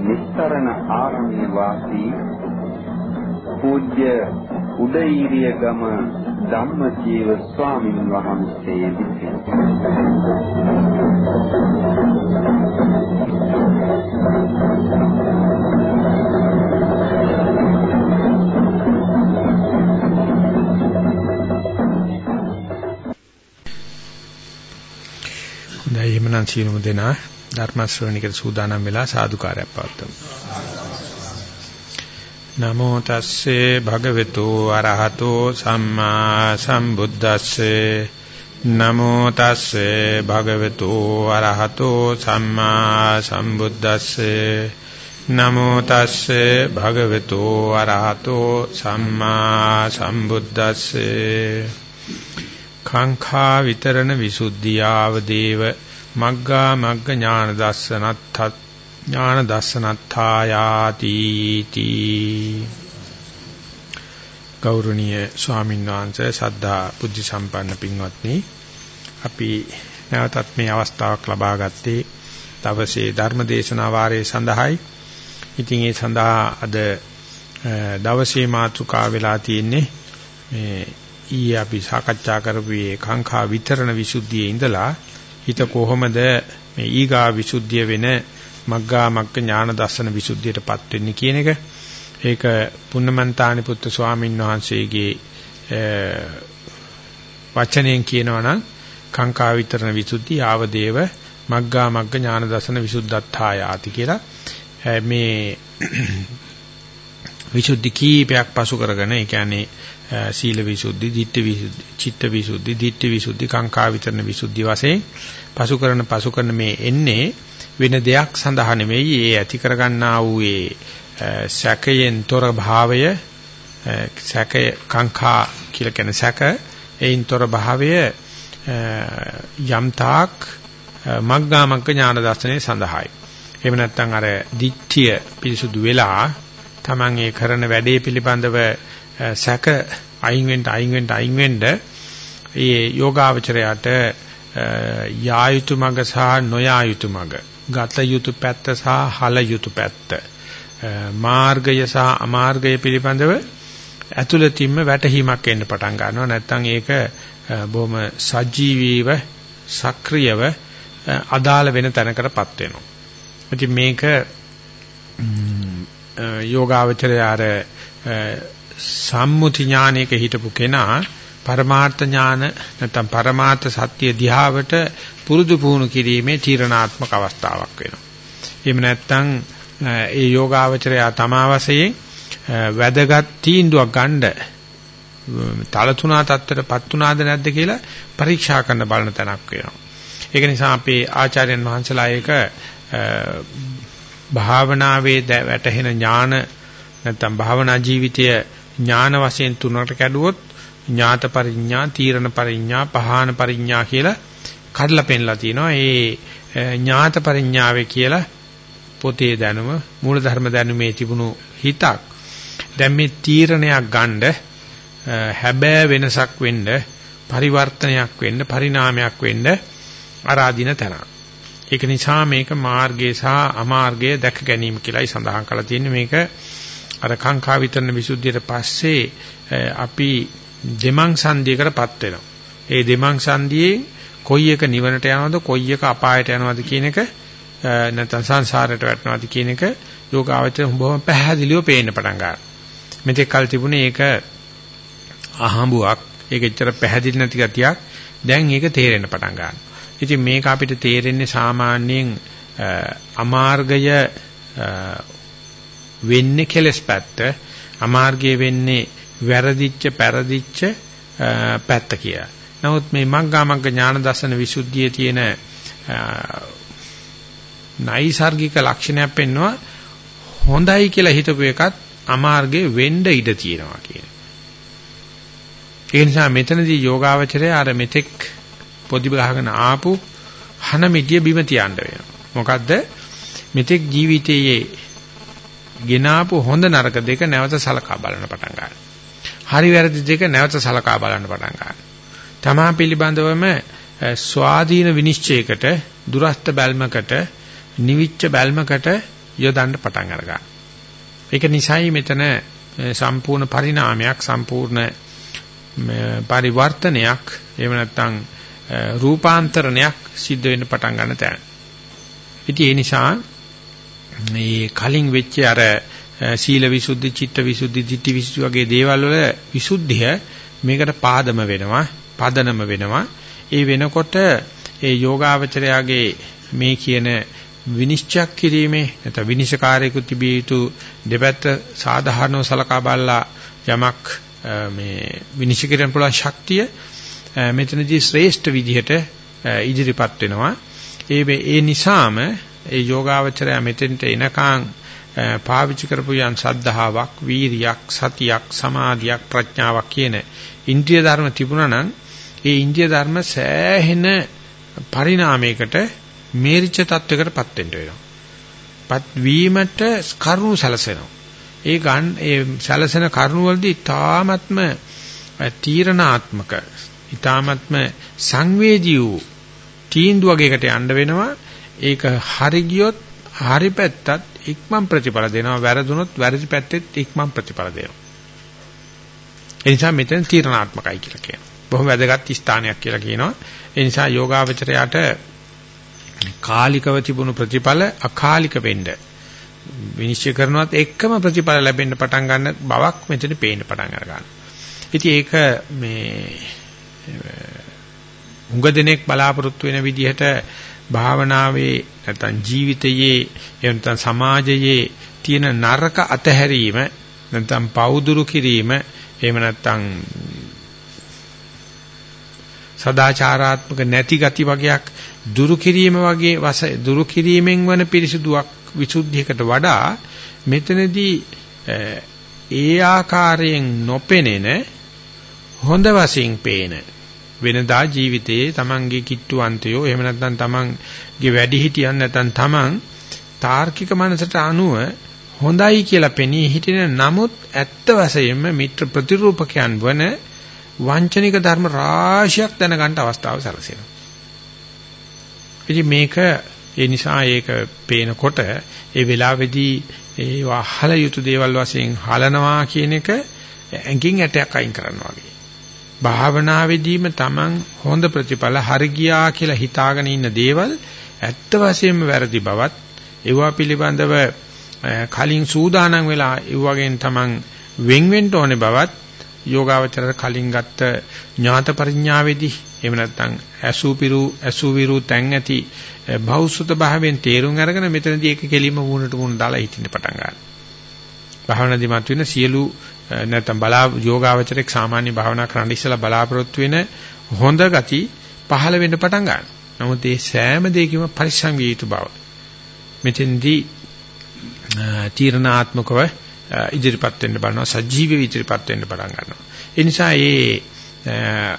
නිස්තරණ ආරණ්‍ය වාසී පූජ්‍ය උදේීරිය ගම ධම්මජීව ස්වාමින් වහන්සේ විසින්. දැන් එහෙමනම් සියලුම දෙනා ධර්ම ශ්‍රවණිකට සූදානම් වෙලා සාදුකාරයක් පවත්වමු. නමෝ තස්සේ භගවතු අරහතෝ සම්මා සම්බුද්දස්සේ. නමෝ තස්සේ භගවතු අරහතෝ සම්මා සම්බුද්දස්සේ. නමෝ තස්සේ භගවතු අරහතෝ සම්මා සම්බුද්දස්සේ. කාංඛා විතරණ විසුද්ධියාව දේව මග්ගා මග්ග ඥාන දස්සනත්ථ ඥාන දස්සනත්ථායාති තී. ගෞරවනීය ස්වාමීන් වහන්සේ සද්ධා බුද්ධ සම්පන්න පින්වත්නි අපි නැවතත් මේ අවස්ථාවක් ලබා ගත්තේ දවසේ ධර්ම දේශනා වාරයේ සඳහායි. ඉතින් ඒ සඳහා අද දවසේ මාතෘකාව වෙලා තියෙන්නේ මේ ඊයේ අපි සාකච්ඡා කරපු මේ කාංකා විතරණ විසුද්ධියේ ඉඳලා හිත කොහොමද මේ ඊගා විසුද්ධිය වෙන මග්ගා මග්ග ඥාන දර්ශන විසුද්ධියටපත් වෙන්නේ කියන එක. ඒක පුන්නමන්තානි පුත්තු ස්වාමීන් වහන්සේගේ වචනයෙන් කියනවා නම් කාංකා විතරණ විසුද්ධි ආවදේව මග්ගා මග්ග ඥාන දර්ශන විසුද්ධත්තායාති කියලා. මේ විසුද්ධි කීපයක් පසු කරගෙන ඒ කියන්නේ සීල විසුද්ධි, ධිට්ඨි විසුද්ධි, චිත්ත විසුද්ධි, ධිට්ඨි විසුද්ධි, කාංකා විතරන විසුද්ධි වශයෙන් පසු කරන පසු කරන මේ එන්නේ වෙන දෙයක් සඳහා නෙවෙයි ඒ ඇති කරගන්නා වූ ඒ සැකයෙන් තොර භාවය සැකය කාංකා කියලා කියන සැක ඒන් තොර භාවය යම්තාක් මග්ගා මග්ග ඥාන දර්ශනයේ සඳහායි. එහෙම නැත්නම් අර දිට්ඨිය පිරිසුදු වෙලා Taman ඒ කරන වැඩේ පිළිබඳව සැක අයින් වෙන්න අයින් වෙන්න අයින් වෙන්න ඒ යෝගාවචරයට යා යුතු මඟ සහ නොයා යුතු මඟ ගත යුතු පැත්ත සහ හල යුතු පැත්ත මාර්ගය සහ අමාර්ගය පිළිබඳව ඇතුළතින්ම වැටහීමක් එන්න පටන් ගන්නවා නැත්නම් ඒක බොහොම සජීවීව සක්‍රියව අදාළ වෙන තැනකටපත් වෙනවා. ඉතින් මේක යෝගාවචරය අර සම්මුති ඥානයක හිටපු කෙනා පරමාර්ථ ඥාන නැත්නම් පරමාර්ථ සත්‍ය දිහාවට පුරුදු පුහුණු කිරීමේ තීරණාත්මක අවස්ථාවක් වෙනවා. එහෙම නැත්නම් ඒ යෝගාවචරය තමා වශයෙන් වැදගත් තීන්දුවක් ගන්න තලතුණා තත්ත්වයටපත් උනාද නැද්ද කියලා පරීක්ෂා කරන්න බලන තැනක් වෙනවා. ඒක නිසා අපේ ආචාර්යයන් වහන්සේලා ඒක භාවනාවේ වැටහෙන ඥාන නැත්නම් භාවනා ජීවිතය ඥාන වශයෙන් තුනකට කැඩුවොත් ඥාත පරිඥා, තීරණ පරිඥා, පහාන පරිඥා කියලා කඩලා පෙන්නලා තිනවා. ඒ ඥාත පරිඥාවේ කියලා පොතේ දැනුම මූලධර්ම දැනුමේ තිබුණු හිතක් දැන් මේ තීරණයක් ගන්න හැබෑ වෙනසක් වෙන්න පරිවර්තනයක් වෙන්න පරිණාමයක් වෙන්න ආරාධින තැන. ඒක නිසා මේක මාර්ගය සහ අමාර්ගය දැක ගැනීම කියලායි සඳහන් කරලා තියෙන්නේ මේක අර කාංකා විතරන විසුද්ධියට පස්සේ අපි දෙමං සංදියකටපත් වෙනවා. ඒ දෙමං සංදියේ කොයි එක නිවනට යනවද කොයි එක අපායට යනවද කියන එක නැත්නම් සංසාරයට වැටෙනවද කියන එක යෝගාවචර බොහොම පැහැදිලිව පේන්න පටන් ගන්නවා. මෙතෙක් කල් තිබුණේ ඒක අහඹුවක් ඒක එච්චර පැහැදිලි නැති ගතියක් දැන් ඒක තේරෙන්න පටන් ගන්නවා. ඉතින් මේක අපිට තේරෙන්නේ සාමාන්‍යයෙන් අමාර්ගය වෙන්නේ කෙලස් පැත්ත අමාර්ගයේ වෙන්නේ වැරදිච්ච පෙරදිච්ච පැත්ත කියලා. නමුත් මේ මග්ගාමග්ග ඥාන දර්ශන විසුද්ධියේ තියෙන නයිසાર્ගික ලක්ෂණයක් පෙන්වනවා හොඳයි කියලා හිතපු එකත් අමාර්ගයේ වෙන්න ඉඩ තියෙනවා කියන. ඒ නිසා මෙතනදී යෝගාවචරය අර මෙතෙක් පොදි ගහගෙන ආපු හන මිටිය බිම තියන්න වෙනවා. මොකද්ද? මෙතෙක් ජීවිතයේ ගෙනාපු හොඳ නරක දෙක නැවත සලකා බලන්න පටන් ගන්නවා. හරි වැරදි දෙක නැවත සලකා බලන්න පටන් ගන්නවා. තමා පිළිබඳවම ස්වාධීන විනිශ්චයකට දුරස්ත බැල්මකට නිවිච්ච බැල්මකට යොදන්න පටන් අරගන්නවා. ඒක නිසයි මෙතන සම්පූර්ණ පරිණාමයක් සම්පූර්ණ පරිවර්තනයක් එහෙම නැත්නම් රූපාන්තරණයක් සිද්ධ වෙන්න පටන් ගන්න තැන. ඉතින් ඒ නිසා මේ කලින් වෙච්ච අර සීල විසුද්ධි, චිත්ත විසුද්ධි, ditthi විසුද්ධි වගේ දේවල් වල විසුද්ධිය මේකට පාදම වෙනවා, පදනම වෙනවා. ඒ වෙනකොට ඒ යෝගාවචරයාගේ මේ කියන විනිශ්චයක් කිරීමේ නැත්නම් විනිශ්චකාරයෙකු තිබිය යුතු දෙපැත්ත සාධාරණව සලකා බලලා යමක් මේ විනිශ්චය කරන්න පුළුවන් ශක්තිය මෙතනදී ශ්‍රේෂ්ඨ විදිහට ඉදිරිපත් වෙනවා. ඒ ඒ නිසාම ඒ යෝගාවචරය මෙතෙන්ට එනකන් පාවිච්චි කරපු යම් සද්ධාාවක්, වීරියක්, සතියක්, සමාධියක්, ප්‍රඥාවක් කියන ඉන්ද්‍රිය ධර්ම තිබුණා නම් ඒ ඉන්ද්‍රිය ධර්ම සෑහෙන පරිණාමයකට මේරිච්ච තත්වයකටපත් වෙන්න වෙනවා. පත් වීමට කරුණු සැලසෙනවා. ඒ ගන්න ඒ සැලසෙන කරුණු වලදී තාමත්ම තීරණාත්මක ඊ타මත්ම සංවේදී වූ තීන්දුව වගේකට යන්න වෙනවා. ඒක හරි ගියොත් හරි පැත්තත් ඉක්මන් ප්‍රතිඵල දෙනවා. වැරදුනොත් වැරදි පැත්තෙත් ඉක්මන් ප්‍රතිඵල දෙනවා. ඒ නිසා මෙතන තීරණාත්මකයි කියලා කියනවා. බොහොම වැදගත් ස්ථානයක් කියලා කියනවා. ඒ නිසා යෝගාවචරයට කාලිකව තිබුණු ප්‍රතිඵල අකාලික වෙන්න විනිශ්චය කරනවත් එක්කම ප්‍රතිඵල ලැබෙන්න පටන් ගන්න බවක් මෙතන පේන්න පටන් අර ගන්නවා. ඉතින් ඒක මේ උඟ දෙනෙක් බලාපොරොත්තු වෙන විදිහට භාවනාවේ නැත්නම් ජීවිතයේ එහෙම නැත්නම් සමාජයේ තියෙන නරක අතහැරීම නැත්නම් පවුදුරු කිරීම එහෙම නැත්නම් සදාචාරාත්මක නැති ගති වගේක් දුරු කිරීම වගේ වස දුරු කිරීමෙන් වන පිරිසුදුවක් විසුද්ධියකට වඩා මෙතනදී ඒ ආකාරයෙන් නොපෙනෙන හොඳ වශයෙන් පේන වෙනදා ජීවිතයේ තමන්ගේ කිට්ටුවන්තයෝ එහෙම නැත්නම් තමන්ගේ වැඩිහිටියන් නැත්නම් තමන් තාර්කික මනසට අනුව හොඳයි කියලා පෙනී හිටින නමුත් ඇත්ත වශයෙන්ම මිත්‍ර ප්‍රතිරූපකයන් වන වංචනික ධර්ම රාශියක් දැනගන්න අවස්ථාව සැලසෙනවා. ඉතින් මේක ඒ නිසා ඒක පේනකොට ඒ වෙලාවේදී ඒ අහල යුතු දේවල් වශයෙන් හලනවා කියන එක ඇඟින් ඇටයක් අයින් කරනවා වගේ. භාවනාවේදීම Taman හොඳ ප්‍රතිඵල හරි ගියා කියලා හිතාගෙන ඉන්න දේවල් ඇත්ත වශයෙන්ම වැරදි බවත් ඒවා පිළිබඳව කලින් සූදානම් වෙලා ඒ වගේන් Taman වෙන් වෙන්න ඕනේ බවත් යෝගාවචර කලින් ගත්ත ඥාත පරිඥාවේදී එහෙම නැත්නම් අසුපිරු අසුවිරු තැන් ඇති භෞසුත භාවයෙන් තේරුම් අරගෙන මෙතනදී ඒක කෙලින්ම වුණට වුණ දාලා හිටින්න පටන් ගන්නවා. භාවනාදී මතුවෙන සියලු නැත්නම් බලා යෝගාවචරයක් සාමාන්‍ය භාවනා කරන්න ඉස්සලා බලාපොරොත්තු වෙන හොඳ ගති පහළ වෙන්න පටන් ගන්නවා. නමුත් මේ සෑම දෙයකම පරිස්සම් විය යුතු බව. මෙතෙන්දී තීරණාත්මකව ඉදිරිපත් වෙන්න බලනවා සජීවීව ඉදිරිපත් වෙන්න පටන් ගන්නවා. ඒ නිසා මේ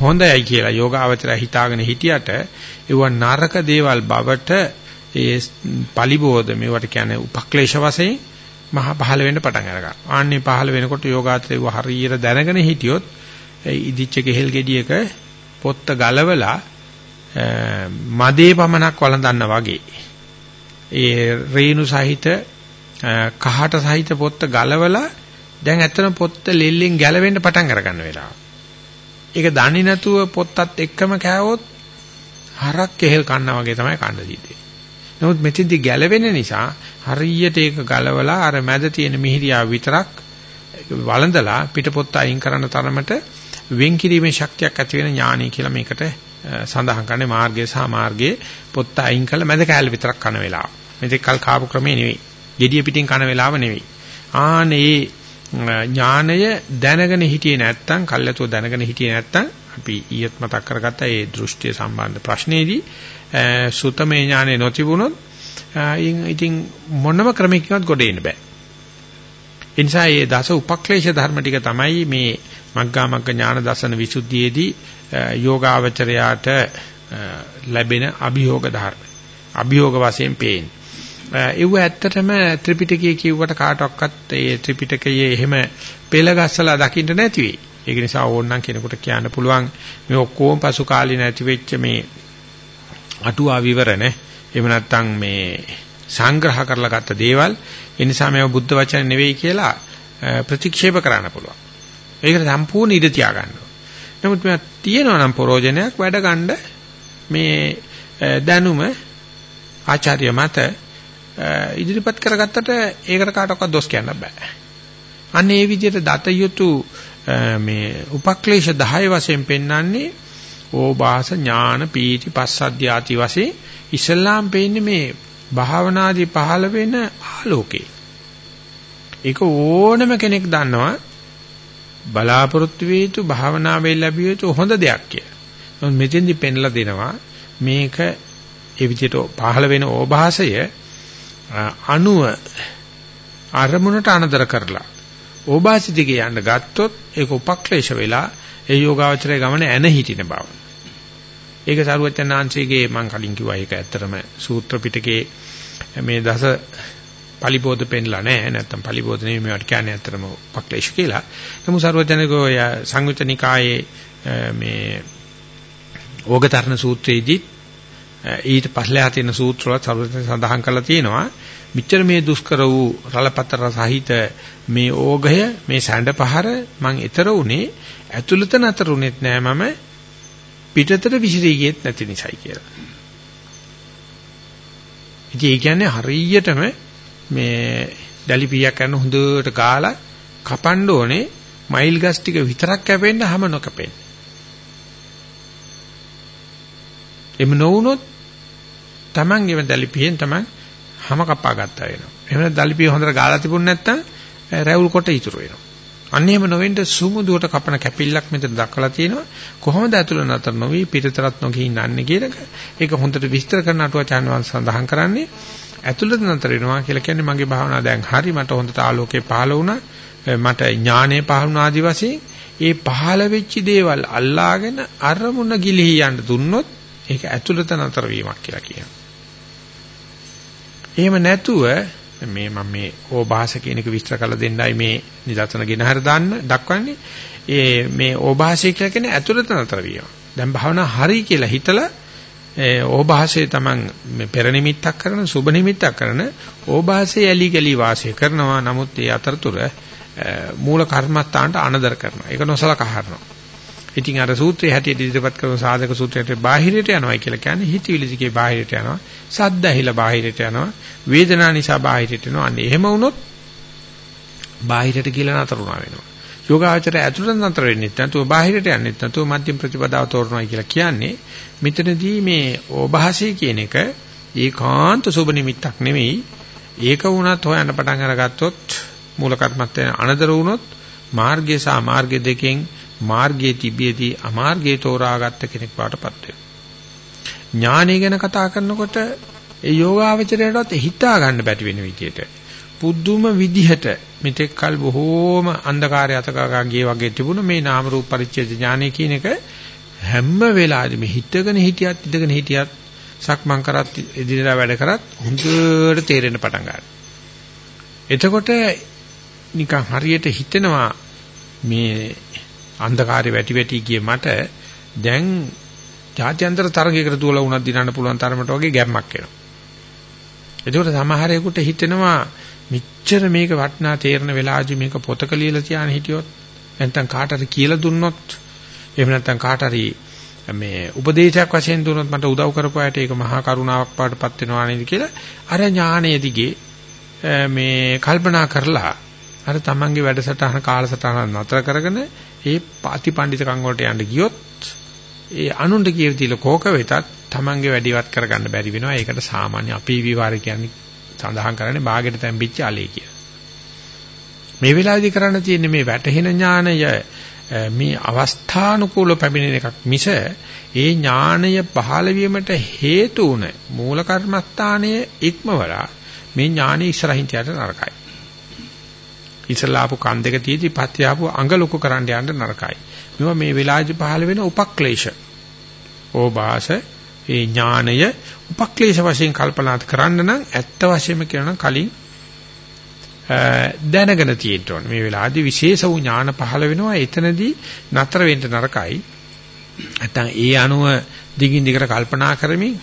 හොඳයි කියලා යෝගාවචරය හිතාගෙන හිටියට ඒව නරක දේවල් බවට ඒ පලිබෝධ මේවට කියන්නේ උපක්ලේශ වශයෙන් මහ පහළ වෙන්න පටන් අරගන්නවා. ආන්නේ පහළ වෙනකොට යෝගාත්‍රේ හරියට දැනගෙන හිටියොත් ඉදිච්ච කෙහෙල් ගෙඩියක පොත්ත ගලවලා මදේ පමණක් වළඳන්න වගේ ඒ රේණු සහිත කහට සහිත පොත්ත ගලවලා දැන් ඇත්තටම පොත්ත ලෙල්ලෙන් ගැලවෙන්න පටන් අරගන්න වෙලාව. ඒක දන්නේ නැතුව පොත්තත් එක්කම කෑවොත් හරක් කෙහෙල් කන්නා වගේ තමයි කන්න දීදී. නමුත් මෙතෙන්දි ගැලවෙන නිසා හරියට ඒක ගලවලා අර මැද තියෙන මිහිරියාව විතරක් වළඳලා පිටපොත්ත අයින් කරන තරමට වෙන් කිරීමේ ශක්තියක් ඇති වෙන ඥානයි කියලා මේකට සඳහන් කරන්නේ මාර්ගය සහ මාර්ගයේ පොත්ත අයින් කළ මැද කෑල්ල විතරක් කන වෙලාව. මේක කල් කාපු ක්‍රමේ නෙවෙයි. gediya පිටින් කන වෙලාව නෙවෙයි. ආනේ ඥානය දැනගෙන හිටියේ නැත්තම් කල්යතෝ දැනගෙන හිටියේ නැත්තම් අපි ඊයත් මතක් කරගත්ත ඒ දෘෂ්ටිය සම්බන්ධ ප්‍රශ්නේදී සුතමේ ඥානෙ නොතිබුණොත් ඉතින් මොනම ක්‍රමයකින්වත් ගොඩ එන්න බෑ. ඒ නිසා මේ දස උපක්ලේශ ධර්ම ටික තමයි මේ මග්ගා මග්ග ඥාන දසන විසුද්ධියේදී යෝගාවචරයාට ලැබෙන අභියෝග ධර්ම. අභියෝග වශයෙන් පේන්නේ. ඒව ඇත්තටම ත්‍රිපිටකයේ කියුවට කාටවත් ඒ ත්‍රිපිටකයේ එහෙම පෙළ ගස්සලා දකින්න නැති වෙයි. ඒක නිසා ඕනනම් කෙනෙකුට කියන්න පුළුවන් මේ ඔක්කොම පසු කාලේ නැති වෙච්ච මේ අටුවා විවරණ එහෙම නැත්නම් මේ සංග්‍රහ කරලා ගත්ත දේවල් ඒ නිසා මේව බුද්ධ වචන නෙවෙයි කියලා ප්‍රතික්ෂේප කරන්න පුළුවන්. ඒකට සම්පූර්ණ ඉඩ තියා ගන්නවා. නමුත් මේ තියෙනවා නම් ප්‍රෝජනයක් වැඩ ගන්න මේ දැනුම ආචාර්ය මත ඉදිරිපත් කරගත්තට ඒකට කාටවත් දොස් කියන්න බෑ. අන්න ඒ විදිහට දත යුතු මේ උපක්ලේශ 10 වශයෙන් පෙන්වන්නේ ඕබාස ඥාන පීති පස්සද්ධි ආති වශයෙන් ඉස්ලාම් පෙන්නේ මේ භාවනාදී පහළ වෙන ආලෝකේ. ඒක ඕනම කෙනෙක් දන්නවා බලාපොරොත්තු වේ යුතු භාවනාවෙන් ලැබිය යුතු හොඳ දෙයක් කියලා. නමුත් මෙතෙන්දි පෙන්ලා දෙනවා මේක ඒ විදිහට පහළ වෙන ඕභාසය අණුව අරමුණට අනදර කරලා ඕභාසිතේ යන්න ගත්තොත් ඒක උපක්ලේශ වෙලා ඒ යෝගාවචරයේ ගමන ඇන හිටින බව. ඒක සරුවචනාංශයේ මම කලින් කිව්වා ඒක ඇත්තටම සූත්‍ර පිටකේ මේ දස පලිබෝධ පෙන්ලා නැහැ නැත්තම් පලිබෝධ නෙමෙයි මේවට කියන්නේ ඇත්තටම උපක්ලේශ කියලා. නමුත් සරුවචනකෝ සංයුතනිකායේ මේ ඕගතරණ සූත්‍රයේදී ඊට පස්ලෙහා තියෙන සූත්‍රවල සරුවචන සඳහන් කරලා තියෙනවා මෙච්චර මේ දුෂ්කර වූ රළපතර සහිත මේ ඕගය මේ සැඬ පහර මං ඊතර උනේ ඇතුළත නතර උනේත් නෑ මම පිටතට විසිරී ගියෙත් නැති නිසායි කියලා. ඉතින් ඒ කියන්නේ හරියටම මේ දැලිපියක් කරන හොඳට ගාලා කපන්න ඕනේ මයිල් ගස් ටික විතරක් කැපෙන්න හැම නොකපෙන්නේ. එම නොවුනොත් Taman ගෙම දැලිපියෙන් Taman හැම කපා ගත්තා වෙනවා. එහෙම නැත්නම් දලිපිය හොඳට ගාලා තිබුණ නැත්නම් රැවුල් කොට ඉතුරු වෙනවා. අන්න එහෙම නොවෙන්න සුමුදුවට කපන කැපිල්ලක් මෙතන දක්වලා තියෙනවා. කොහොමද ඇතුළ නතර නොවි පිටතරත් නොගින් ඉන්නන්නේ කියලා. ඒක හොඳට විස්තර කරන අටුවචාන් වහන්සේ සඳහන් කරන්නේ ඇතුළත නතර වෙනවා කියලා කියන්නේ මගේ භාවනාව දැන් හරි මට හොඳට ආලෝකේ පහළ වුණා. මට ඥානෙ පහළ වුණා ආදි වශයෙන් ඒ පහළ වෙච්ච දේවල් අල්ලාගෙන අරමුණ ගිලිහි යන්න දුන්නොත් ඒක ඇතුළත නතර වීමක් කියලා කියනවා. එහෙම නැතුව මේ මම මේ ඕභාස කියන එක විස්තර කරලා දෙන්නයි මේ නිදර්ශන ගෙන හර දාන්න දක්වන්නේ. ඒ මේ ඕභාසය කියලා කියන්නේ ඇතුළත නතර වීම. දැන් භාවනා හරි කියලා හිතලා ඒ ඕභාසයේ Taman පෙර නිමිත්තක් කරන සුබ නිමිත්තක් කරන ඕභාසයේ ඇලි ගලි වාසය කරනවා. නමුත් ඒ අතරතුර මූල කර්මස්ථානට අනදර කරනවා. ඒක නොසලකා හරිනවා. ඉතින් අර සූත්‍රයේ හැටියට ඉදිරිපත් කරන සාධක සූත්‍රයට බාහිරයට යනවා කියලා කියන්නේ හිතවිලි දිගේ බාහිරයට යනවා. සද්ද ඇහිලා බාහිරයට යනවා. වේදනා නිසා බාහිරයට යනවා. අන්න එහෙම වුණොත් බාහිරට කියලා නතර වුණා වෙනවා. යෝගාචරය ඇතුළත නතර වෙන්නේ නැත්නම් බාහිරට යන්නේ නැත්නම් මධ්‍යම ප්‍රතිපදාව තෝරනවා කියලා කියන්නේ මෙතනදී මේ ඕභාසය කියන එක ඒකාන්ත සුබ නිමිත්තක් නෙමෙයි. ඒක වුණත් හොයන්න පටන් අරගත්තොත් මූල කර්මත්තේ අනදර වුණොත් මාර්ගය සහ මාර්ගය දෙකෙන් මාර්ගයේ තිබියදී අමාර්ගයේ තෝරාගත්ත කෙනෙක් වාටපත් වෙනවා. ඥානය ගැන කතා කරනකොට ඒ යෝගාවචරයටවත් හිතා ගන්න බැරි වෙන විදියට පුදුම විදිහට මෙතෙක් කල බොහෝම අන්ධකාරය අතකා ගිය වගේ තිබුණ මේ නාම රූප පරිච්ඡේද ඥානය කියන එක හැම වෙලාවෙම හිතගෙන හිටියත් ඉඳගෙන හිටියත් සක්මන් කරත් එදිනදා වැඩ කරත් හොඳට තේරෙන්න පටන් ගන්නවා. එතකොට නිකන් හරියට හිතෙනවා මේ අන්ධකාරේ වැටි වැටි ගියේ මට දැන් ජාත්‍යන්තර තරගයකට දුවලා වුණත් දිනන්න පුළුවන් තරමට වගේ ගැම්මක් එනවා. ඒකෝට සමහරයෙකුට හිතෙනවා මෙච්චර මේක වටනා තේරන වෙලාවදී මේක පොතක ලියලා තියාන හිටියොත් නැත්නම් කාට හරි කියලා දුන්නොත් එහෙම නැත්නම් කාට හරි මේ උපදේශයක් වශයෙන් දුන්නොත් මට උදව් කරපුවාට ඒක මහා කරුණාවක් පාටපත් වෙනවා නේද කියලා අර ඥානයේ දිගේ මේ කල්පනා කරලා අර තමන්ගේ වැඩසටහන කාලසටහන නතර කරගෙන ඒ පාතිපණ්ඩිතකම් වලට යන්න ගියොත් ඒ අනුන්ට කියව තියලා කෝක වෙතත් තමන්ගේ වැඩිවත් කරගන්න බැරි වෙනවා. ඒකට සාමාන්‍ය අපේ විවරය කියන්නේ සඳහන් කරන්නේ ਬਾගෙට තැම්පිච්ච allele කියලා. මේ වෙලාවේදී කරන්න තියෙන්නේ මේ වැටහෙන ඥානය මේ අවස්ථානුකූල පැමිණෙන එකක් මිස ඒ ඥාණය පහළ වීමට හේතු උන මූල කර්මස්ථානයේ ඉක්මවලා මේ ඥාණය ඉස්සරහින් තියට නරකයි. ඉස්සලාපු කන් දෙක තියෙදි පත්‍යාපු අඟ ලොකු කරන්න යන්න නරකයි. මේවා මේ වෙලාවේදී පහළ වෙන උපක්ලේශ. ඕබාස ඒ ඥාණය උපක්ලේශ වශයෙන් කල්පනා කරන්න නම් ඇත්ත වශයෙන්ම කියනවා කලින් දැනගෙන තියෙන්න ඕනේ. මේ වෙලාවේදී විශේෂ වූ ඥාන පහළ වෙනවා. එතනදී නතර වෙන්න නරකයි. නැත්තම් ඒ අනුව දිගින් දිගට කල්පනා කරමින්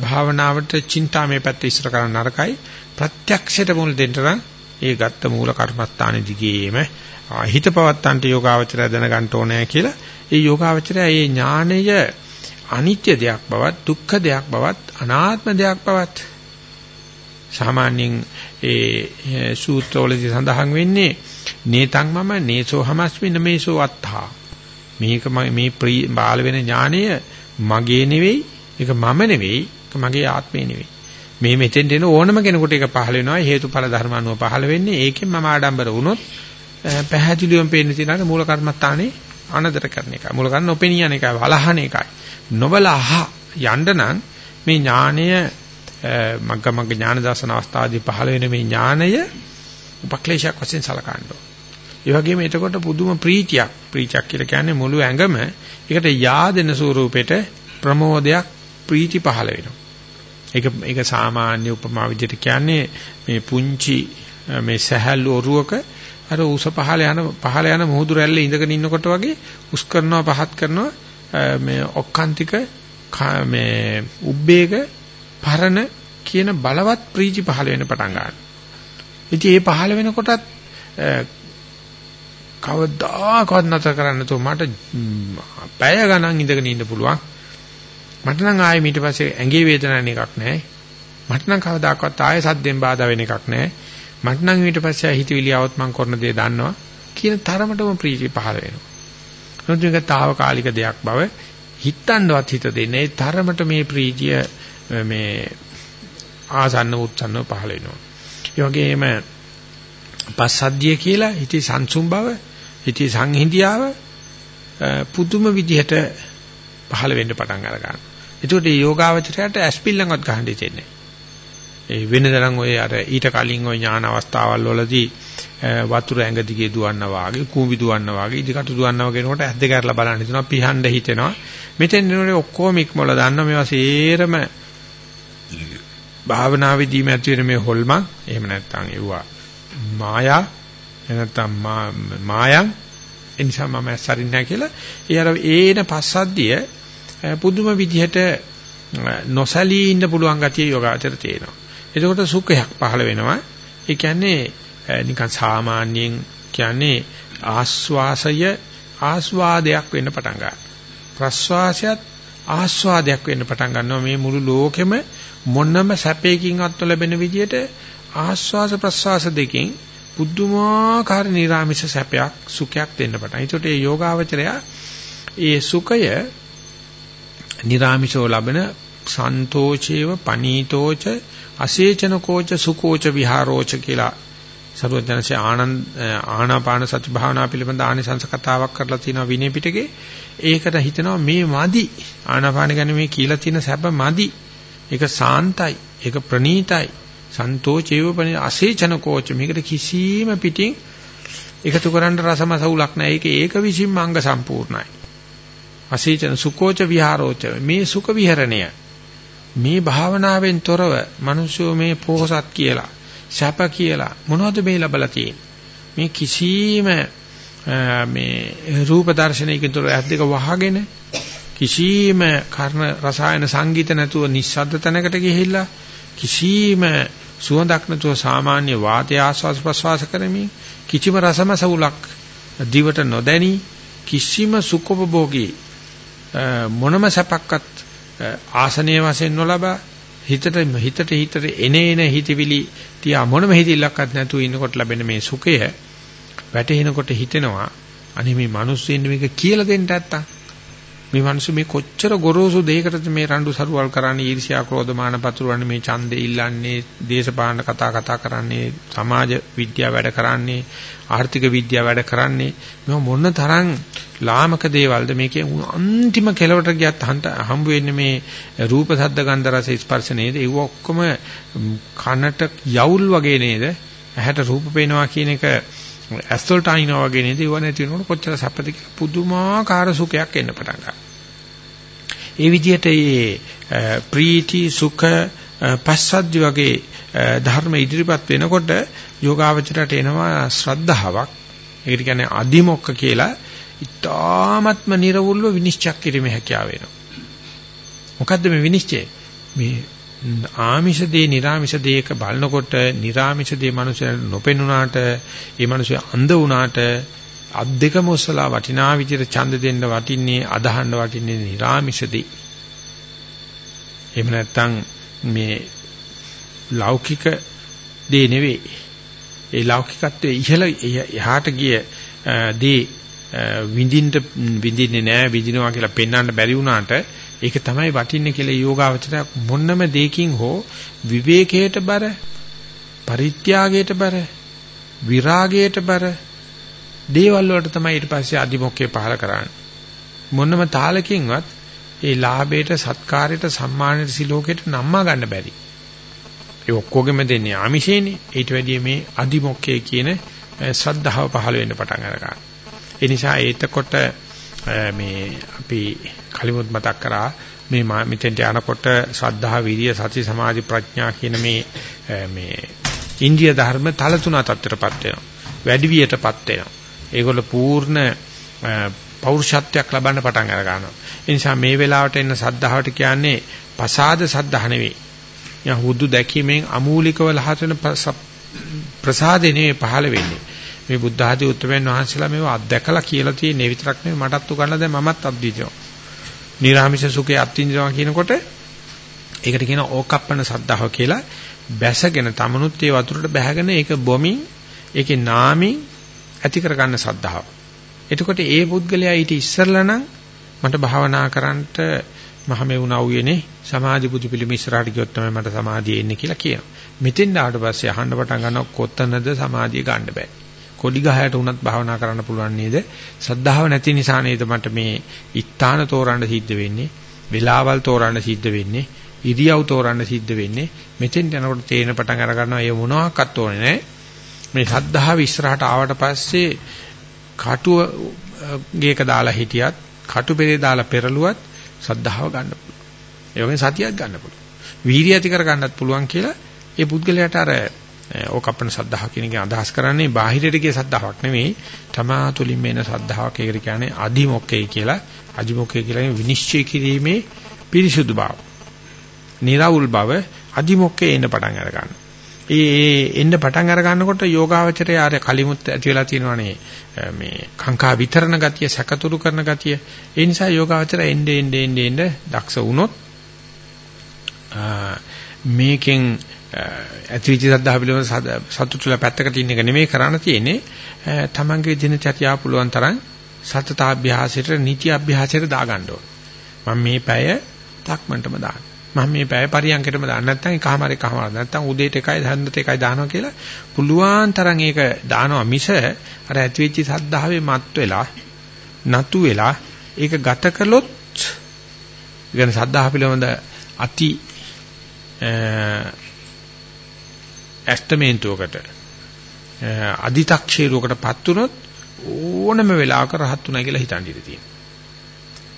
භාවනාවට චින්තාමේ පැත්ත ඉස්සර කරන්න නරකයි. ප්‍රත්‍යක්ෂයට මුල් දෙන්න නම් ඒ ගත්ත මූල කර්මස්ථාන දිගේම හිත පවත්තන්ට යෝගාවචරය දැනගන්න ඕනේ කියලා. ඒ යෝගාවචරය ඒ ඥානය අනිත්‍ය දෙයක් බවත් දුක්ඛ දෙයක් බවත් අනාත්ම දෙයක් බවත්. සාමාන්‍යයෙන් ඒ සූත්‍රවලදී සඳහන් වෙන්නේ නේතං මම නේසෝ හමස්මි නමේසෝ අත්තා. මේක මේ බාල වෙන ඥානය මගේ නෙවෙයි ඒක මම නෙවෙයි ඒක මගේ ආත්මේ නෙවෙයි. මේ මෙතෙන් දෙන ඕනම කෙනෙකුට ඒක පහළ වෙනවා හේතුඵල ධර්ම අනුව පහළ වෙන්නේ ඒකෙන් මම ආඩම්බර වුණොත් පැහැදිලිවම පේන්න තියෙනවා මූල කර්මස්ථානේ අනදර කරන එක මූල කර්ම නොපෙනියන එකයි වලහන එකයි නොබලහ යන්න නම් මේ ඥානය මග්ග මග්ග ඥාන දර්ශන අවස්ථාවේදී පහළ වෙන මේ ඥානය උපක්ලේශයක් වශයෙන් සලකන්න ඕන. ඒ වගේම එතකොට පුදුම ප්‍රීතියක් ප්‍රීතියක් කියලා කියන්නේ මුළු ඇඟම ඒකට yaadෙන ස්වරූපෙට ප්‍රමෝදයක් ප්‍රීති පහළ වෙනවා. ඒක ඒක සාමාන්‍ය උපමා විදිහට කියන්නේ මේ පුංචි මේ සහැල්ලු ඔරුවක අර උස පහළ යන පහළ යන මුහුදු රැල්ලේ ඉඳගෙන ඉන්නකොට වගේ උස් කරනවා පහත් කරනවා මේ ඔක්කාන්තික මේ උබ්බේක පරණ කියන බලවත් ප්‍රීති පහළ වෙන පටන් ගන්නවා. ඉතින් ඒ පහළ වෙනකොටත් කවදාකවත් නැතර කරන්න තෝ මට පැය ගණන් ඉඳගෙන ඉන්න පුළුවන්. මට නම් ආයේ ඊට පස්සේ ඇඟේ වේදනාවක් එකක් නැහැ. මට නම් කවදාකවත් ආයේ සද්දෙන් බාධා වෙන එකක් නැහැ. මට නම් ඊට පස්සේ හිතවිලි આવොත් මම කරන දේ දන්නවා කියන තරමටම ප්‍රීතිය පහළ වෙනවා. නමුත් මේක తాවකාලික දෙයක් බව හිතන්නවත් හිත දෙන්නේ තරමට මේ ප්‍රීතිය මේ ආසන්න උත්සන්න පහළ වෙනවා. ඒ වගේම පස්සද්ධිය කියලා හිතේ සංසුම් බව, හිතේ සංහිඳියාව පුදුම විදිහට පහළ වෙන්න පටන් අර ගන්නවා. ඒකට මේ යෝගාවචරයට ඇස්පිල්ලංවත් ගහන්න දෙන්නේ ඒ වෙනදනම් ඔය අර ඊට කලින් ඔය ඥාන අවස්ථාවල් වලදී වතුර ඇඟ දිගේ දුවන්නා වාගේ කූඹි දුවන්නා වාගේ ඉදිකට දුවන්නා වගේ නකොට ඇස් දෙක අරලා බලන්න හිතනවා පිහඬ හිතෙනවා. මෙතෙන් එනකොට ඔක්කොම ඉක්මවල දන්නවා මේවා සේරම භාවනාවේදීම ඇති වෙන මේ හොල්මන් එහෙම නැත්නම් ඒවා මායා එහෙනම් මායම් එනිසා මම ඇස්සරින්නේ නැහැ කියලා. ඒ අර ඒන පස්සද්ධිය පුදුම විදිහට නොසලී ඉන්න පුළුවන් ගතිය යෝගාචර තියෙනවා. එතකොට සුඛයක් පහළ වෙනවා. ඒ කියන්නේ නිකන් සාමාන්‍යයෙන් කියන්නේ ආස්වාසය ආස්වාදයක් වෙන්න පටන් ගන්නවා. ප්‍රස්වාසයත් ආස්වාදයක් වෙන්න පටන් ගන්නවා මේ මුළු ලෝකෙම මොනම සැපයකින්වත් ලැබෙන විදිහට ආස්වාස ප්‍රස්වාස දෙකෙන් පුදුමාකාර නිර්ාමිෂ සැපයක් සුඛයක් දෙන්න පටන්. ඒකට මේ යෝගාවචරය ඒ සුඛය නිර්ාමිෂව ලබන සන්තෝෂේව පනීතෝච අසේචන කෝච සුකෝච විහාරෝච කියලා සරුවචනසේ ආනන්ද ආනාපාන සති භාවනා පිළිබඳ ආනිසංස කතාවක් කරලා තියෙනවා විනය පිටකේ. ඒකට හිතනවා මේ මදි. ආනාපාන ගැන මේ කියලා තියෙන සැප මදි. ඒක සාන්තයි. ඒක ප්‍රණීතයි සන්තෝෂේව පනී අසේචන කෝච මේකට කිසිම පිටින් එකතු කරන්න රසමසවුලක් නැහැ. ඒක ඒක විසින්ම අංග සම්පූර්ණයි. අසීචන සුකෝච විහාරෝච. මේ සුඛ විහරණය. මේ භාවනාවෙන් තොරව මිනිස්සු මේ පොහසත් කියලා සැප කියලා මොනවද මේ ලබලා තියෙන්නේ? මේ කිසිම මේ රූප දර්ශනයකින් තොරව ඇස් දෙක වහගෙන කිසිම කර්ණ රසායන සංගීත නැතුව නිස්සද්ද තැනකට ගිහිල්ලා කිසිම සුවඳක් නැතුව සාමාන්‍ය වාතය ආස්වාස් ප්‍රස්වාස කරමින් කිසිම රසමසවුලක් දිවට නොදැනි කිසිම සුඛෝපභෝගී මොනම සැපක්වත් ආසනීය වශයෙන් නොලබා හිතට හිතට හිතට එනේන හිතවිලි තියා මොනම හිතිලක්වත් නැතුව ඉන්නකොට ලැබෙන මේ සුඛය වැටෙනකොට හිතෙනවා අනේ මේ මිනිස්සුන් මේක කියලා දෙන්න නැත්තම් මේ මිනිස්සු මේ කොච්චර ගොරෝසු දෙයකටද මේ රණ්ඩු සරුවල් කරන්නේ? ඊර්ෂ්‍යා ක්‍රෝධ මාන පතුරවන්නේ මේ ඡන්දේ ඉල්ලන්නේ දේශපාලන කතා කතා කරන්නේ සමාජ විද්‍යාව වැඩ කරන්නේ ආර්ථික විද්‍යාව වැඩ කරන්නේ. මේ මොන තරම් ලාමක දේවල්ද? මේකේ අන්තිම කෙලවට ගියත් හම්බ වෙන්නේ මේ රූප ශබ්ද ගන්ධ රස ස්පර්ශ නේද? ඒව ඔක්කොම කනට යවුල් වගේ නේද? ඇහැට රූප පේනවා කියන එක ඇස්වලට අනිනවා වගේ නේද ඒව නැති වෙනකොට කොච්චර සැපද කියලා පුදුමාකාර සුඛයක් එන්න පටන් ගන්නවා. ඒ විදිහට මේ ප්‍රීති සුඛ පස්සද්ධි වගේ ධර්ම ඉදිරිපත් වෙනකොට යෝගාවචරයට එනවා ශ්‍රද්ධාවක්. ඒකට කියන්නේ අදිමොක්ක කියලා ඉතාමත්ම නිර්වුල්ව විනිශ්චය කිරීමේ හැකියාව වෙනවා. මොකද්ද මේ විනිශ්චය? මේ ආමිෂ දේ නිර්ආමිෂ දේක බලනකොට නිර්ආමිෂ දේ මනුස්සයන්ට නොපෙනුනාට ඒ මනුස්සය අන්ධ වුණාට අත් දෙකම ඔස්සලා වටිනා විදිහට ඡන්ද දෙන්න වටින්නේ අදහන්න වටින්නේ නිර්ආමිෂ දේ. එහෙම නැත්නම් මේ ලෞකික දේ නෙවෙයි. ඒ ලෞකිකත්වයේ ඉහළ එහාට ගිය දේ විඳින්න විඳින්නේ නැහැ විඳිනවා කියලා පෙන්වන්න බැරි වුණාට ඒක තමයි වටින්නේ කියලා යෝගාවචරය මොන්නම දෙයකින් හෝ විවේකයට බර පරිත්‍යාගයට බර විරාගයට බර දේවල් වලට තමයි ඊට පස්සේ අදිමොක්කේ පහල කරන්නේ. මොන්නම තාලකින්වත් ඒ ලාභයට සත්කාරයට සම්මානයට සිලෝකයට නම්මා ගන්න බැරි. ඒ ඔක්කොගෙම දෙන්නේ ආමිෂේනේ. ඊට වැඩිය මේ අදිමොක්කේ කියන ශ්‍රද්ධාව පහළ වෙන්න පටන් අරගන්නවා ඒ නිසා ඒතකොට මේ අපි කලිමුත් මතක් කරා මේ මෙතෙන්ට යනකොට ශ්‍රද්ධා විරිය සති සමාධි ප්‍රඥා කියන මේ මේ ඉන්දිය ධර්ම තල තුන තත්ත්වයටපත් වෙනවා. වැඩි වියටපත් වෙනවා. ඒගොල්ල පූර්ණ පෞරුෂත්වයක් ලබන්න පටන් අර ගන්නවා. ඒ නිසා මේ වෙලාවට එන්න සද්ධාවට කියන්නේ පසාද සද්ධා නෙවෙයි. යා හුදු දැකීමෙන් අමූලිකව ලහතන ප්‍රසාදේ නෙවෙයි පහළ වෙන්නේ. මේ බුද්ධ ආදී උත්තරයන් වහන්සේලා මේව අත්දැකලා කියලා තියෙන විතරක් නෙවෙයි මටත් උගන්ලා දැන් මමත් අත්දිනවා. නිර්ආමිෂ සුඛේ අත්දිනවා කියනකොට ඒකට කියන ඕකප්පන සද්ධාව කියලා බැසගෙන තමනුත් ඒ වතුරට බැහැගෙන ඒක බොමින් ඒකේ නාමින් ඇති කරගන්න සද්ධාව. එතකොට ඒ පුද්ගලයා ඊට ඉස්සරලා නම් මට භාවනා කරන්නට මහමෙවුනා වූයේනේ සමාධි බුදු පිළිම ඉස්සරහට ගියොත් තමයි මට සමාධිය එන්නේ කියලා කියනවා. මෙතෙන් ආවට පස්සේ අහන්න පටන් ගන්නවා කොතනද සමාධිය ගන්න බෑ. කොඩි ගහයට උනත් භාවනා කරන්න පුළුවන් නේද? සද්ධාව නැති නිසා නේද මට මේ ඊත්තාන තෝරන්න සිද්ධ වෙන්නේ, වෙලාවල් තෝරන්න සිද්ධ වෙන්නේ, ඉරියව් තෝරන්න සිද්ධ වෙන්නේ. මෙතෙන් යනකොට තේන පටන් අර ගන්නවා ඒ මොනවාක්වත් ඕනේ නැහැ. මේ සද්ධාව ඉස්සරහට ආවට පස්සේ කටුව ගේක දාලා හිටියත්, කටු පෙරේ දාලා පෙරළුවත් සද්ධාව ගන්න පුළුවන්. ඒ වගේ සතියක් ගන්න පුළුවන්. වීර්යය ඇති කර ගන්නත් පුළුවන් කියලා ඒ පුද්ගලයාට අර ඕකප්පන සද්ධාව කියන එක අදහස් කරන්නේ බාහිරට ගිය සද්ධාාවක් නෙමෙයි තමා තුලින් එන සද්ධාාවක් ඒකට කියන්නේ අදිමොක්කේ කියලා අදිමොක්කේ කියලා විනිශ්චය කිරීමේ පිරිසුදු බව. නිර්වුල් බව අදිමොක්කේ එන්න පටන් අර ගන්නවා. ඒ එන්න පටන් අර ගන්නකොට යෝගාවචරය ආර කලිමුත් ඇති වෙලා තියෙනවානේ මේ කාංකා විතරණ ගතිය සැකතුරු කරන ගතිය ඒ නිසා යෝගාවචරය එන්නේ එන්නේ එන්නේ දක්ෂ වුණොත් මේකෙන් ඇතිවිච සද්ධා පිළිබඳ සතුටුලා පැත්තකට ඉන්න එක නෙමෙයි කරන්න තියෙන්නේ. තමන්ගේ දිනචර්යාව පුළුවන් තරම් සතතාභ්‍යාසයට නිති අභ්‍යාසයට දාගන්න ඕන. මම මේ පැය තක්මන්ටම දාන්න මම මේ පැය පරියන්කටම දාන්න නැත්නම් එකමාර එකමාර නැත්නම් උදේට එකයි හන්දට එකයි දානවා කියලා පුළුවන් තරම් ඒක දානවා මිස අර ඇතිවිච සද්ධාවේ මත් වෙලා නතු වෙලා ඒක ගත කළොත් ඉගෙන සද්ධා පිළිබඳ අති ඇස්තමේන්තුවකට අදි탁ෂේරුවකටපත් වුනොත් ඕනම වෙලාවක රහත් උනායි කියලා හිතන් ඉඳී තියෙනවා.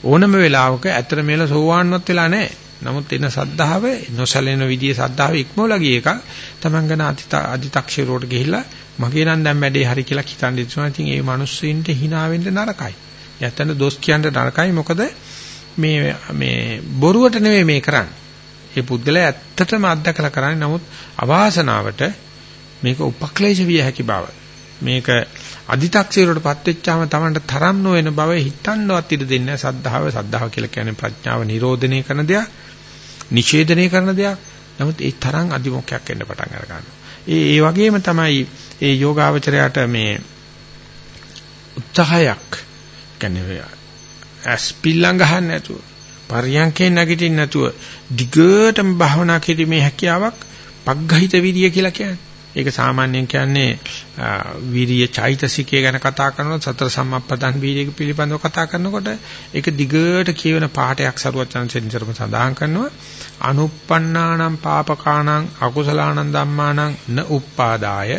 ඕනම වෙලාවක ඇතර මේල සෝවාන්වත් වෙලා නැහැ. නමුත් එන සද්ධාව නොසලෙන විදිහේ සද්ධාව ඉක්මවලා ගිය එක තමන් ගන අදි탁ෂේරුවට ගිහිල්ලා මගේ නම් දැන් වැඩේ හරි කියලා හිතන් ඉඳිනවා. ඉතින් ඒ මිනිස්සුන්ට hina වෙන්න නරකයි. යැත්තන දොස් කියන්න නරකයි. මොකද මේ මේ බොරුවට නෙවෙයි මේ කරන්නේ. ඒ පුද්ගලයා ඇත්තටම අත්දකලා කරන්නේ නමුත් අවාසනාවට මේක උපක්ලේශ විය හැකි බව. මේක අදි탁සීරයටපත් වෙච්චාම Tamanට තරම් නොවන බව හිතන්නවත් ඉඩ දෙන්නේ සද්ධාව සද්ධාව කියලා කියන්නේ ප්‍රඥාව නිරෝධනය කරන දෙයක්, නිෂේධනය කරන දෙයක්. නමුත් ඒ තරම් අදිමොක්කයක් එන්න පටන් අර ගන්නවා. ඒ ඒ වගේම තමයි ඒ යෝගාවචරයට මේ උත්සාහයක් කියන්නේ ස්පිල්ලම් ගහන්න නැතුව පරියන්කේ නැගිටින්න නැතුව දිගටම භාවනා කිරීමේ හැකියාවක් පග්ගහිත විරිය කියලා කියන්නේ. ඒක සාමාන්‍යයෙන් කියන්නේ විරිය චෛතසිකය ගැන කතා කරනකොට සතර සම්මප්පදන් වීර්යක පිළිබඳව කතා කරනකොට ඒක දිගට කියවන පාඩයක් සරුවත් චන්සෙන්තරම සඳහන් කරනවා අනුප්පන්නානම් පාපකානම් අකුසලානම් ධම්මානම් න උප්පාදාය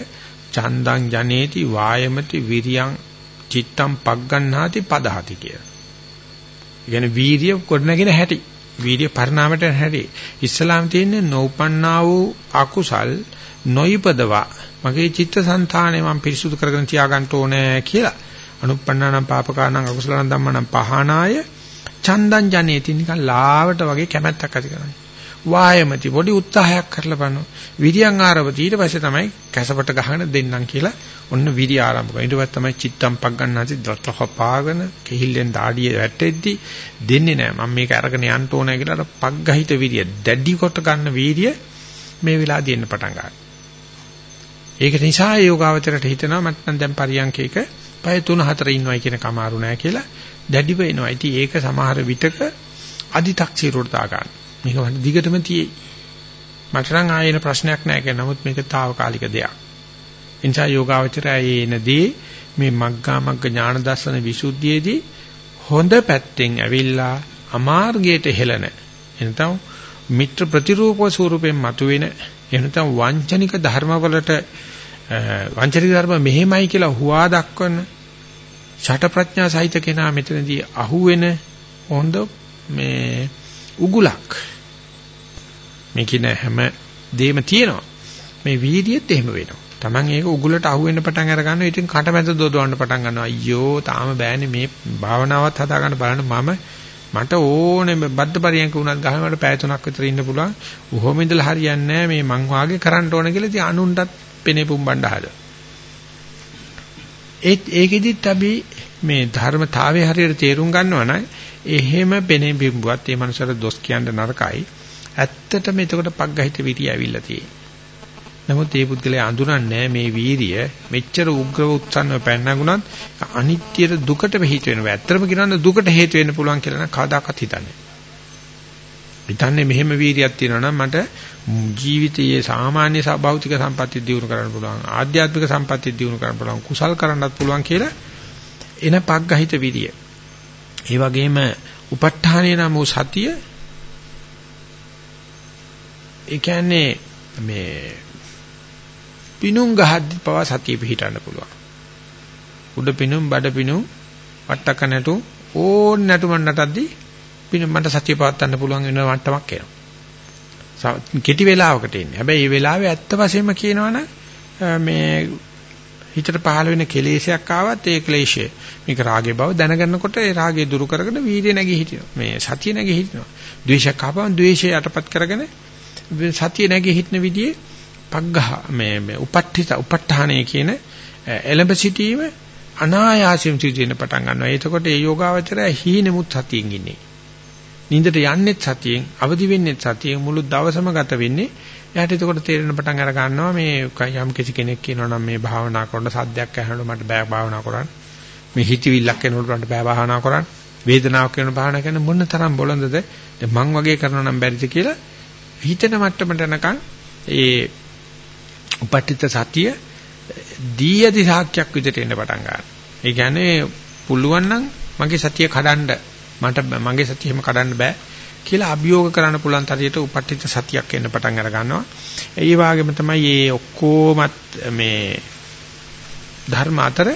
චන්දං ජනේති වායමති විරියං චිත්තම් පග්ගණ්හාති පදහති කිය. කියන්නේ වීර්ය කොටනගෙන හැටි. වීර්ය පරිණාමයට හැටි. ඉස්ලාම් තියෙන්නේ නොඋපන්නා වූ අකුසල් නොයිපදවා මගේ චිත්තසංතානය මම පිරිසුදු කරගෙන තියාගන්න ඕනේ කියලා. අනුප්පන්නානම් පාපකානම් අකුසලානම් ධම්මානම් පහනාය චන්දං ජනේති නිකන් ලාවට වගේ කැමැත්තක් ඇති කරන්නේ. වායමති පොඩි උත්සාහයක් කරලා බලනවා. විරියන් ආරවති ඊට පස්සේ තමයි කැසපට ගහගෙන දෙන්නම් කියලා ඔන්න විරිය ආරම්භ කරනවා. ඊට පස්සේ තමයි චිත්තම් පක් ගන්නාසි දත්ලහ පාගෙන කෙහිල්ලෙන් දාඩිය වැටෙද්දි දෙන්නේ නැහැ. මම මේක අරගෙන යන්න ඕනේ කියලා අර පග්ගහිත විරිය දැඩි කොට ගන්න වීරිය මේ වෙලාවදී එන්න පටන් ගන්නවා. ඒක නිසා යෝගාවචරයට හිතෙනවා මත්නම් දැන් පරියන්කේක පය 3 4 ඉන්නවයි කියන කමාරු නැහැ කියලා දැඩිව එනවා. ඉතින් ඒක සමහර විටක අදි탁සිරුවට දා ගන්න. මේක වල දිගටම තියෙයි. මට නම් ආයෙන ප්‍රශ්නයක් නැහැ කියලා. නමුත් මේක తాවකාලික දෙයක්. එනිසා යෝගාවචරය එනදී මේ මග්ගා මග්ග ඥාන දර්ශන විසුද්ධියේදී හොඳ පැත්තෙන් ඇවිල්ලා අමාර්ගයට හෙළන එනතම් මිත්‍ර ප්‍රතිරූප ස්වරූපයෙන් මතුවෙන එනතම් වංචනික ධර්මවලට වංචනික ධර්ම මෙහෙමයි කියලා හුවා දක්වන ෂට ප්‍රඥා සහිත කෙනා මෙතනදී අහුවෙන හොඳ මේ උගුලක් මේ කියන හැම දෙයක්ම තියෙනවා. මේ වීදියෙත් එහෙම වෙනවා. Taman ඒක උගුලට අහු වෙන්න පටන් අර ගන්නවා. ඉතින් කටමැද දොදවන්න පටන් ගන්නවා. අයියෝ තාම බෑනේ මේ භාවනාවත් හදා ගන්න බලන්න මම මට ඕනේ බද්ද පරියන්ක වුණත් ගහන මට පැය තුනක් විතර ඉන්න පුළුවන්. උහුම ඉඳලා හරියන්නේ නැහැ මේ මං වාගේ කරන්න ඕන කියලා ඉතින් අනුන්ටත් පෙනේ පුම්බණ්ඩ හදලා. ඒත් ඒකෙදිත් අපි මේ ධර්මතාවයේ හරියට තේරුම් ගන්නවා නම් එහෙම පෙනේ බිම්බුවත් ඒ මනුස්සර දොස් කියන්න නරකයි. ඇත්තටම එතකොට පග්ගහිත විරිය ඇවිල්ලා තියෙන්නේ. නමුත් මේ පුද්ගලයා අඳුරන්නේ මේ වීරිය මෙච්චර උග්‍රව උත්සන්නව පැන්නගුණත් අනිත්‍යයට දුකට හේතු වෙනවා. ඇත්තටම කියනවා දුකට හේතු වෙන්න පුළුවන් කියලා නම් කවදාකවත් හිතන්නේ. හිතන්නේ මෙහෙම වීරියක් තියෙනවා නම් මට ජීවිතයේ සාමාන්‍ය භෞතික සම්පත්තිය දිනු කරන්න පුළුවන්. ආධ්‍යාත්මික සම්පත්තිය දිනු කරන්න පුළුවන්. කුසල් කරන්නත් පුළුවන් කියලා එන පග්ගහිත විරිය. ඒ වගේම උප ဋ ාණේ නම් වූ සතිය ඒ කියන්නේ මේ පිනුම් ගහද්දි පවා සතිය පිහිටන්න පුළුවන්. උඩ පිනුම් බඩ පිනුම් වට්ටක නැටු ඕන නැටුමක් නටද්දි පිනුම් මට සතිය පවත්වන්න පුළුවන් වෙන මට්ටමක් එනවා. කෙටි වෙලාවකට එන්නේ. හැබැයි මේ වෙලාවේ ඇත්ත වශයෙන්ම කියනවනම් මේ හිතට පහළ වෙන කෙලෙසයක් ආවත් ඒ ක්ලේශය මේක රාගේ බව දැනගන්නකොට ඒ රාගේ දුරු කරගෙන වීර්ය නැගී හිටිනවා මේ සතිය නැගී හිටිනවා ද්වේෂයක් ආපම ද්වේෂය යටපත් කරගෙන සතිය නැගී හිටින විදිහේ පග්ගහ මේ මේ උපට්ඨිත උපට්ඨානය කියන එලඹ සිටීම අනායාසයෙන් සිදුවෙන පටන් ගන්නවා එතකොට ඒ යෝගාවචරය හීනෙමුත් සතියෙන් ඉන්නේ නින්දට යන්නෙත් සතියෙන් අවදි වෙන්නෙත් සතියෙන් මුළු දවසම ගත වෙන්නේ එයාට එතකොට තේරෙන පටන් අර ගන්නවා මේ යම් කිසි කෙනෙක් කියනවා නම් මේ භාවනා කරන සද්දයක් ඇහෙනකොට මට බෑ භාවනා කරන්න. මේ හිතවිල්ලක් එනකොට මට බෑ භාවනා කරන්න. වේදනාවක් වෙන භාවනා කරන මොන තරම් බොළඳද? මං වගේ කරනවා නම් බැරිද කියලා හිතන මට්ටමට යනකම් ඒ උපට්ඨිත සතිය දී යති සාක්ෂයක් විදිහට එන්න පටන් ගන්නවා. ඒ කියන්නේ පුළුවන් නම් මගේ සතිය කඩන්න මට මගේ සතියෙම කඩන්න බෑ. කියලා අභියෝග කරන්න පුළුවන් තරයට උපට්ඨිත සතියක් එන්න පටන් අර ගන්නවා. ඒ වගේම තමයි මේ ඔක්කොමත් මේ ධර්ම අතර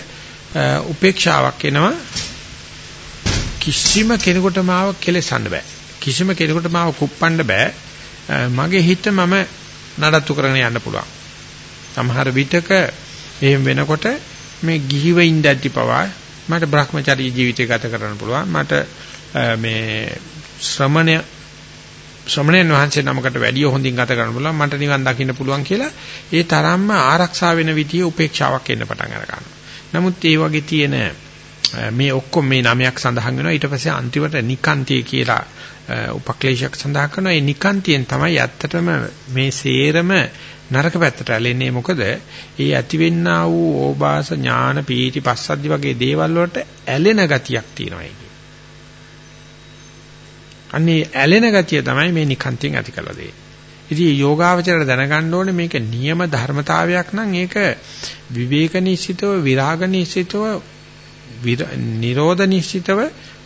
උපේක්ෂාවක් එනවා. කිසිම කෙනෙකුට මාව කෙලෙසන්න බෑ. කිසිම කෙනෙකුට මාව කුප්පන්න බෑ. මගේ හිත මම නඩත්තු කරගෙන යන්න පුළුවන්. සමහර විටක එහෙම වෙනකොට මේ ගිහිව ඉඳද්දි පවා මට Brahmacharya ජීවිතය ගත කරන්න පුළුවන්. මට මේ ශ්‍රමණය ශ්‍රමණයන් වහන්සේ නමකට වැඩිය හොඳින් ගත කරන්න පුළුවන් මට නිවන් දකින්න පුළුවන් කියලා ඒ තරම්ම ආරක්ෂා වෙන විදිය උපේක්ෂාවක් එන්න පටන් අර ගන්නවා. නමුත් ඒ වගේ තියෙන මේ ඔක්කොම මේ නමයක් සඳහන් වෙනවා ඊට පස්සේ අන්තිමට නිකාන්තිය කියලා උපක්ලේශයක් සඳහන් කරනවා. ඒ නිකාන්තියෙන් තමයි ඇත්තටම මේ සේරම නරක පැත්තට ඇලෙන්නේ මොකද ඒ ඇතිවෙන්නා වූ ඕබාස ඥාන පීටි පස්සද්ධි වගේ දේවල් වලට ඇලෙන ගතියක් තියෙනවා අන්නේ ඇලෙන ගතිය තමයි මේ නිකන්තියෙන් ඇති කරලා දෙන්නේ. ඉතින් යෝගාවචරයට දැනගන්න ඕනේ මේක නියම ධර්මතාවයක් නම් ඒක විවේක නිශ්චිතව විරාග නිශ්චිතව නිරෝධ නිශ්චිතව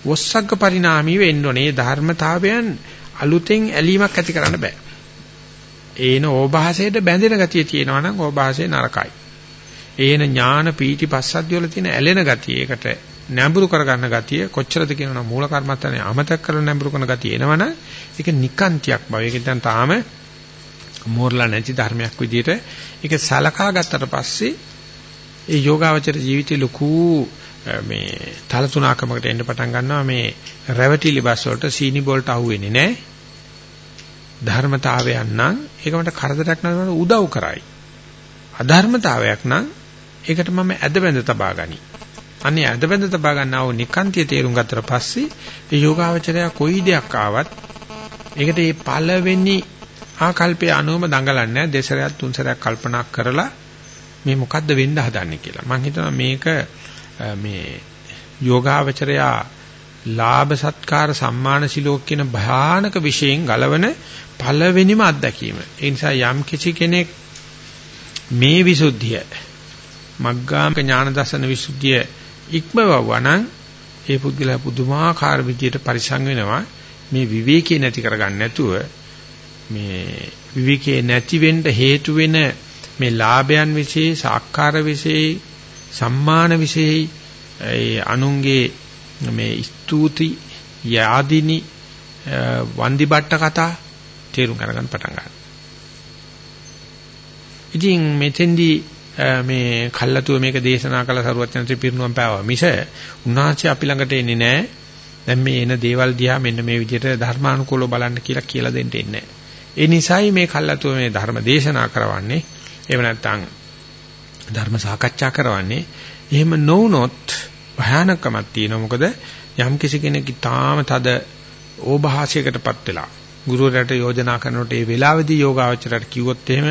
වොස්සග්ග පරිණාමී වෙන්න ඕනේ. මේ ධර්මතාවයන් අලුතෙන් ඇලීමක් ඇති කරන්න බෑ. ඒන ඕභාසයට බැඳෙන ගතිය තියෙනවා නම් ඕභාසය නරකයි. ඒන ඥාන පීටි පස්සද්ධිය වල තියෙන ඇලෙන ගතිය ඒකට නැඹුරු කරගන්න ගතිය කොච්චරද කියනවා මූල කර්මත්තනේ අමතක කරලා නැඹුරු කරන ගතිය එනවනම් ඒක නිකාන්තියක් බව. ඒක දැන් තාම මෝරලා නැති ධර්මයක් විදිහට ඒක සලකා ගත්තට පස්සේ ඒ යෝගාවචර ජීවිතේ ලොකු මේ තලතුණකමකට එන්න පටන් ගන්නවා මේ රැවටිලි බස් වලට සීනි බෝල්ට අහුවෙන්නේ නැහැ. ධර්මතාවයක් නම් ඒක මට කරදරයක් නැතුව උදව් කරයි. අධර්මතාවයක් නම් ඒකට මම ඇද බැඳ තබා ගනි. අනේ ඇද බැඳ තබා ගන්නා වූ නිකාන්තිය තේරුම් ගත්තට පස්සේ ඒ යෝගාවචරය කොයි දෙයක් ආවත් ඒකට මේ පළවෙනි ආකල්පය අනුවම දඟලන්නේ දෙසරයක් තුන්සරයක් කල්පනා කරලා මේ මොකද්ද වෙන්න හදන්නේ කියලා. මම හිතනවා මේක මේ යෝගාවචරයා ලාභ සත්කාර සම්මාන සිලෝක කියන භයානක විශයෙන් ගලවන පළවෙනිම අත්දැකීම. ඒ නිසා යම් කිසි කෙනෙක් මේ විසුද්ධිය මග්ගාමක ඥාන දර්ශන විසුද්ධිය ඉක්මවවා නම් ඒ පුද්ගලයා පුදුමාකාර විදියට පරිසං වෙනවා මේ විවේකී නැති කරගන්න නැතුව මේ විවේකී නැති වෙන්න හේතු වෙන මේ ලාභයන් વિશે සාක්කාර વિશે සම්මාන વિશે ඒ අනුන්ගේ මේ ස්තුති යාදිනි වන්දිබට්ට කතා තේරුම් අරගන්න පටන් ගන්නවා. ඉතින් මෙතෙන්දී මේ කල්ලාතුව මේක දේශනා කළ සරුවත්යන්ත්‍රි පිරිනුවම් පෑවා මිස උන්වහන්සේ අපි ළඟට එන්නේ නැහැ. දැන් මේ එන දේවල් දිහා මෙන්න මේ විදිහට ධර්මානුකූලව බලන්න කියලා කියලා දෙන්න ඉන්නේ. ඒ නිසායි මේ කල්ලාතුව මේ ධර්ම දේශනා කරවන්නේ. එහෙම නැත්නම් ධර්ම සාකච්ඡා කරවන්නේ. එහෙම නොවුනොත් භයානකමක් තියෙනවා. මොකද යම් කිසි කෙනෙක් තාම තද ඕභාෂයකටපත් වෙලා ගුරුවරයාට යෝජනා කරනකොට ඒ වෙලාවේදී යෝගාවචරයට කිව්වොත් එහෙම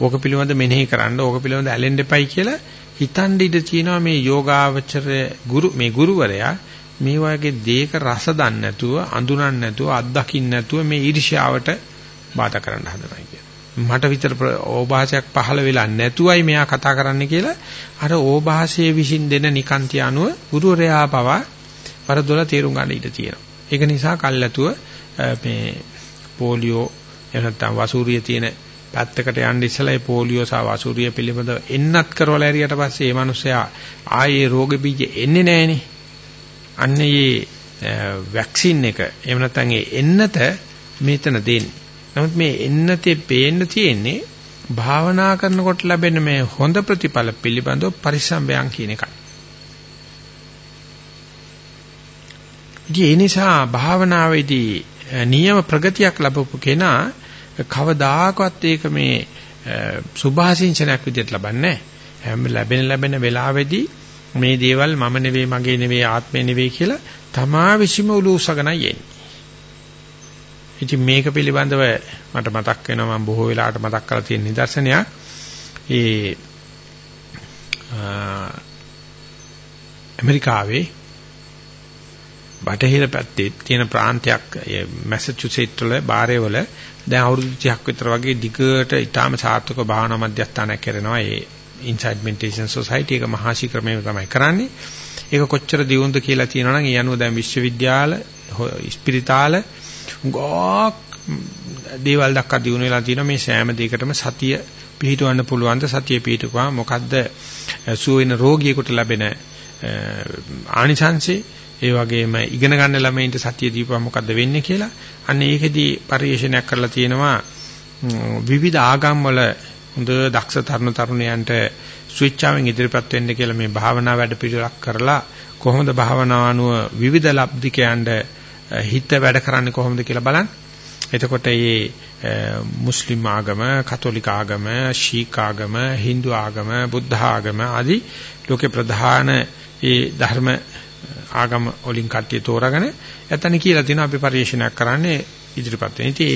ඕක පිළිබඳ මෙනෙහි කරන්න ඕක පිළිබඳ ඇලෙන්න එපයි කියලා හිතන් ඉඳ තියෙනවා මේ යෝගාවචරය ගුරු මේ ගුරුවරයා මේ වගේ දේක රස දන්නේ නැතුව අඳුනන්නේ නැතුව අත්දකින්න නැතුව මේ ඊර්ෂ්‍යාවට බාධා කරන්න හදනවා කියන. මට විතර ඕභාෂයක් පහළ වෙලා නැතුවයි මෙයා කතා කරන්නේ කියලා අර ඕභාෂයේ විසින් දෙන නිකාන්තිය අනුව ගුරුවරයා පවා වරදොල තේරුම් ගන්න ඉඩ තියෙනවා. ඒක නිසා කල්ැතුව මේ පෝලියෝ එහෙම නැත්නම් වසූරිය තියෙන පැත්තකට යන්න ඉස්සලා ඒ පෝලියෝ සහ වසූරිය පිළිබඳව එන්නත් කරවලා ඇරියට පස්සේ මේ මිනිස්සයා ආයේ රෝග බීජ එන්නේ නැහනේ. අන්න ඒ වැක්සින් එක එහෙම නැත්නම් ඒ එන්නත මෙතන දෙන්නේ. නමුත් මේ එන්නතේ පේන්න තියෙන්නේ භාවනා කරනකොට ලැබෙන මේ හොඳ ප්‍රතිඵල පිළිබඳව පරිසම්බයන් කියන එකයි. ඉතින් ඒ නිසා භාවනාවේදී නියම ප්‍රගතියක් ලැබපු කෙනා කවදාකවත් ඒක මේ සුභාසින්චනයක් විදිහට ලබන්නේ හැම ලැබෙන ලැබෙන වෙලාවේදී මේ දේවල් මම නෙවෙයි මගේ නෙවෙයි ආත්මේ නෙවෙයි කියලා තමා විසිම උලූසගෙන යන්නේ. ඉතින් මේක පිළිබඳව මට මතක් වෙනවා මම බොහෝ වෙලාවට මතක් කරලා තියෙන නිදර්ශනයක්. ඒ ඇමරිකාවේ බටහිර පැත්තේ තියෙන ප්‍රාන්තයක් මැසචුසෙට්ස් වල බාරේ වල දැන් අවුරුදු 30ක් විතර වගේ දිගට ඊටාම සාර්ථක භාවනා මධ්‍යස්ථානයක් කරනවා ඒ ඉන්සයිඩ් මෙඩිටේෂන් සොසයිටි එක මහාශී ක්‍රමයෙන් තමයි කරන්නේ ඒක කොච්චර දියුණුද කියලා තියෙනවා නම් ඒ අනුව දැන් විශ්වවිද්‍යාල ස්පිරිතාල ගොක් දේවල් දක්වා දියුණු වෙලා තියෙනවා. මේ සෑම දෙයකටම සතිය පිහිටවන්න පුළුවන් ද? සතිය පිහිටුවා මොකද්ද? සුව වෙන රෝගියෙකුට ලැබෙන ආනිසංශේ ඒ වගේම ඉගෙන ගන්න ළමයින්ට සතිය දීපුවා මොකද්ද වෙන්නේ කියලා. අන්න ඒකෙදී පරිශනාවක් කරලා තියෙනවා විවිධ ආගම් වල හොඳ දක්ෂ තරුණ තරුණයන්ට ස්විච්චාවෙන් ඉදිරිපත් වෙන්න කියලා මේ භාවනා වැඩ පිළිවෙලක් කරලා කොහොමද භාවනාව අනුව විවිධ ලබ්ධිකයන්ට හිත වැඩ කරන්නේ කොහොමද කියලා බලන්න. එතකොට මේ මුස්ලිම් ආගම, කතෝලික ආගම, ශීඛ ආගම, Hindu ආගම, බුද්ධ ආගම ආදී ලෝකේ ප්‍රධාන ඒ ධර්ම ආගම වලින් කට්ටිය තෝරාගෙන එතන කියලා තියෙනවා අපි පරිශීලනයක් කරන්නේ ඉදිරිපත් වෙන. ඉතින්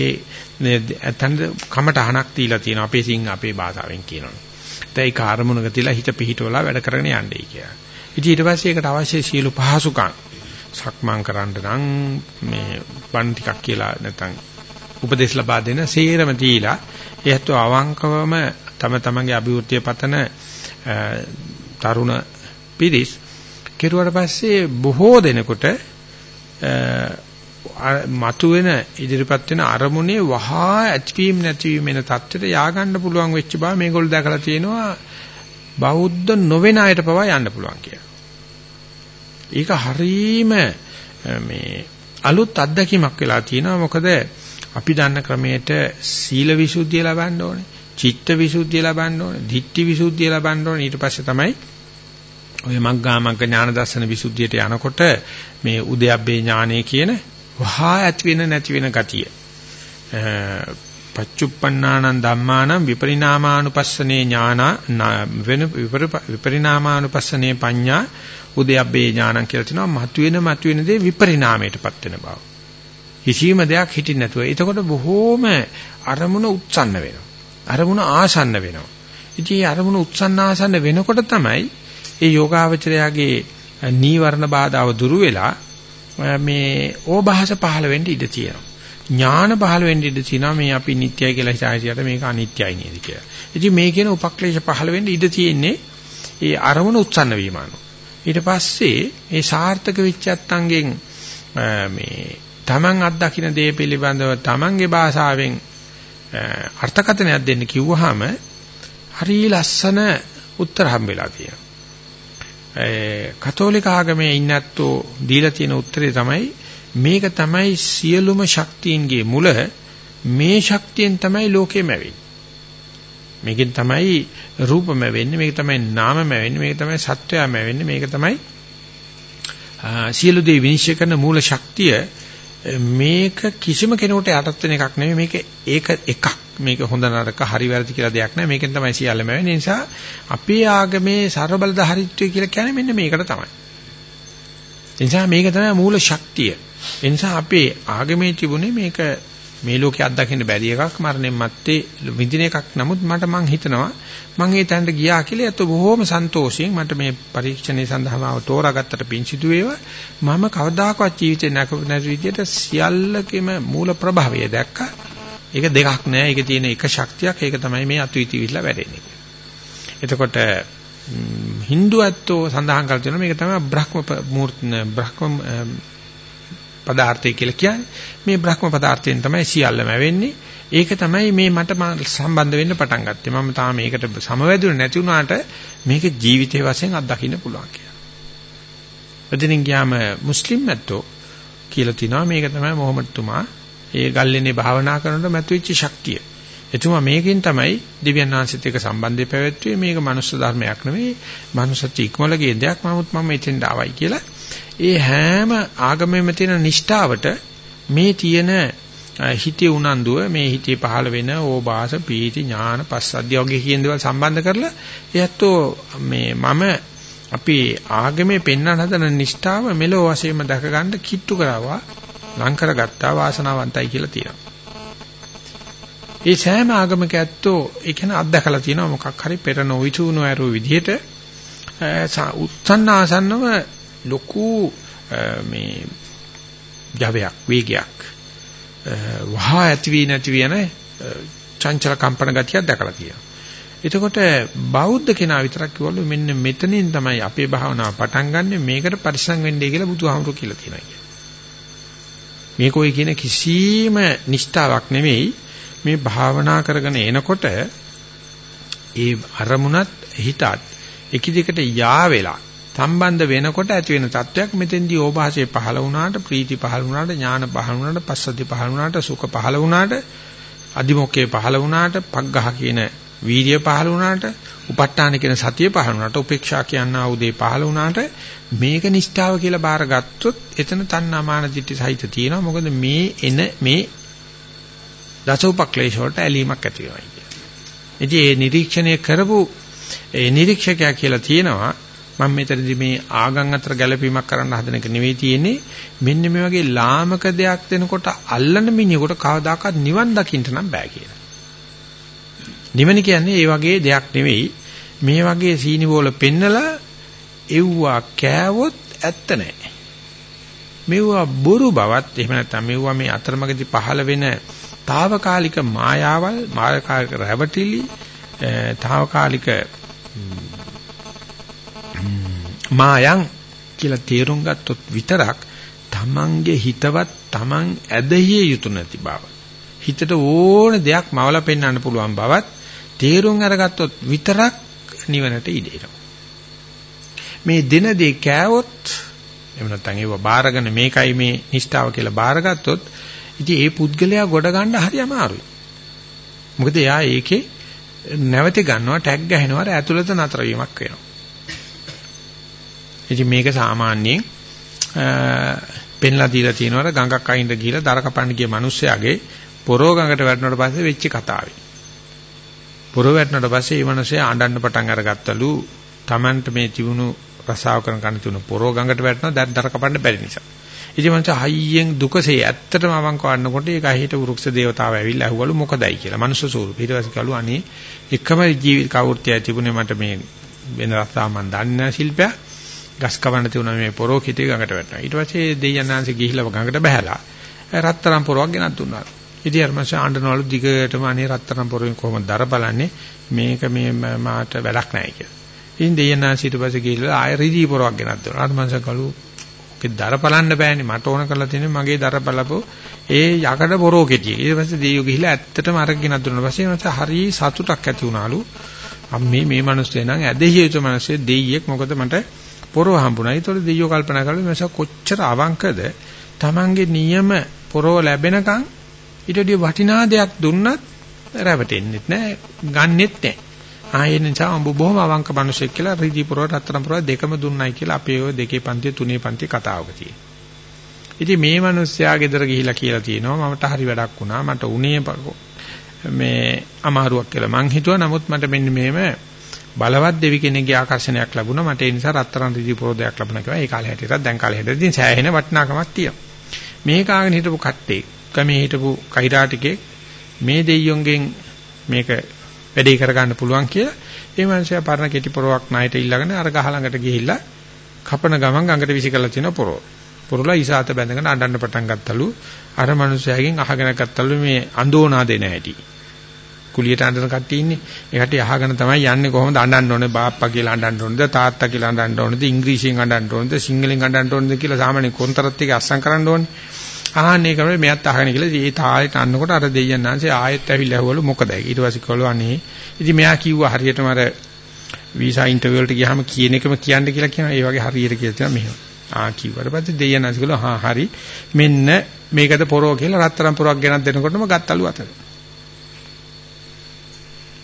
ඒ එතන කමටහනක් දීලා තියෙනවා අපේ සිංහ අපේ භාෂාවෙන් කියනවනේ. ඒත් ඒක අරමුණක තියලා හිත පිහිටවලා වැඩ කරගෙන යන්නයි කියලා. ඉතින් ඊට පස්සේ ඒකට අවශ්‍ය සියලු පහසුකම් සක්මන් කරන්න නම් මේ බණ ටිකක් කියලා නැත්නම් උපදේශ ලබා දෙන සේරම දීලා ඒත් අවංකවම තම තමන්ගේ අභිවෘද්ධිය පතන තරුණ පිරිස් කෙරුවට පස්සේ බොහෝ දෙනෙකුට මතුවෙන ඉදිරිපත් වෙන අරමුණේ වහා ඇතිවීම නැතිවීම වෙන தත්ත්වයට ය아가න්න පුළුවන් වෙච්ච බව මේගොල්ලෝ දැකලා තියෙනවා බෞද්ධ නොවන අයට පවා යන්න පුළුවන් කියලා. ඒක හරීම මේ අලුත් අත්දැකීමක් වෙලා තියෙනවා. මොකද අපි දන්න ක්‍රමයට සීල විසුද්ධිය ලබන්න ඕනේ චිත්ත විසුද්ධිය ලබන්න ඕනේ ධිට්ඨි විසුද්ධිය ලබන්න ඕනේ. ඊට පස්සේ තමයි ඔය මග්ගා මග්ග ඥාන දර්ශන විසුද්ධියට යනකොට මේ උද්‍යප්පේ ඥානය කියන වහා ඇති වෙන නැති වෙන ගතිය. පච්චුප්පන්නානං ධම්මානං විපරිණාමානුපස්සනේ ඥාන වෙන විපරිණාමානුපස්සනේ පඤ්ඤා උද්‍යප්පේ ඥානං කියලා තිනවා මතුවෙන මතුවෙන දේ විපරිණාමයටපත් වෙන බව. කිසිම දෙයක් හිටින් නැතුව. එතකොට බොහෝම අරමුණ උත්සන්න වෙනවා. අරමුණ ආසන්න වෙනවා. ඉතින් අරමුණ උත්සන්න ආසන්න වෙනකොට තමයි ඒ යෝගාවචරයාගේ නීවරණ බාධාව දුරු වෙලා මේ ඕභාස පහළ වෙන්න ඉඩ තියෙනවා. ඥාන පහළ වෙන්න ඉඩ තියෙනවා මේ අපි නිට්ටයයි කියලා හිතාසියට මේක අනිත්‍යයි නේද කියලා. ඉතින් මේ කියන උපක්ලේශ පහළ වෙන්න ඉඩ තියෙන්නේ ඒ අරමුණ උත්සන්න වීම අනුව. ඊට පස්සේ මේ සාර්ථක විච්ඡත්තංගෙන් මේ Taman අත්දකින්න දේ පිළිබඳව Tamanගේ භාෂාවෙන් අර්ථකථනයක් දෙන්න කිව්වහම හරි ලස්සන උත්තර හම්බෙලා තියෙනවා. ඒ කතෝලික ආගමේ ඉන්නැත්තෝ දීලා තියෙන උත්තරේ තමයි මේක තමයි සියලුම ශක්තියින්ගේ මුල මේ ශක්තියෙන් තමයි ලෝකෙම වෙන්නේ. මේකෙන් තමයි රූපම වෙන්නේ මේක තමයි නාමම වෙන්නේ මේක තමයි සත්වයම වෙන්නේ මේක තමයි සියලු දේ විනිශ්චය කරන මූල ශක්තිය. මේක කිසිම කෙනෙකුට යටත් වෙන එකක් නෙමෙයි මේක ඒක එකක්. මේක හොඳ නරක හරි වැරදි කියලා දෙයක් නැහැ මේකෙන් තමයි සියල්ලම වෙන්නේ. නිසා අපේ ආගමේ ਸਰබලධාරීත්වය කියලා කියන්නේ මෙන්න මේකට තමයි. එනිසා මේක තමයි මූල ශක්තිය. එනිසා අපේ ආගමේ තිබුණේ මේක මේ ලෝකේ අත්දකින්න බැරි එකක් මරණයන් මත්තේ විඳින එකක්. නමුත් මට මං හිතනවා මං ඒ තැනට ගියා කියලා ඒත් බොහොම සන්තෝෂයෙන් මට මේ පරීක්ෂණය සඳහාම තෝරාගත්තට පිංසිතු වේවා. මම කවදාකවත් ජීවිතේ නැති විදිහට සියල්ලකෙම මූල ප්‍රභාවය දැක්කා. ඒක දෙකක් නෑ. ඒක තියෙන එක ශක්තියක්. ඒක තමයි මේ අතුයිතිවිල්ල වැඩෙන්නේ. එතකොට Hindu ඇත්තෝ සඳහන් කර තියෙනවා. මේක තමයි බ්‍රහ්ම මූර්ති බ්‍රහ්ම පදාර්ථය කියලා කියන්නේ. මේ බ්‍රහ්ම පදාර්ථයෙන් තමයි සියල්ලම වෙන්නේ. ඒක තමයි මේ මට සම්බන්ධ වෙන්න පටන් ගත්තේ. මම තාම මේකට සමවැදුනේ නැති වුණාට මේක ජීවිතේ වශයෙන් අත්දකින්න පුළුවන් කියලා. එතනින් ගියාම මුස්ලිම් මැත්තෝ කියලා තිනවා. මේක තමයි මොහමඩ් තුමා ඒ ගල්ලේනේ භාවනා කරනකොට මැතුවෙච්ච ශක්තිය. එතුමා මේකෙන් තමයි දිව්‍යන් වහන්සේත් එක්ක සම්බන්ධය පැවැත්වුවේ. මේක මනුස්ස ධර්මයක් නෙවෙයි. මනුස්සත් ඉක්මලගේ දෙයක්. නමුත් මම එතෙන්ට ආවයි කියලා ඒ හැම ආගමෙම තියෙන නිෂ්ඨාවට මේ තියෙන හිතේ උනන්දුව මේ හිතේ පහළ වෙන ඕබාස පීති ඥාන පස්සද්ධිය වගේ කියන දේවල් සම්බන්ධ කරලා එයත්ෝ මේ මම අපි ආගමේ පෙන්වන්න හදන නිෂ්ඨාව මෙලෝ වශයෙන්ම දැක ගන්න කිට්ටු කරවා ලං කරගත්තා වාසනාවන්තයි කියලා තියෙනවා. ඒ සෑම ආගමක ඇත්තෝ ඒ කියන්නේ අත්දකලා තියෙනවා මොකක් හරි පෙර නොවිතුණු ඇරෝ විදිහට උත්සන්න ආසන්නව ලොකු මේ ජවයක් වේගයක් වහා ඇති වී නැති වෙන චංචල කම්පන ගතියක් දැකලා තියෙනවා. එතකොට බෞද්ධ කෙනා විතරක් කිව්වලු මෙන්න මෙතනින් තමයි අපේ භාවනාව පටන් ගන්නෙ මේකට පරිසං වෙන්නේ කියලා බුදුහාමුදුරු කියලා තියෙනවා කියන්නේ. මේක ඔය කියන කිසිම නිෂ්ඨාවක් නෙවෙයි මේ භාවනා කරගෙන එනකොට ඒ අරමුණත් හිතත් එකිදිකට යා වෙලා සම්බන්ධ වෙනකොට ඇති වෙන තත්වයක් මෙතෙන්දී ඕභාසයේ පහළ වුණාට ප්‍රීති පහළ වුණාට ඥාන පහළ වුණාට පස්සද්ධි පහළ වුණාට සුඛ පහළ වුණාට අදිමොක්කේ පහළ වුණාට පග්ගහ කියන වීර්ය පහළ වුණාට උප ဋ ාණ කියන සතිය පහළ වුණාට උපේක්ෂා කියන ආයුධේ පහළ වුණාට මේක නිෂ්ඨාව කියලා බාරගත්තොත් එතන තණ්හාමාන දිට්ඨි සහිත තියෙනවා මොකද මේ එන මේ දසෝපක්ලේශ වලට ඇලීමක් ඇති වෙනවා කියන්නේ. ඉතින් මේ නිරීක්ෂණය කරපු ඒ නිරීක්ෂකයා කියලා තියෙනවා මම මෙතනදී මේ ආගම් අතර ගැළපීමක් කරන්න හදන එක නෙවෙයි තියෙන්නේ මෙන්න මේ වගේ ලාමක දෙයක් දෙනකොට අල්ලන මිනිහෙකුට කවදාකවත් නිවන් දකින්න නම් බෑ කියලා. නිවන කියන්නේ ඒ වගේ දෙයක් නෙවෙයි මේ වගේ සීනි බෝල පෙන්නලා එව්වා කෑවොත් ඇත්ත නැහැ. මෙවුවා බොරු බවත් එහෙම නැත්නම් මෙවුවා මේ අතරමඟදී පහළ වෙන తాවකාලික මායාවල් මායාකාරක රැවටිලි తాවකාලික මායන් කියලා තේරුම් ගත්තොත් විතරක් තමන්ගේ හිතවත් තමන් ඇදහිය යුතු නැති බව හිතට ඕන දෙයක් මවලා පෙන්වන්න පුළුවන් බවත් තේරුම් අරගත්තොත් විතරක් නිවනට ඉඩ මේ දින දෙක කෑවොත් එහෙම නැත්නම් ඒව බාරගෙන මේකයි මේ නිෂ්ඨාව කියලා බාරගත්තොත් ඉතින් ඒ පුද්ගලයා ගොඩ ගන්න හරි අමාරුයි. මොකද එයා ඒකේ නැවති ගන්නවා ටැග් ගහනවා ඇතුළත නතර වීමක් වෙනවා. ඉතින් මේක සාමාන්‍යයෙන් පෙන්ලා දීලා තියෙනවා ගඟක් අයින්ද ගිහලා දර කපන්න ගිය මිනිස්සයාගේ පොරෝ ගඟට වැටුණාට පස්සේ වෙච්ච කතාවයි. පොරෝ වැටුණාට පස්සේ මේ මිනිස්සයා අඬන්න පටන් අරගත්තලු Tamanට මේ තිබුණු රසාව කරන කන තුන පොරෝ ගඟට වැටෙනවා දැන් දර කපන්න බැරි නිසා. ඉතින් මං හයියෙන් දුකසේ ඇත්තටම අවංක වන්නකොට ඒක අහිට වෘක්ෂ දේවතාව ඇවිල්ලා ඇහුවලු මොකදයි කියලා. මනුෂ්‍ය ස්වරූප. ඊට පස්සේ කළු අනේ එකම ජීවිත කවුර්තිය තිබුණේ මට මේ වෙන රස්තාව මන් දන්නේ නැහැ ශිල්පයක්. ගස් කවන්න තියුණා මේ පොරෝ කිතේ ගඟට වැටෙනවා. ඊට පස්සේ දෙයයන්ාංශ ගිහිල්ලා ගඟට බහැලා රත්තරන් පොරවක් ගෙනත් දුන්නා. ඉතින් අර මාස ආණ්ඩනවලු දිගටම අනේ රත්තරන් පොරෙන් කොහොමද දර බලන්නේ මේක මේ මාට වැඩක් නැහැ කියලා. ඉතින් දෙයයන්ාංශ ඊට පස්සේ ගිහිල්ලා ආය රිදී පොරවක් ගෙනත් දුන්නා. අර මාස කළු ඔකේ දර බලන්න බෑනේ මට ඕන කරලා තියෙන්නේ මගේ දර බලපෝ ඒ යකඩ පොරෝ කෙටිය. ඊට පස්සේ දෙයියෝ ගිහිල්ලා ඇත්තටම අරගෙන දුන්නා. පස්සේ මට හරි සතුටක් ඇති වුණාලු. මේ මේ මිනිස්සේ නම් ඇදහිය යුතු මිනිස්සේ දෙයියෙක් මොකද මට පොරව හම්බුණා. ඒතකොට දෙයියෝ කල්පනා කළා මේස කොච්චර අවංකද Tamange නියම පොරව ලැබෙනකන් ඊට වඩා වටිනා දෙයක් දුන්නත් රැවටෙන්නෙත් නැහැ, ගන්නෙත් නැහැ. ආයෙ නිසා උඹ බොහොම අවංක මිනිසෙක් කියලා රීදි පොරව රත්තරන් පොරව දෙකම දුන්නයි කියලා අපේ ඔය දෙකේ පන්ති තුනේ පන්ති කතාවක තියෙනවා. ඉතින් මේ මිනිස්සයා ගෙදර ගිහිලා කියලා තියෙනවා මමට හරි වැඩක් වුණා මට උනේ මේ අමාරුවක් කියලා මං හිතුවා නමුත් මට මෙන්න මෙහෙම බලවත් දෙවි කෙනෙක්ගේ ආකර්ෂණයක් ලැබුණා මට ඒ නිසා රත්තරන් රීදි පොරෝදයක් ලැබුණා කියලා ඒ කාලේ හැටියට දැන් කාලේ හැටියට ඉතින් සෑහෙන වටිනාකමක් තියෙනවා මේ කාගෙන හිටපු කට්ටේ කමේ හිටපු කෛරාටිකේ මේ දෙයියොන්ගෙන් මේක වැඩේ කරගන්න පුළුවන් කියලා ඒ මනුස්සයා පරණ කෙටි පොරවක් ණයට ඉල්ලගෙන අර ගහ ළඟට ගිහිල්ලා කපන ගමන් ගඟට විසි කරලා තියෙන පොරව. පොරලා ඉසాత බැඳගෙන අඬන්න පටන් ගත්තලු. අර මනුස්සයාගෙන් අහගෙන ගත්තලු මේ අඳෝනා දෙන හැටි. කුලියට අඬන කට්ටිය ඉන්නේ. ඒ කට්ටිය අහගෙන තමයි යන්නේ කොහොමද අඬන්න ඕනේ? බාප්පා කියලා අඬන්න ඕනේද? තාත්තා කියලා අඬන්න ඕනේද? ඉංග්‍රීසියෙන් අඬන්න ඕනේද? සිංහලෙන් අඬන්න ඕනේද කියලා සාමාන්‍ය කොන්තරත් එක අස්සම් කරන්න ඕනේ. ආහනේ කරේ මෙයත් අහගෙන කියලා මේ තාලෙට අන්නකොට අර දෙයයන් ආන්සේ ආයෙත් ඇවිල්ලා ඇහුවලු මොකද? ඊට පස්සේ කළු අනේ? ඉතින් මෙයා කිව්වා හරියටම අර වීසා ඉන්ටර්විව් වලට ගියාම කියන එකම කියන්න කියලා කියනවා. ඒ වගේ හරියට කියලා තියෙනවා මෙහෙම. ආ කිව්වට පස්සේ දෙයයන් ආන්සේ කළා හා හරි. මෙන්න මේකද පොරෝ කියලා රත්තරන් පොරවක් ගෙනත් දෙනකොටම ගත්තලු අතට.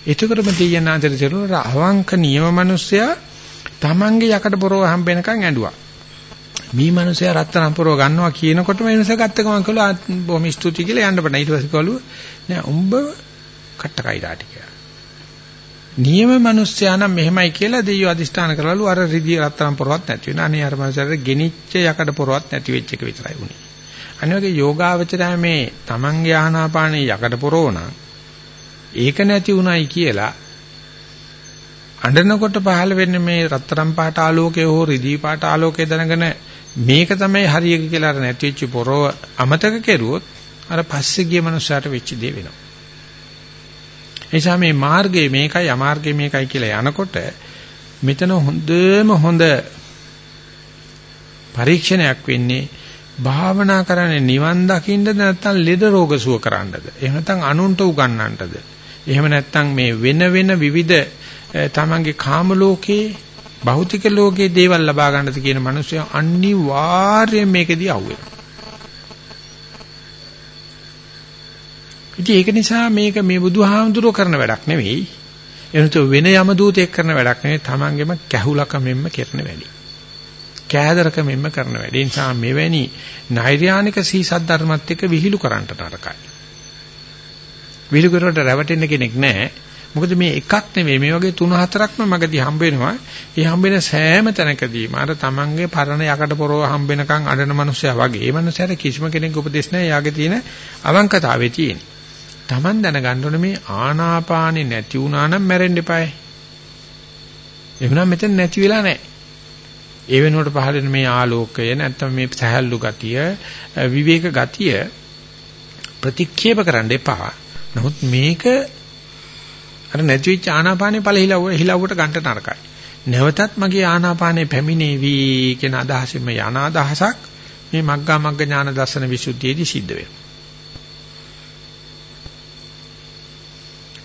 එතකොටම දෙයයන් ආන්සේ තේරුණා අවංක නියම මිනිස්සයා Tamange යකඩ පොරව හම්බෙනකන් ඇඬුවා මේ මනුස්සයා රත්තරන් පොරව ගන්නවා කියනකොටම එනස ගත්ත ගමන් කළා බොහොම ස්තුතියි කියලා යන්න බෑ ඊට පස්සේ කළු නෑ උඹ කට්ටකයිඩාටි කියලා. නියම මනුස්සයා නම් මෙහෙමයි කියලා දෙයියෝ අදිෂ්ඨාන කරලලු අර රිදී රත්තරන් පොරවත් නැති වෙන. අනේ අර මනුස්සයාට ගෙනිච්ච යකඩ පොරවත් නැති වෙච්ච එක විතරයි උනේ. අනිත් වගේ යෝගාවචරය මේ තමන්ගේ ආහනාපානේ යකඩ පොරව නම් ඒක නැති උනායි කියලා අඬනකොට පහළ වෙන්නේ මේ රත්තරන් පාට ආලෝකය හෝ රිදී පාට ආලෝකය දැනගෙන මේක තමයි හරියක කියලා අර නැති වෙච්ච පොරව අමතක කෙරුවොත් අර පස්සේ ගිය මනුස්සයාට වෙච්ච දේ වෙනවා. එනිසා මේ මාර්ගය මේකයි අමාර්ගය මේකයි කියලා යනකොට මෙතන හොඳම හොඳ පරීක්ෂණයක් වෙන්නේ භාවනා කරන්නේ නිවන් දකින්නද නැත්නම් ලෙඩ රෝග සුව කරන්නද එහෙම නැත්නම් අනුන්ට උගන්වන්නටද එහෙම නැත්නම් මේ වෙන වෙන විවිධ තමන්ගේ කාම ලෝකේ භෞතික ලෝකයේ දේවල් ලබා ගන්නද කියන මිනිස්සු අනිවාර්යයෙන් මේකෙදී අහුවෙනවා. ඉතින් ඒක නිසා මේක මේ බුදුහාමුදුරුව කරන වැඩක් නෙවෙයි. එනතු වෙන යම දූතෙක් කරන වැඩක් නෙවෙයි. තමන්ගේම කැහුලකමෙන්ම කරන වැඩි. කෑදරකමෙන්ම කරන වැඩි. ඒ නිසා මෙවැනි නෛර්යානික සීසත් ධර්මත් එක්ක විහිළු කරන්නට නරකයි. විහිළු කරවට රැවටෙන්න කෙනෙක් නැහැ. මොකද මේ එකක් නෙවෙයි මේ වගේ තුන හතරක්ම මගදී හම්බ වෙනවා. ඒ හම්බ වෙන සෑම තැනකදීම අර තමන්ගේ පරණ යකඩ පොරව හම්බ වෙනකන් අඬන මනුස්සයා වගේ. ඒ මනුස්සයාට කිසිම කෙනෙක් උපදෙස් නැහැ. යාගේ තියෙන අවංකතාවයේ තියෙන. තමන් දැනගන්න ඕනේ මේ ආනාපානෙ නැති වුණා නම් මැරෙන්න එපායි. එහෙනම් මෙතන නැති වෙලා නැහැ. ඒ වෙනුවට පහළ වෙන මේ ආලෝකය නැත්නම් මේ සහැල්ලු ගතිය විවේක ගතිය ප්‍රතික්ෂේප කරන්න එපා. නමුත් මේක අර නැතිවෙච්ච ආනාපානේ ඵලහිලව හිලවුවට ගන්න නරකයි. නැවතත් මගේ ආනාපානේ පැමිණේවි කියන අදහසින්ම යන අදහසක් මේ මග්ගා මග්ග ඥාන දර්ශන විසුද්ධියේදී සිද්ධ වෙනවා.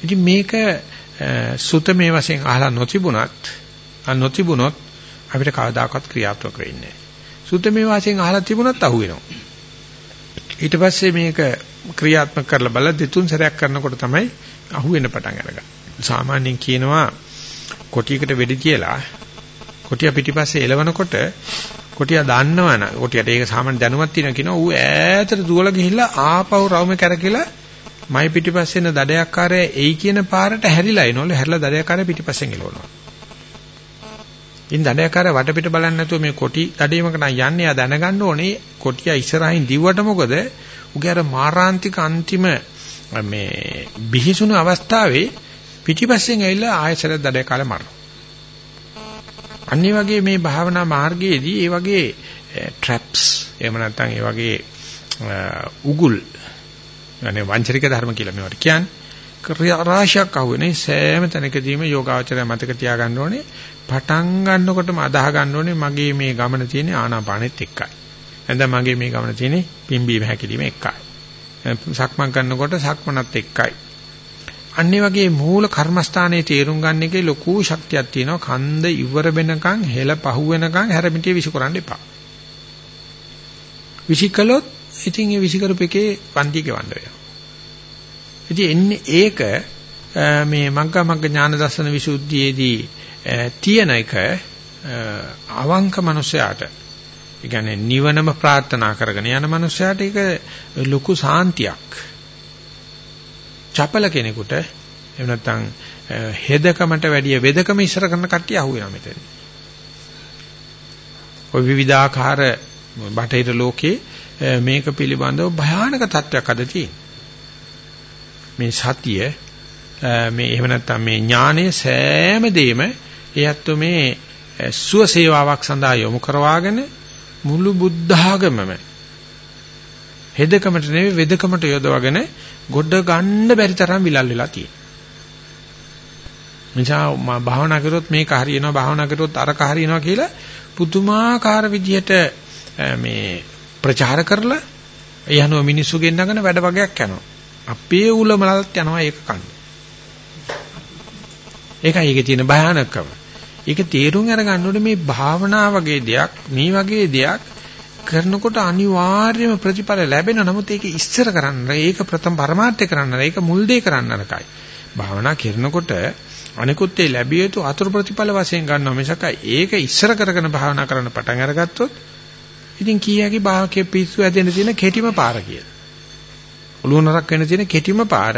ඉතින් මේක සුතමේ වශයෙන් අහලා නොතිබුණත් නොතිබුණොත් අපිට කවදාකවත් ක්‍රියාත්මක වෙන්නේ නැහැ. සුතමේ වශයෙන් අහලා තිබුණත් අහුවෙනවා. ඊට පස්සේ මේක ක්‍රියාත්මක කරලා බලද්දි තුන් සැරයක් කරනකොට තමයි අහුවෙන්න පටන් අරගන්නේ. සාමාන්‍යයෙන් කියනවා කොටියකට වෙඩි කියලා කොටිය පිටිපස්සේ එලවනකොට කොටිය දන්නවන කොටියට ඒක සාමාන්‍ය දැනුමක් තියෙනවා කියනවා ඌ ඈතට දුවලා ගිහිල්ලා ආපහු රවුම කරකිලා මයි පිටිපස්සේ එන දඩයක්කාරය එයි කියන පාරට හැරිලා එනවලු හැරිලා දඩයක්කාරය පිටිපස්සෙන් එලවනවා. ඉතින් දඩයක්කාරය වටපිට බලන්නේ නැතුව මේ කොටි දඩේමක නම් යන්නේ ආ දැනගන්න ඕනේ කොටිය ඉස්සරහින් දිව්වට මොකද උගේ අර මාරාන්තික අන්තිම මේ බිහිසුණු අවස්ථාවේ පිටිපස්සෙන් ඇවිල්ලා ආයසර දඩයක්කාරය මරනවා. අනිත් වගේ මේ භාවනා මාර්ගයේදී ඒ වගේ ට්‍රැප්ස් එහෙම නැත්නම් ඒ වගේ උගුල් يعني වංචනික ධර්ම කියලා මේවට කියන්නේ රාශියක් අහුවෙනේ සෑම තැනකදීම යෝගාචරය මතක තියාගන්න ඕනේ. පටන් ගන්නකොටම අදාහ ගන්න ඕනේ මගේ මේ ගමන තියෙන ආනාපානෙත් එක්කයි. නැත්නම් මගේ මේ ගමන තියෙන පිම්බීම හැකිලිම එක්කයි. සක්මන් කරනකොට සක්මනත් එක්කයි. අන්නේ වගේ මූල කර්මස්ථානයේ තේරුම් ගන්න එකේ ලොකු ශක්තියක් තියෙනවා. කන්ද ඉවර වෙනකන් හෙල පහු වෙනකන් හැරමිටිය විසිකරන්න එපා. විසිකලොත් ඉතින් ඒ විසිකරපු එකේ පන්ති ගෙවන්න වෙනවා. ඉතින් එන්නේ ඒක මේ මග්ගා මග්ග ඥාන දර්ශන විසුද්ධියේදී තියෙන එක අවංක මනුස්සයාට ඒ කියන්නේ නිවනම ප්‍රාර්ථනා කරගෙන යන මනුස්සයාට ඒක ලොකු සාන්තියක්. චපල කෙනෙකුට එහෙම නැත්නම් හෙදකමට වැඩිය වෙදකම ඉස්සර කරන කට්ටිය අහුවෙනවා මෙතන. ඔය විවිධාකාර බටහිර ලෝකේ මේක පිළිබඳව භයානක තත්වයක් අද මේ සතිය මේ එහෙම නැත්නම් මේ ඥානය සෑම දෙෙම එයත් මේ සුව සේවාවක් සඳහා යොමු කරවාගෙන මුළු බුද්ධාගමම හෙදකමට නෙවෙයි වෙදකමට යොදවගෙන ගොඩ ගන්න බැරි තරම් විලල් වෙලා තියෙනවා. නිසා භාවනා කරොත් මේක හරියනවා භාවනා කරොත් අරක හරියනවා කියලා පුදුමාකාර විදිහට මේ ප්‍රචාර කරලා ඒ යනවා මිනිස්සු ගෙන්නගෙන වැඩ වගයක් යනවා. අපේ උලමලත් යනවා ඒක කන්න. ඒකයි ඒකේ තියෙන භයානකම. ඒක තේරුම් අරගන්න ඕනේ මේ භාවනා වගේ දෙයක් මේ වගේ දෙයක් කරනකොට අනිවාර්යයෙන්ම ප්‍රතිඵල ලැබෙනවා. නමුත් ඒක ඉස්සර කරන්න, ඒක ප්‍රථම පරමාර්ථය කරන්න, ඒක මුල් දෙය කරන්න නරකයි. භාවනා කරනකොට අනිකුත් ඒ ලැබිය යුතු අතුරු ප්‍රතිඵල වශයෙන් ගන්නවා මිසක ඒක ඉස්සර කරගෙන භාවනා කරන්න පටන් අරගත්තොත් ඉතින් කීයගේ භාවකයේ පිස්සු ඇදෙන්න තියෙන කෙටිම පාර කියලා. ඔළුව නරක් වෙන්න තියෙන කෙටිම පාර.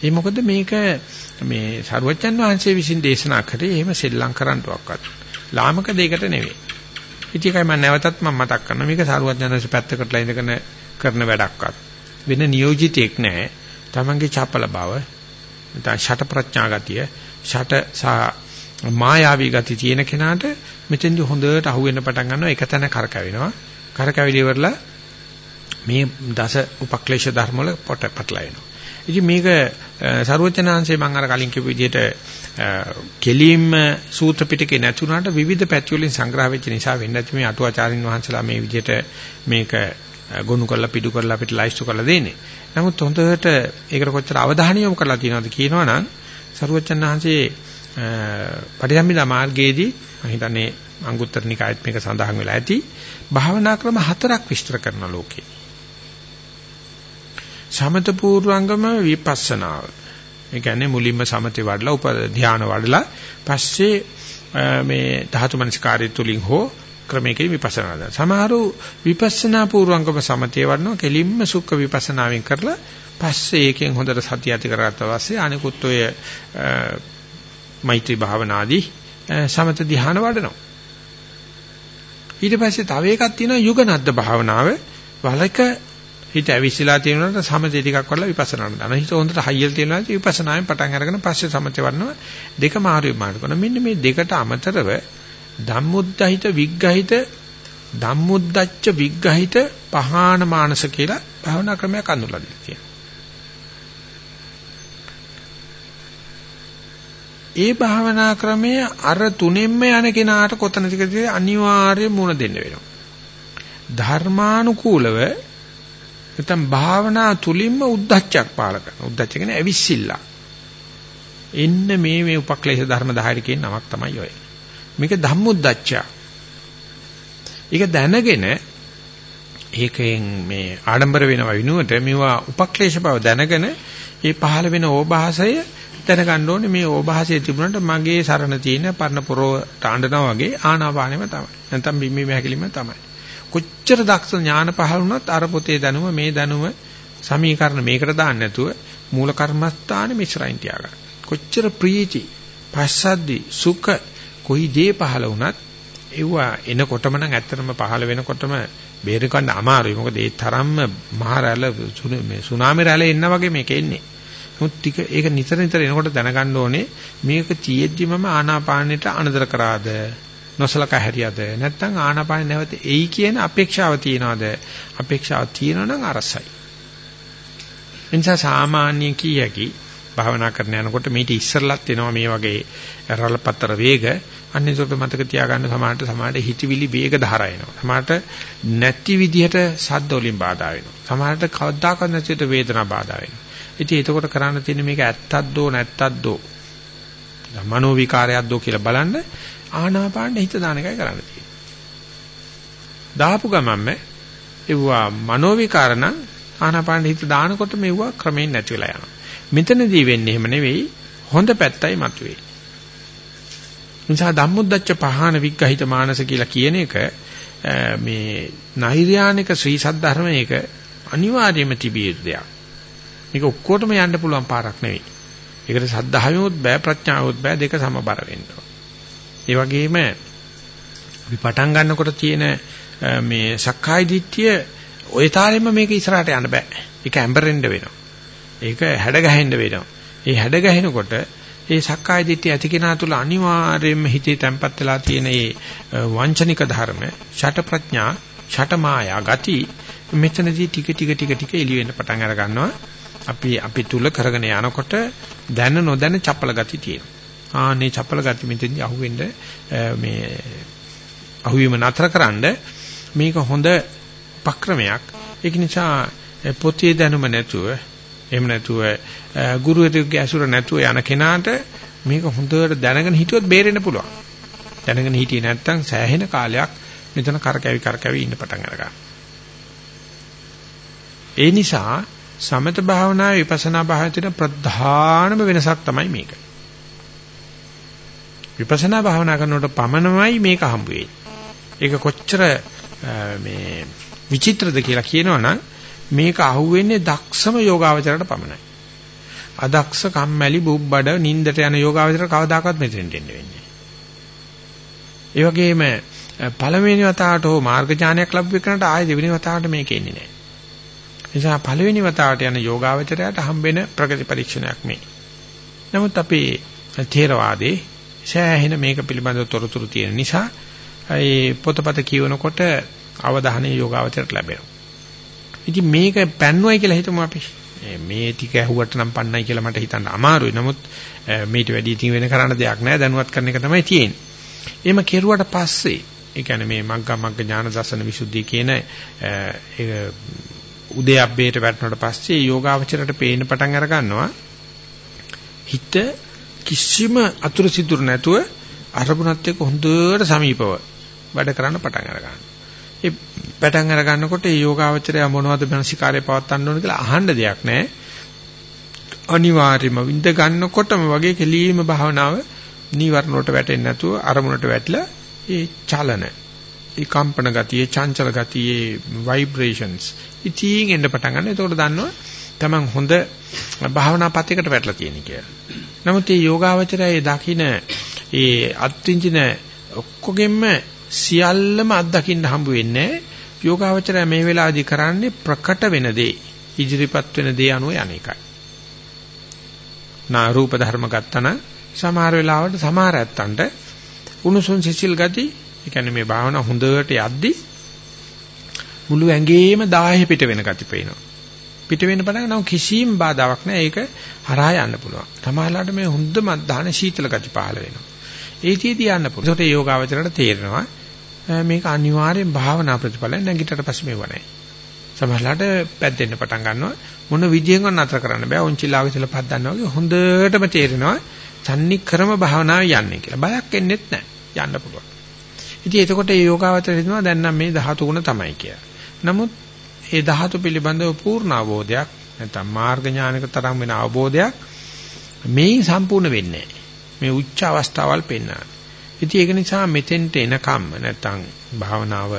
ඒ මොකද මේක මේ සරුවච්චන් වහන්සේ විසින් දේශනා කරේ එහෙම සෙල්ලම් කරන්නවක්වත්. ලාමක දෙයකට නෙවෙයි. ඉතින් මම නැවතත් මම මතක් කරනවා මේක සරුවච්චන් වහන්සේ පැත්තකටලා ඉඳගෙන කරන වැඩක්වත්. වෙන නියෝජිතෙක් නැහැ. Tamange චපල බව නැත්නම් ෂට ප්‍රඥා ගතිය ෂට සහ මායාවී ගති තියෙන කෙනාට මෙතෙන්දි හොඳට අහුවෙන්න පටන් ගන්නවා එක තැන කරකැවෙනවා කරකැවිලි ඉවරලා මේ දස උපක්ලේශ ධර්ම වල පටලලා එනවා. ඉතින් මේක ਸਰවචනාංශේ මම අර කලින් කිව්ව විදිහට කෙලින්ම සූත්‍ර පිටකේ නැතුණාට විවිධ පැති වලින් සංග්‍රහ වෙච්ච නිසා වෙන්න ඇති මේ අටුවාචාරින් වහන්සලා මේ විදිහට මේක ගොනු කරලා පිටු කරලා අපිට ලයිස්ට් කරලා දෙන්නේ. නමුත් හොඳට ඒකට කොච්චර අවධානය යොමු කරලා තියෙනවද කියනවනම් ਸਰවචනාංශේ පටිසම්භිදා මාර්ගයේදී මම හිතන්නේ අංගුත්තර නිකායත් මේක සඳහන් වෙලා ඇති භාවනා ක්‍රම හතරක් විස්තර කරන ලෝකේ. සමත පූර්වංගම විපස්සනාව ඒ කියන්නේ මුලින්ම සමතේ වඩලා උප ධානය වඩලා පස්සේ මේ ධාතු මනස්කාරය තුලින් හෝ ක්‍රමයකින් විපස්සනා කරනවා සමහරු විපස්සනා පූර්වංගම සමතේ වඩනවා කෙලින්ම සුඛ විපස්සනාවෙන් කරලා පස්සේ ඒකෙන් හොඳට සතිය ඇති කරගත්තා පස්සේ අනිකුත් ඔය මෛත්‍රී භාවනාදී සමත ධ්‍යාන වඩනවා. ඊට පස්සේ තව එකක් තියෙනවා යුගනද්ද භාවනාව. වලක හිත ඇවිස්සලා තියෙනකොට සමතේ ටිකක් වඩලා විපස්සනාට දානවා. හිත හොඳට හයියල් තියෙනවා විපස්සනායෙන් පටන් අරගෙන පස්සේ සමතේ වඩනවා. දෙක මාරු මාරු කරනවා. මෙන්න මේ දෙකට අමතරව ධම්මුද්දහිත විග්ගහිත ධම්මුද්දච්ච විග්ගහිත පහාන මානස කියලා භාවනා ක්‍රමයක් අඳුරලා තියෙනවා. ඒ භාවනා ක්‍රමය අර තුනෙන්ම යන කෙනාට කොතනදකදී අනිවාර්යයෙන් මුණ දෙන්න වෙනවා. ධර්මානුකූලව නැත්නම් භාවනා තුලින්ම උද්දච්චයක් පාල කරනවා. උද්දච්ච කියන්නේ ඇවිස්සිල්ලා. එන්න මේ මේ උපක්ලේශ ධර්ම 10 කියන නමක් තමයි ඔය. මේක ධම්මුද්දච්චය. ඒක දැනගෙන ඒකෙන් මේ ආඩම්බර වෙනව විනුවට මේවා උපක්ලේශ බව දැනගෙන මේ පහළ වෙන ඕභාසය දැනගන්න ඕනේ මේ ඕභාසයේ තිබුණාට මගේ සරණ තියෙන පරණ පොරව ටාඬනවා වගේ ආනාපානෙම තමයි. නැත්නම් බිම්බි මහැකිලිම තමයි. කොච්චර දක්ෂ ඥාන පහළ වුණත් අර පොතේ දැනුම මේ දැනුම සමීකරණ මේකට දාන්න නැතුව මූල කර්මස්ථානේ මිශ්‍රයින් තියාගන්න. කොච්චර ප්‍රීති, පස්සද්දි, සුඛ කොයි දේ පහළ වුණත් ඒවා එනකොටම නම් ඇත්තටම පහළ වෙනකොටම බේර ගන්න අමාරුයි. මොකද ඒ තරම්ම මහ රැළ මේ සුනාමි රැළ එන්න වගේ මේක එන්නේ. නමුත් ටික ඒක නිතර නිතර එනකොට දැනගන්න ඕනේ මේක තියෙද්දි මම ආනාපානෙට අනදර කරාද නොසලකා හැරියද? නැත්නම් ආනාපාන නැවත එයි කියන අපේක්ෂාව තියනවාද? අපේක්ෂාව තියෙනවා නම් අරසයි. එනිසා සාමාන්‍ය කීයකි භාවනා කරන යනකොට මේක ඉස්සරලත් එනවා මේ වගේ රළපතර වේග. අන්නේසොට මතක තියාගන්න සමානට සමානට හිතවිලි වේග ධාරා එනවා. සමානට නැති විදිහට සද්ද වලින් බාධා වෙනවා. සමානට කවදාකවත් නැති විදිහට වේදනා බාධා වෙනවා. ඉතින් එතකොට කරන්න තියෙන්නේ මේක ඇත්තක්දෝ නැත්තක්දෝ මනෝ විකාරයක්දෝ කියලා බලන්න. ආනාපානෙ හිත දාන එකයි කරන්න තියෙන්නේ. දාපු ගමන්ම එවුවා මනෝ විකාරණ ආනාපානෙ හිත දානකොට මෙවුවා ක්‍රමයෙන් නැති වෙලා යනවා. මෙතනදී වෙන්නේ එහෙම නෙවෙයි හොඳ පැත්තයි මතුවේ. නිසා ධම්මුද්දච්ච පහන විග්ගහිත මානස කියලා කියන එක මේ නෛර්යානික ශ්‍රී සද්ධර්මයක අනිවාර්යයෙන්ම තිබිය යුතු දෙයක්. මේක ඔක්කොටම යන්න පුළුවන් පාරක් නෙවෙයි. ඒකට සද්ධාවෙමුත් බෑ ප්‍රඥාවෙමුත් බෑ දෙක සමබර වෙන්න ඒ වගේම අපි පටන් ගන්නකොට තියෙන මේ සක්කාය දිට්ඨිය ওই තාලෙම මේක ඉස්සරහට යන්න බෑ. ඒක ඇම්බරෙන්න වෙනවා. ඒක හැඩ ගහෙන්න වෙනවා. ඒ හැඩ ගහිනකොට ඒ සක්කාය දිට්ඨිය ඇති කෙනා තුළ අනිවාර්යයෙන්ම හිතේ තැම්පත් වෙලා තියෙන ඒ වංචනික ධර්ම, ෂට ප්‍රඥා, ෂට මායා ගති මෙතනදී ටික ටික ටික ටික එළි වෙන්න පටන් අර ගන්නවා. අපි අපි තුල කරගෙන යනකොට දැන නොදැන චපල ගති තියෙනවා. ආනේ චපල ගති මෙතෙන්දී අහුවෙන්න මේ අහුවීම නතරකරනද මේක හොඳ උපක්‍රමයක්. ඒක නිසා පොතේ දැනුම නැතුව එහෙම නැතුව ගුරුවරයෙකුගේ අසුර නැතුව යන කෙනාට මේක හොඳට දැනගෙන හිටියොත් බේරෙන්න පුළුවන්. දැනගෙන හිටියේ නැත්නම් සෑහෙන කාලයක් මෙතන කරකැවි කරකැවි ඉන්න පටන් අරගන්නවා. ඒ නිසා සමත භාවනාවේ විපස්සනා භාවනාවේ ප්‍රධානම වෙනසක් තමයි මේක. විපස්සනා භාවනා කරනකොට පමණමයි මේක හම්බ ඒක කොච්චර මේ විචිත්‍රද කියලා කියනවනම් මේක අහුවෙන්නේ දක්ෂම යෝගාවචරයට පමණයි. අදක්ෂ කම්මැලි බුබ්බඩ නින්දට යන යෝගාවචර කවදාකවත් මෙතෙන්ට එන්න වෙන්නේ. ඒ වගේම පළවෙනි වතාවට හෝ මාර්ග ඥානයක් ලැබුව එකනට ආයෙ දෙවෙනි වතාවට මේක එන්නේ නැහැ. නිසා පළවෙනි වතාවට යන යෝගාවචරයට හම්බෙන ප්‍රගති පරීක්ෂණයක් මේ. නමුත් අපේ ථේරවාදී සෑහෙන මේක පිළිබඳව තොරතුරු තියෙන නිසා ඒ පොතපත කියවනකොට අවධානය යෝගාවචරයට ලැබෙනවා. ඉතින් මේක පැන්නුවයි කියලා හිතමු අපි. මේ ටික ඇහුවට නම් පන්නයි කියලා මට හිතන්න අමාරුයි. නමුත් මේට වැඩි ඉතින් වෙන කරන්න දෙයක් නැහැ. දැනුවත් කරන එක තමයි තියෙන්නේ. එහෙම කෙරුවට පස්සේ ඒ කියන්නේ මේ මග්ගා මග්ග ඥාන දර්ශන විසුද්ධිය කියන උදේ අබ්බේට වැටුණාට පස්සේ යෝගාවචරයට පේන්න පටන් අර ගන්නවා හිත කිසිම අතුරු සිදුරු නැතුව අරමුණත් එක්ක හොඳට සමීපව වැඩ කරන්න පටන් අර ගන්නවා. ඒ පටන් අර ගන්නකොට ඒ යෝගාවචරය මොනවද මනසිකාරය පවත්වන්න ඕන කියලා අහන්න දෙයක් නැහැ. අනිවාර්යයෙන්ම විඳ ගන්නකොටම වගේ කෙලීම භාවනාව නීවරණ වලට වැටෙන්නේ නැතුව අරමුණට වැටලා ඒ චලන ඒ කම්පන ගතිය, චංචල ගතිය, ভাইබ්‍රේෂන්ස් ඉතින් එන්න පටන් ගන්නවා. එතකොට දන්නවා තමන් හොඳ භාවනා පතයකට වැටලා තියෙන කියලා. නමුත් මේ යෝගාවචරය ඒ දකින්න ඒ අත්විඳින ඔක්කොගෙම සියල්ලම අත්දකින්න හම්බ වෙන්නේ යෝගාවචරය මේ වෙලාවේදී කරන්නේ ප්‍රකට වෙන දේ ඉදිරිපත් වෙන දේ අනුව යන එකයි. නා රූප ධර්ම ගත්තන සමහර වෙලාවට සමහර ඇත්තන්ට උණුසුම් සිසිල් ගති, ඒ කියන්නේ මේ භාවනා හොඳට යද්දි මුළු ඇඟේම 10 පිට වෙන ගති පේනවා. පිට වෙන්න පටන් ගන්නවා කිසිම බාධාවක් නැහැ. ඒක හරහා යන්න පුළුවන්. තමයිලාට මේ හොඳ මධ්‍යාන શીතල ගති පහළ වෙනවා. ඒතියදී යන්න පුළුවන්. ඒකට යෝගාවචරයට තේරෙනවා මේක අනිවාර්යෙන් භාවනා ප්‍රතිඵල නැගිටට පස්සේ මේව නැහැ. සමහරලාට පැද්දෙන්න පටන් ගන්නවා මොන විදියෙන්වත් නතර කරන්න බෑ. උන්චිලාව ඉතල පද්දන්නා වගේ හොඳටම තේරෙනවා සන්නි ක්‍රම භාවනාවේ යන්නේ කියලා. බයක් එන්නෙත් නැහැ. යන්න පුළුවන්. ඉතින් එතකොට මේ යෝගාවචරය හිතනවා දැන් නම් මේ ධාතු ගුණ තමයි කියලා. නමුත් ඒ ධාතු පිළිබඳව පූර්ණ අවබෝධයක් නැත්නම් මාර්ග ඥානක තරම් වෙන අවබෝධයක් මේ සම්පූර්ණ වෙන්නේ මේ උච්ච අවස්ථාවල් පෙන්වනවා. ඉතින් ඒක නිසා මෙතෙන්ට එනකම්ම නැත්නම් භාවනාව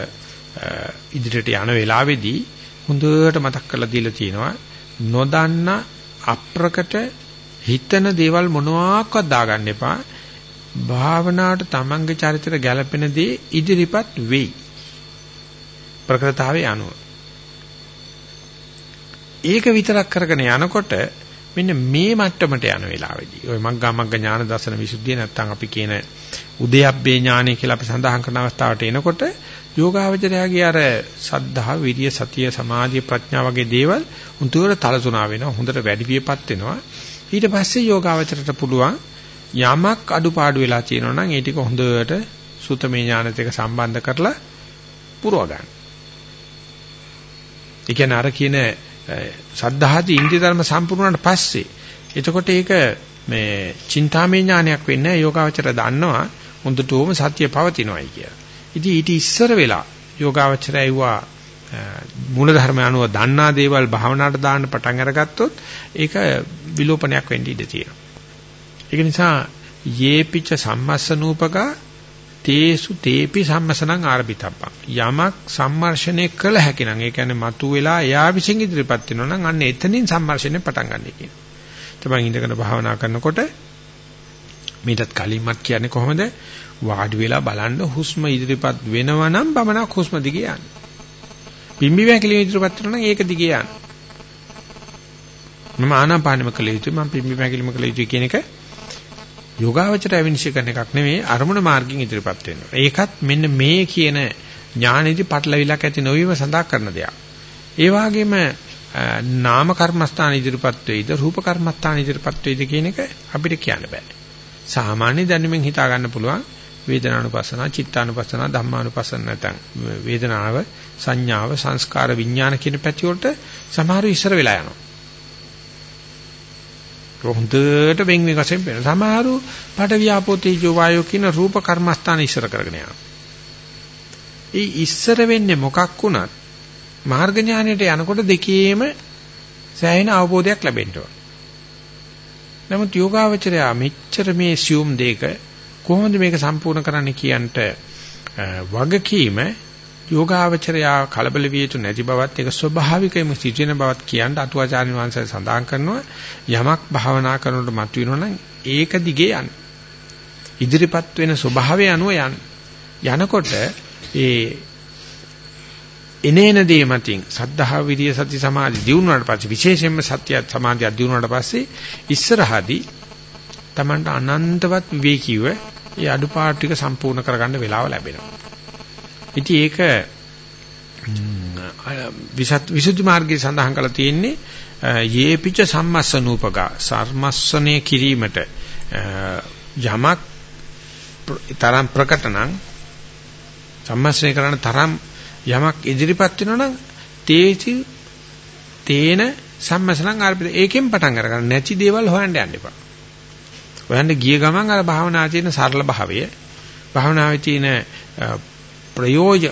ඉදිරියට යන වෙලාවේදී හොඳට මතක් කරලා දීලා තියෙනවා නොදන්න අප්‍රකට හිතන දේවල් මොනවාක්වත් දාගන්න එපා. භාවනාවට තමන්ගේ චරිතයට ගැළපෙන දේ ඉදිරිපත් වෙයි. ප්‍රකෘතාවේ අනුව. ඒක විතරක් කරගෙන යනකොට මෙන්න මේ මට්ටමට යන වෙලාවේදී ඔය මග්ගා මග්ග ඥාන දර්ශන විසුද්ධිය නැත්තම් අපි කියන උදයබ්බේ ඥානය කියලා අපි සඳහන් කරන අවස්ථාවට එනකොට යෝගාවචරයාගේ අර සද්ධා විරිය සතිය සමාධිය ප්‍රඥා වගේ දේවල් උන්තුවර තලතුණා වෙනවා හොඳට වැඩි වියපත් වෙනවා ඊට පස්සේ යෝගාවචරයට පුළුවන් යමක් අඩුපාඩු වෙලා තියෙනවා නම් ඒ ටික හොඳට සුතමේ ඥානත් එක්ක සම්බන්ධ කරලා පුරව ගන්න. ඒ කියන්නේ අර කියන සද්ධාදී ඉන්ද්‍රිය ධර්ම සම්පූර්ණවට පස්සේ එතකොට ඒක මේ චින්තාමය ඥානයක් වෙන්නේ යෝගාවචර දන්නවා හොඳටම සත්‍ය පවතිනවායි කියලා. ඉතින් ඊට ඉස්සර වෙලා යෝගාවචරය ඇව්වා මූල ධර්ම අනුව දන්නා දේවල් භාවනාවට දාන්න පටන් අරගත්තොත් ඒක විලෝපනයක් වෙන්න ඉඩ තියෙනවා. ඒක නිසා යේපිච සම්මස්සනූපක තේසු තේපි සම්මසනං ආරබිතබ්බං යමක් සම්මර්ෂණය කළ හැකි නම් ඒ කියන්නේ මතු වෙලා එයා විසින් ඉදිරිපත් වෙනවා නම් අන්න එතනින් සම්මර්ෂණය පටන් ගන්න කියනවා. තමයි ඉඳගෙන භාවනා කරනකොට මීටත් කලින්මත් කියන්නේ කොහොමද වාඩි වෙලා බලන්න හුස්ම ඉදිරිපත් වෙනවා නම් බමනක් හුස්ම දිගේ යන්න. පිම්බි වැකිලි ඉදිරිපත් වෙනවා නම් ඒක දිගේ යන්න. මම ආනාපානෙම කළ යුතුයි මම පිම්බි වැකිලිම කළ යුතුයි කියන එක යෝගාවචරය විනිශ්චය කරන එකක් නෙවෙයි අරමුණ මාර්ගයෙන් ඉදිරිපත් වෙනවා. ඒකත් මෙන්න මේ කියන ඥානෙදි පටලවිලක් ඇති නොවීම සඳහා කරන දෙයක්. ඒ වගේම නාම කර්මස්ථාන ඉදිරිපත් වෙයිද රූප කර්මස්ථාන ඉදිරිපත් වෙයිද කියන එක අපිට කියන්න බෑ. සාමාන්‍ය දැනුමින් හිතා ගන්න පුළුවන් වේදනානුපස්සනා, චිත්තානුපස්සනා, ධම්මානුපස්සන නැතන් වේදනාව, සංඥාව, සංස්කාර, විඥාන කියන පැති වලට සමහරව ඉස්සර වෙලා යනවා. හොඳට වෙන් වෙන් වශයෙන් පේන. සමහරු පට වියාපෝ තේජෝ වායෝ කියන රූප කර්මස්ථාන ඉස්සර කරගෙන යනවා. ඒ ඉස්සර වෙන්නේ මොකක් වුණත් මාර්ග ඥානයට යනකොට දෙකේම සෑහෙන අවබෝධයක් ලැබෙන්න ඕන. නමුත් යෝගාවචරයා මෙච්චර මේ සියුම් දෙක කොහොමද මේක සම්පූර්ණ කරන්න කියන්ට වගකීම යෝගාවචරයා කලබල විය යුතු නැති බවත් ඒක ස්වභාවිකවම සිටින බවත් කියන්න අතුවාචාර්ය වංශය සඳහන් කරනවා යමක් භාවනා කරනකොට මතුවෙනවා ඒක දිගේ යන්න. ඉදිරිපත් වෙන ස්වභාවය අනුව යන්න. යනකොට ඒ එනේන දේ මතින් සද්ධා විරිය සති සමාධි දිනුනාට පස්සේ විශේෂයෙන්ම සත්‍ය සමාධිය දිනුනාට පස්සේ ඉස්සරහදී Tamanට අනන්තවත් විවේකීව ඒ අඩුපාඩු ටික සම්පූර්ණ කරගන්න වෙලාව ලැබෙනවා. ඉතින් ඒක විසුද්ධි මාර්ගයේ සඳහන් කරලා තියෙන්නේ යේපිච සම්මස්සනූපක සර්මස්සනේ කිරීමට යමක් තරම් ප්‍රකටනම් සම්මස්සනේ කරන තරම් යමක් ඉදිරිපත් වෙනවා නම් තේසි තේන සම්මසනං ආරම්භ ඒකෙන් පටන් අරගන්න නැති දේවල් හොයන්න යන්න එපා. හොයන්න ගිය ගමන් අර භාවනාවේ තියෙන සරල භාවය භාවනාවේ තියෙන ප්‍රයෝජ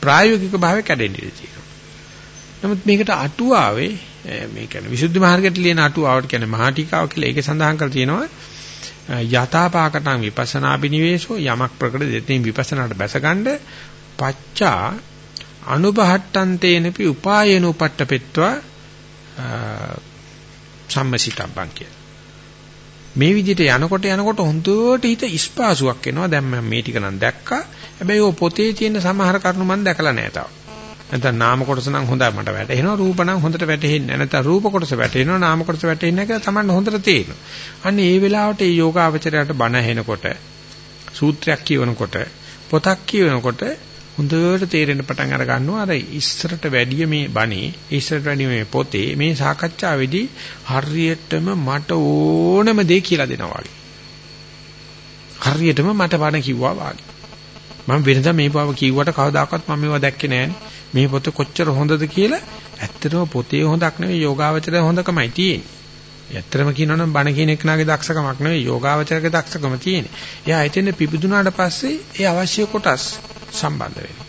ප්‍රායෝගික භාවය කැඩෙන්න ඉඩ තියෙනවා. නමුත් මේකට අටුවාවේ මේ කියන්නේ විසුද්ධි මාර්ගයට ලියන අටුවාවට කියන්නේ මහා ටීකාව කියලා ඒකේ සඳහන් කරලා තියෙනවා යථාපාකටං විපස්සනා බිනිවේෂෝ යමක් ප්‍රකට දෙතින් විපස්සනාට බැසගන්න පච්චා අනුපහට්ටන්තේනපි උපායන උපට්ඨපෙත්වා සම්මසිතබ්බං කියලා. මේ විදිහට යනකොට යනකොට හොඳට හිත ඉස්පාසුවක් එනවා. දැන් මම මේ ටික නම් දැක්කා. හැබැයි ඔය පොතේ තියෙන සමහර කරුණු මම දැකලා නැහැ තාම. නැත්නම් නාම කොටස නම් හොඳයි මට වැටහෙනවා. රූප නම් හොඳට වැටහෙන්නේ නැහැ. නැත්නම් රූප කොටස වැටහෙනවා. නාම කොටස වැටහෙන්නේ නැහැ කියලා Tamanne හොඳට තේරෙනවා. අන්න ඒ වෙලාවට මේ යෝගාවචරයට බණ ඇහෙනකොට සූත්‍රයක් කියවනකොට පොතක් කියවනකොට හොඳට තේරෙන්න පටන් අර ගන්නවා අර ඉස්සරට වැඩිය මේ බණේ ඉස්සරට වැඩිය මේ පොතේ මේ සාකච්ඡාවේදී හරියටම මට ඕනම දේ කියලා දෙනවා වගේ. හරියටම මට බණ කිව්වා වගේ. මම වෙනදා මේ බව කිව්වට කවදාකවත් මම මේවා දැක්කේ නෑනේ. මේ පොත කොච්චර හොඳද කියලා ඇත්තටම පොතේ හොඳක් නෙවෙයි යෝගාවචරයේ හොඳකමයි තියෙන්නේ. ඇත්තටම කියනවනම් බණ කියන එකනාගේ දක්ෂකමක් නෙවෙයි යෝගාවචරයේ දක්ෂකම තියෙන්නේ. එයා හිතෙන්නේ පිබිදුනාට පස්සේ ඒ අවශ්‍ය කොටස් සම්බන්ධ වෙනවා.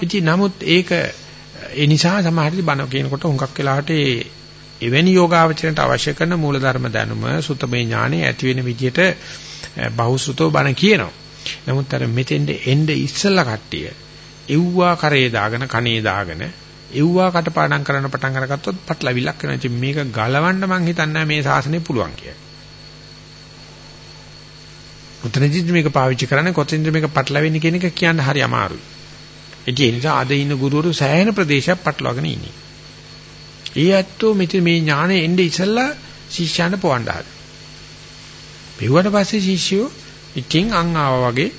ඉතින් නමුත් ඒක ඒ නිසා සමහරවිට බණ කියනකොට හුඟක් වෙලාවට ඒ එවැනි යෝගාවචරයට අවශ්‍ය කරන මූලධර්ම දැනුම සුතමේ ඥානෙ ඇති වෙන විදිහට බහුසුතෝ බණ කියනවා. නමුත් අර මෙතෙන්ද එnde ඉස්සලා කට්ටිය එව්වා කරේ දාගෙන කනේ දාගෙන එව්වා කටපාඩම් කරන්න පටන් අරගත්තොත් පටලවිලක් වෙනවා. ඉතින් මේක ගලවන්න මං හිතන්නේ මේ ශාසනය පුළුවන් කියලා. උතනදිත් මේක පාවිච්චි කරන්නේ කොතෙන්ද මේක පටලවෙන්නේ කියන එක කියන්න හරි අමාරුයි. ඒ නිසා අද ඉන්න ගුරුවරු සෑහෙන ප්‍රදේශයක් පටලවාගෙන ඉන්නේ. ඒ ඇත්තෝ මෙතන මේ ඥානෙ එන්නේ ඉස්සල්ලා ශිෂ්‍යයන්ට පොවන්න හදන. පෙව්වට පස්සේ ශිෂ්‍යෝ ඉතින් අං ආවා වගේ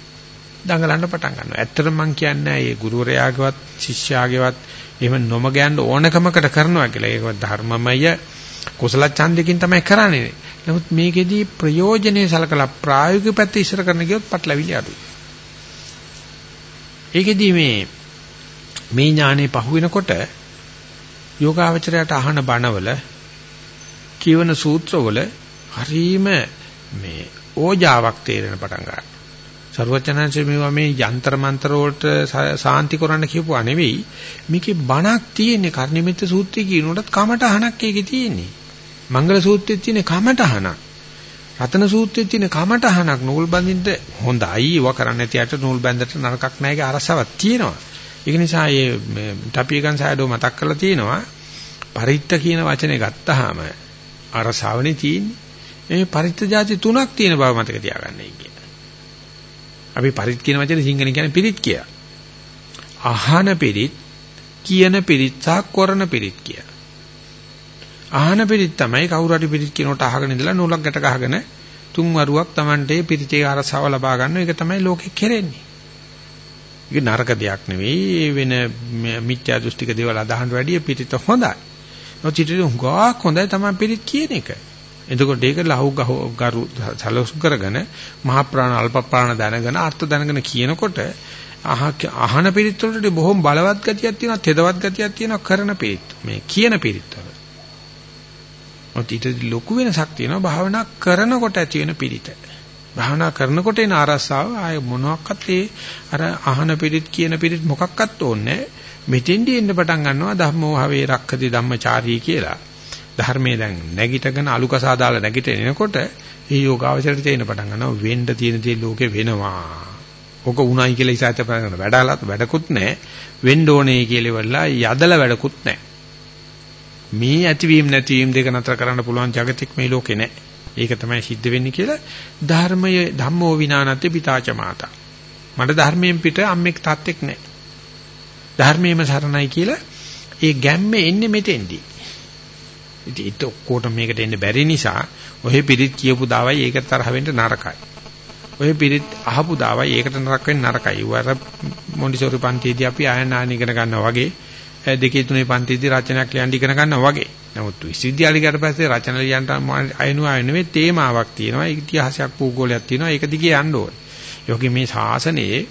දඟලන්න පටන් ගන්නවා. ඇත්තටම මම කියන්නේ මේ ගුරුවරයාගේවත් ශිෂ්‍යයාගේවත් එහෙම නොමග යන්න ඕනකමකට කරනවා කියලා. ඒක ධර්මමය කුසල ඡන්දකින් තමයි කරන්නේ. නමුත් මේකෙදී ප්‍රයෝජනේ සලකලා ප්‍රායෝගික පැත්ත ඉස්සර කරන ගියොත් පටලවිලි අඩුයි. ඒකෙදී මේ මේ ඥානෙ පහුවෙනකොට යෝගාවචරයට අහන බණවල කියවන සූත්‍රවල හරීම මේ ඕජාවක් තේරෙන පටන් ගන්නවා. සරුවචනංශේ මේවා මේ යంత్ర මන්ත්‍ර වලට සාන්ති කරන්න කියපුවා නෙවෙයි. මේකේ බණක් තියෙන්නේ කර්ණිමිත සූත්‍රය කියනකොටත් කමටහනක් ඒකේ තියෙන්නේ. මංගල සූත්‍රයේ තියෙන කමටහනක්. රතන සූත්‍රයේ තියෙන කමටහනක් නූල් බඳින්න හොඳයි. ඒවා කරන්න තියට නූල් බඳට නරකක් නැහැ කියලා අරසාවක් තියෙනවා. ඒක නිසා මේ ටපියගන් සයඩෝ මතක් කරලා තියෙනවා. පරිත්ත කියන වචනේ ගත්තාම අරසාවනේ තියෙන්නේ. මේ පරිත්ත જાති තුනක් තියෙන බව මතක තියාගන්නයි කියන්නේ. අපි පරිත් කියන වචනේ සිංහලෙන් කියන්නේ පිරිත් කියලා. අහන පිරිත්, කියන පිරිත් සහ කරන පිරිත් කිය. අහන පිරිත් තමයි කවුරු හරි පිරිත් කියනකොට අහගෙන ඉඳලා නූලක් ගැට ගහගෙන තුන් වරුවක් Tamante පිරිතේ අරසාව ලබා ගන්න එක තමයි ලෝකෙ කෙරෙන්නේ. ඒක නරක දෙයක් නෙවෙයි වෙන මිත්‍යා දෘෂ්ටික දේවල් අදහන්න වැඩිය පිරිත හොඳයි. නොචිතේ හුඟක් හොඳයි තමයි පිරිත් කියන එක. එතකොට ඒක ලහු ගරු සලසු කරගෙන මහ ප්‍රාණ අල්ප ප්‍රාණ දැනගෙන අර්ථ දැනගෙන කියනකොට අහන පිරිත් වලට බොහොම බලවත් ගතියක් තියෙනවා තෙදවත් ගතියක් තියෙනවා කරන පිරිත් මේ කියන පිරිත් වල. මොකද ඊට ලොකු වෙනසක් තියෙනවා භාවනා කරනකොට ඇති වෙන පිරිත. භාවනා කරනකොට එන අරසාව ආය මොනවාක්වත් ඒ අර අහන පිරිත් කියන පිරිත් මොකක්වත් ඕනේ මෙතෙන්දී එන්න පටන් ගන්නවා ධම්මෝ හවේ රක්ඛති ධම්මචාරී කියලා. ධර්මයේ දැන් නැගිටගෙන අලුකසා දාලා නැගිටිනකොට ඒ යෝගාවචරයට තේින පටන් ගන්නවා වෙන්න තියෙන දේ ලෝකේ වෙනවා. ඔක උණයි කියලා ඉසాత පටන් ගන්න වැඩලත් වැඩකුත් නැහැ. වෙන්න ඕනේ කියලා ඉවරලා යදලා වැඩකුත් නැහැ. මේ ඇතිවීම නැතිවීම දෙක නතර කරන්න පුළුවන් జగතික් මේ ලෝකේ නැහැ. ඒක තමයි සිද්ධ වෙන්නේ කියලා ධර්මයේ ධම්මෝ විනානත්තේ පිතාච මාතා. මට ධර්මයෙන් පිට අම්මෙක් තාත්තෙක් නැහැ. ධර්මයේම සරණයි කියලා ඒ ගැම්ම එන්නේ මෙතෙන්දී. ඉතින් ඒත් ඔක්කොට මේකට එන්න බැරි නිසා ඔහෙ පිරිත් කියපු දාවයි ඒකට තරහ වෙන්න නරකයි. ඔහෙ පිරිත් අහපු දාවයි ඒකට නරක වෙන්න නරකයි. වර මොන්ඩිසෝරි පන්තියේදී අපි ආයනාන ඉගෙන ගන්නවා වගේ දෙකේ තුනේ පන්තියේදී රචනයක් ලියන්න ඉගෙන ගන්නවා වගේ. නමුත් විශ්වවිද්‍යාලය ගියට පස්සේ රචන ලියන්න අයනු ආය නෙවෙයි තේමාවක් තියෙනවා. ඉතිහාසයක් භූගෝලයක් තියෙනවා. ඒක දිගේ යන්න ඕනේ. යෝගී මේ ශාසනයේ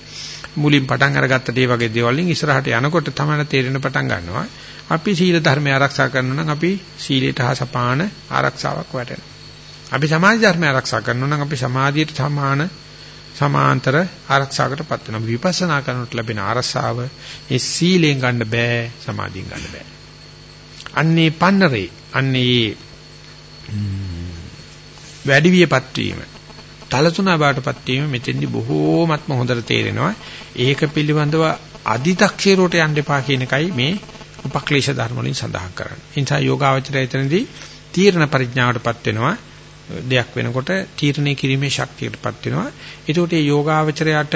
මුලින් පටන් අරගත්ත දේ වගේ දේවල් වලින් ඉස්සරහට යනකොට තමයි තේරෙන පටන් ගන්නවා. අපි සීල ධර්මය ආරක්ෂා කරනවා නම් අපි සීලයට හා සපාන ආරක්ෂාවක් වැටෙනවා. අපි සමාජ ධර්මය ආරක්ෂා කරනවා නම් අපි සමාධියට සමාන සමාන්තර ආරක්ෂාවකටපත් වෙනවා. විපස්සනා කරනකොට ලැබෙන ආරක්ෂාව ඒ සීලෙන් ගන්න බෑ සමාධියෙන් ගන්න බෑ. අන්නේ පන්නරේ අන්නේ වැඩි වියපත් වීම තලතුණා බාටපත් වීම මෙතෙන්දි බොහෝමත්ම හොඳට තේරෙනවා. ඒක පිළිබඳව අදි탁ෂීරෝට යන්න එපා කියන එකයි මේ උපක්ලේශ ධර්ම වලින් සඳහන් කරන්නේ. ඒ නිසා යෝගාවචරය එතනදී තීර්ණ පරිඥාවටපත් වෙනවා. දෙයක් වෙනකොට තීරණය කිරීමේ ශක්තියටපත් වෙනවා. ඒකට මේ යෝගාවචරයට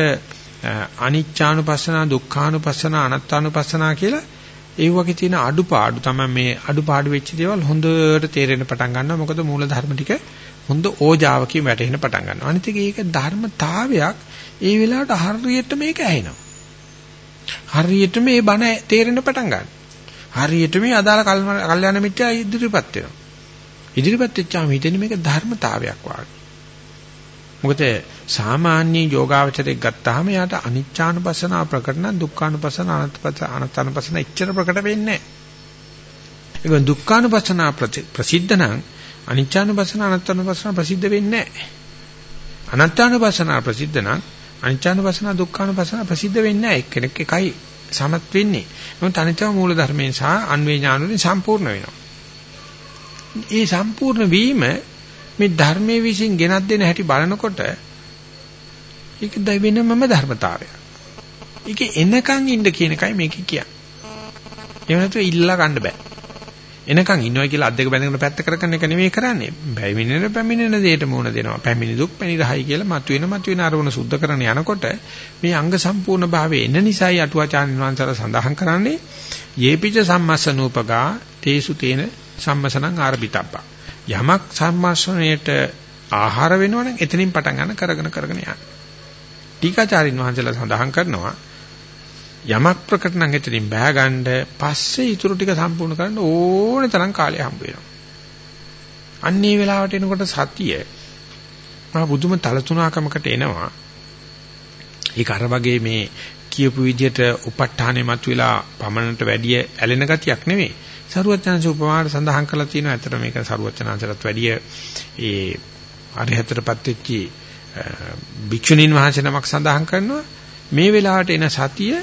අනිච්චානුපස්සනා, දුක්ඛානුපස්සනා, අනාත්තානුපස්සනා කියලා ඒ වගේ තියෙන අඩුපාඩු තමයි මේ අඩුපාඩු වෙච්ච දේවල් හොඳට තේරෙන්න පටන් ගන්නවා. මොකද මූල ධර්ම ටික හොඳ ඕජාවකින් වැටෙන්න පටන් ගන්නවා. අනිත් එක ඒක ධර්මතාවයක් ඒ වෙලාවට හරියට මේක ඇහෙනවා. හරියට මේ බණ තේරෙන්න පටන් ගන්නවා. හරියට මේ අදාළ කල්යාණ මිත්‍යා ඉදිරිපත් වෙනවා. ඉදිරිපත් වෙච්චාම හිතෙන්නේ මේක ධර්මතාවයක් වාගේ. මොකද සාමාන්‍ය යෝගාවචරයක් ගත්තාම යාට අනිච්චානුපස්සනා ප්‍රකට නම් දුක්ඛානුපස්සන අනත්තානුපස්සන එච්චර ප්‍රකට වෙන්නේ නැහැ. ඒක දුක්ඛානුපස්සනා ප්‍රසිද්ධ නම් අනිච්චානුපස්සන අනත්තානුපස්සන ප්‍රසිද්ධ වෙන්නේ නැහැ. අනත්තානුපස්සන ප්‍රසිද්ධ නම් අනිච්චානුපස්සන දුක්ඛානුපස්සන ප්‍රසිද්ධ වෙන්නේ නැහැ. එක්කෙනෙක් එකයි සමත් වෙන්නේ. මොකද අනිත්‍ය මූල ධර්මයෙන් සහ අන්වේ ඥාන වලින් සම්පූර්ණ වෙනවා. ඒ සම්පූර්ණ වීම මේ ධර්මයේ විසින් ගෙනත් දෙන හැටි බලනකොට ඒක දෙවෙනමම ධර්මතාවයක්. ඒක එනකන් ඉන්න කියන එකයි මේක කියන්නේ. එහෙම නැතුව ඉල්ලා ගන්න බෑ. එනකන් ඉන්නවා කියලා අද්දක බැඳගෙන පැත්ත කරගන්න එක නෙමෙයි කරන්නේ. පැමිණෙන පැමිණෙන දෙයට මුණ දෙනවා. පැමිණි දුක් පැණි රහයි කියලා මතුවෙන මතුවෙන අරමුණ සුද්ධ කරන යනකොට මේ අංග සම්පූර්ණ භාවයේ එන නිසායි අටුවාචාන් වංශර සඳහන් කරන්නේ යේපිච සම්මස්සනූපගා තේසු තේන සම්මසනං ආරබිතබ්බා. යමක් සම්මස්සණයට ආහාර වෙනවනම් එතනින් පටන් ගන්න කරගෙන කරගෙන යන්න. ටීකාචාරින් වහන්සේලා සඳහන් කරනවා යමක් ප්‍රකට නම් එතනින් බෑ ගන්න පස්සේ ඊටු ටික සම්පූර්ණ කරන්න ඕනේ තරම් කාලය හම්බ වෙනවා. අන්නේ වෙලාවට එනකොට සතිය මා බුදුම තලතුණකමකට එනවා. ඒක අර වගේ මේ කියපු විදිහට උප ဋ ාණය මතුවලා පමණට වැඩිය ඇලෙන ගතියක් නෙමෙයි. සරුවචනංශ උපමාවට සඳහන් කරලා තියෙනවා. ඇත්තට මේක සරුවචනංශලත් වැඩිය ඒ අරහතරපත් වෙච්චි භික්ෂුණීන් වහන්සේ නමක් සඳහන් කරනවා. මේ වෙලාවට එන සතිය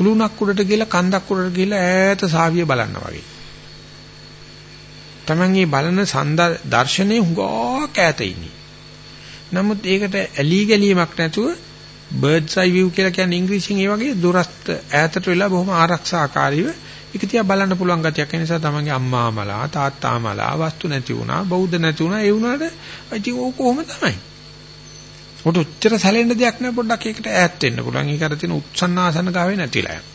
කුළුණක් උඩට ගිහලා කන්දක් උඩට ගිහලා ඈත සාවිය බලන්න වගේ. Taman මේ බලන සඳ දර්ශනේ හුඟක් ඈත ඉන්නේ. නමුත් ඒකට ඇලි ගැලීමක් නැතුව bird's eye view කියලා කියන්නේ ඉංග්‍රීසියෙන් ඒ වගේ දුරස්ත ඈතට වෙලා බොහොම ආරක්ෂාකාරීව ඒක තියා බලන්න පුළුවන් ගතියක් ඒ නිසා තමන්ගේ අම්මා මලා තාත්තා මලා වස්තු නැති වුණා බෞද්ධ නැති වුණා ඒ වුණාට ඉතින් ඕක කොහොම තමයි උට උච්චර සැලෙන්න දෙයක් නෑ පොඩ්ඩක් ඒකට ඈත් වෙන්න පුළුවන්. ඒක අර තියෙන උත්සන්නාසන ගාවේ නැතිලා යන.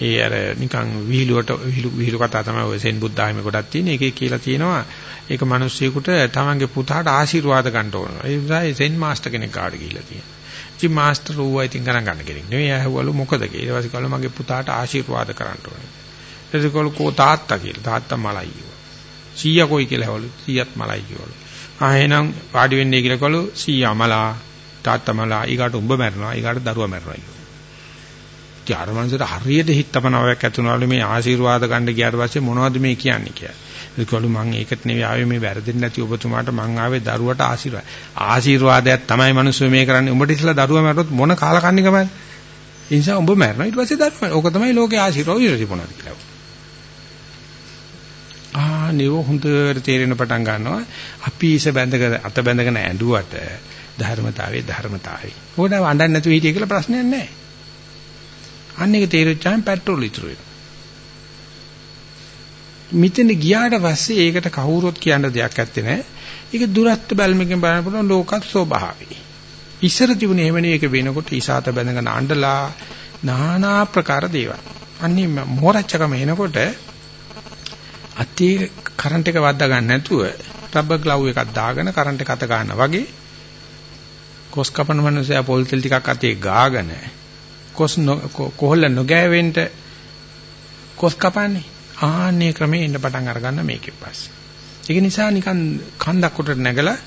ඒ අර නිකන් විහිළුවට විහිළු විහිළු කතා තමයි ඔය සෙන් බුද්ධායම ගොඩක් තියෙන. ඒකේ කියලා තියෙනවා ඒක මිනිස්සුයෙකුට තමන්ගේ පුතාට ආශිර්වාද ගන්න ඕන. ඒ නිසා සෙන් මාස්ටර් කෙනෙක් කාට ගිහිල්ලා තියෙනවා. ඉතින් මාස්ටර් ඌවා ඉතින් ගණන් ගන්න කෙනෙක් නෙවෙයි. ඇහුවලු මොකද කියලා. ඊට පස්සේ කළා මගේ පුතාට ආශිර්වාද කරන්න ඕනේ. ඊට පස්සේ කළා කෝ තාත්තා කියලා. තාත්තා මලයි කිව්වා. සීයා කොයි කියලා ඇහුවලු. සීයත් මලයි කිව්වලු. ආ එහෙනම් වාඩි වෙන්නේ කියලා කළු සීයා මලා තාත්තා මලා ඊගාට උඹ මැරෙනවා ඊගාට දරුවා මැරෙනවා කිව්වා. ඉතින් අර මනසට හරියට හිතපනාවක් ඇතුණාලු මේ ආශිර්වාද ගන්න ගියාට පස්සේ මොනවද මේ කියන්නේ කියලා. ඒකවලු මම ඒකට නෙවෙයි ආවේ මේ වැරදෙන්නේ නැති ඔබතුමාට මං ආවේ දරුවට ආශිර්වාද. ආශිර්වාදයක් තමයි මිනිස්සු මේ කරන්නේ. උඹට ඉස්සලා දරුවා මැරුණොත් මොන කාලකන්නිකමද? ඒ නිසා උඹ මැරෙනවා ඊට පස්සේ දරුවා. ඕක තමයි ලෝකේ ආශිර්වාද විරති මොනවද කියලා. නිව හොඳට තේරෙන පටන් ගන්නවා. අපි ඉස බැඳගෙන අත බැඳගෙන ඇඬුවට ධර්මතාවයේ ධර්මතාවයි. ඕනම අඬන්න නැතුව හිටිය කියලා ප්‍රශ්නයක් නැහැ. අන්න ඒක තේරුච්චාම පෙට්‍රෝල් ඉතුරු වෙනවා. මිතෙන් ගියාට පස්සේ ඒකට කවුරුත් කියන්න දෙයක් නැත්තේ නෑ. ඒක දුරස්ත බැල්මකින් බලන්න පුළුවන් ලෝකත් ස්වභාවයි. ඉස්සර තිබුණේ එහෙමනේ ඒක වෙනකොට ඊසాత බැඳගෙන අඬලා නානා ප්‍රකාර දේවල්. අන්නේ මොරච්චකම එනකොට අතේ කරන්ට් එක වද්දා ගන්න නැතුව රබර් ග්ලව් එකක් දාගෙන කරන්ට් එක අත ගන්නවා වගේ කොස් කපන මනුස්සයා පොල් තෙල් ටිකක් අතේ ගාගෙන කොස් කොහොල්ල නොගෑවෙන්න කොස් කපන්නේ ආන්නේ ක්‍රමේ ඉන්න පටන් අරගන්න මේකෙන් පස්සේ ඒක නිසා නිකන් කන්දක් උඩට නැගලා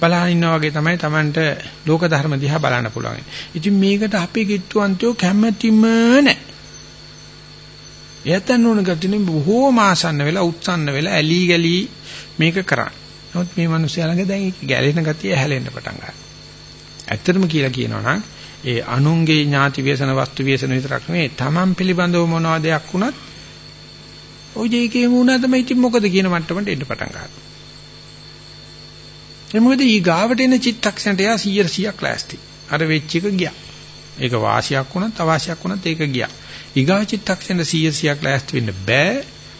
බලහන් ඉන්නා වගේ තමයි Tamanට ලෝක ධර්ම දිහා බලන්න පුළුවන්. ඉතින් මේකට අපේ කිට්ටුවන්තයෝ කැමැතිම නැහැ. එයතන ඕන ගැටිනේ බොහෝම ආසන්න වෙලා උත්සන්න වෙලා ඇලි ගලි මේක කරන්නේ. නමුත් මේ මිනිස්සයා ළඟ දැන් ඒක ගැලෙන ගතිය හැලෙන්න පටන් ගන්නවා. ඇත්තටම කියලා කියනවා නම් ඒ අනුන්ගේ ඥාති ව්‍යසන වස්තු ව්‍යසන විතරක් නෙවෙයි තමන් පිළිබඳව මොනවා දෙයක් වුණත් ওই දෙකේ වුණා තමයි ඉතින් මොකද කියන මට්ටමට එන්න පටන් ගන්නවා. ඒ මොකද ඊ ගාවට එන චිත්තක්ෂණයට යා 100 100ක් ලෑස්ති. අර වෙච්ච එක ගියා. ඒක වාසියක් වුණත් අවාසියක් වුණත් ඒක ගියා. ඊගා චිත්තක්ෂණ 100 100ක් ලෑස්ති වෙන්න බෑ.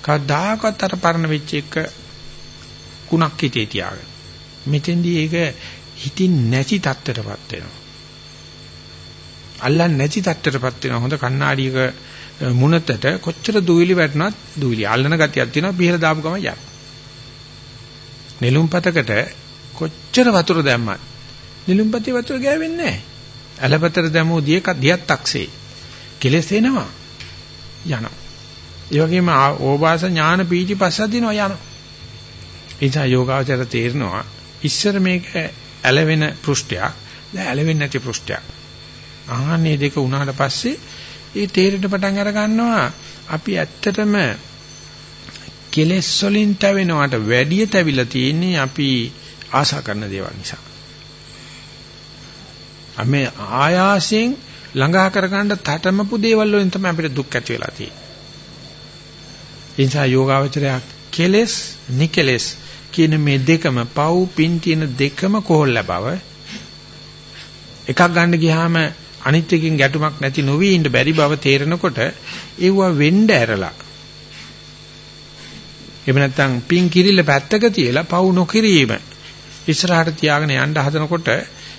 කවදාකවත් අර පරණ වෙච්ච එක කුණක් හිතේ තියාගෙන. මෙතෙන්දී ඒක හිතින් නැති තත්ත්වයටපත් වෙනවා. අල්ලන්නේ නැති තත්ත්වයටපත් වෙනවා. හොඳ කණ්ණාඩියක මුණතට කොච්චර දුවිලි වැටුණත් දුවිලි අල්ලන ගතියක් තියෙනවා පිහලා දාපු ගමන් යනවා. නෙළුම්පතකට කොච්චර වතුර දැම්මත් නෙළුම්පතේ වතුර ගෑවෙන්නේ නැහැ. ඇලපතර දැමූ දියක දියත්තක්සේ කෙලස් එනවා යනවා. ඒ වගේම ඕවාස ඥාන පීචි පස්සදිනවා යනවා. ඒ නිසා යෝගාවචර තේරෙනවා ඉස්සර මේක ඇලවෙන පෘෂ්ඨයක් දැන් ඇලවෙන්නේ නැති පෘෂ්ඨයක්. ආහනේ දෙක උනාට පස්සේ ඒ තේරෙන්න පටන් අර ගන්නවා අපි ඇත්තටම කෙලෙස් වලින් තැවෙනවට වැඩිය තැවිලා තියෙන්නේ අපි ආශා කරන දේවල් නිසා. අපි ආයාසයෙන් ළඟා කරගන්න තටමපු දේවල් වලින් තමයි අපිට දුක් ඇති වෙලා තියෙන්නේ. ඒ නිසා යෝගාවචරය කෙලෙස් නිකෙලෙස් කියන මේ දෙකම පව් පින් කියන දෙකම කොහොල්ල බව එකක් ගන්න ගියාම අනිත් එකකින් ගැටුමක් නැති නොවි ඉන්න බැරි බව තේරෙනකොට ඒව වෙන්න ඇරලා එහෙම නැත්නම් පින් කිරිල්ල පැත්තක තියලා පව් නොකිරීම ඉස්සරහට තියාගෙන යන්න හදනකොට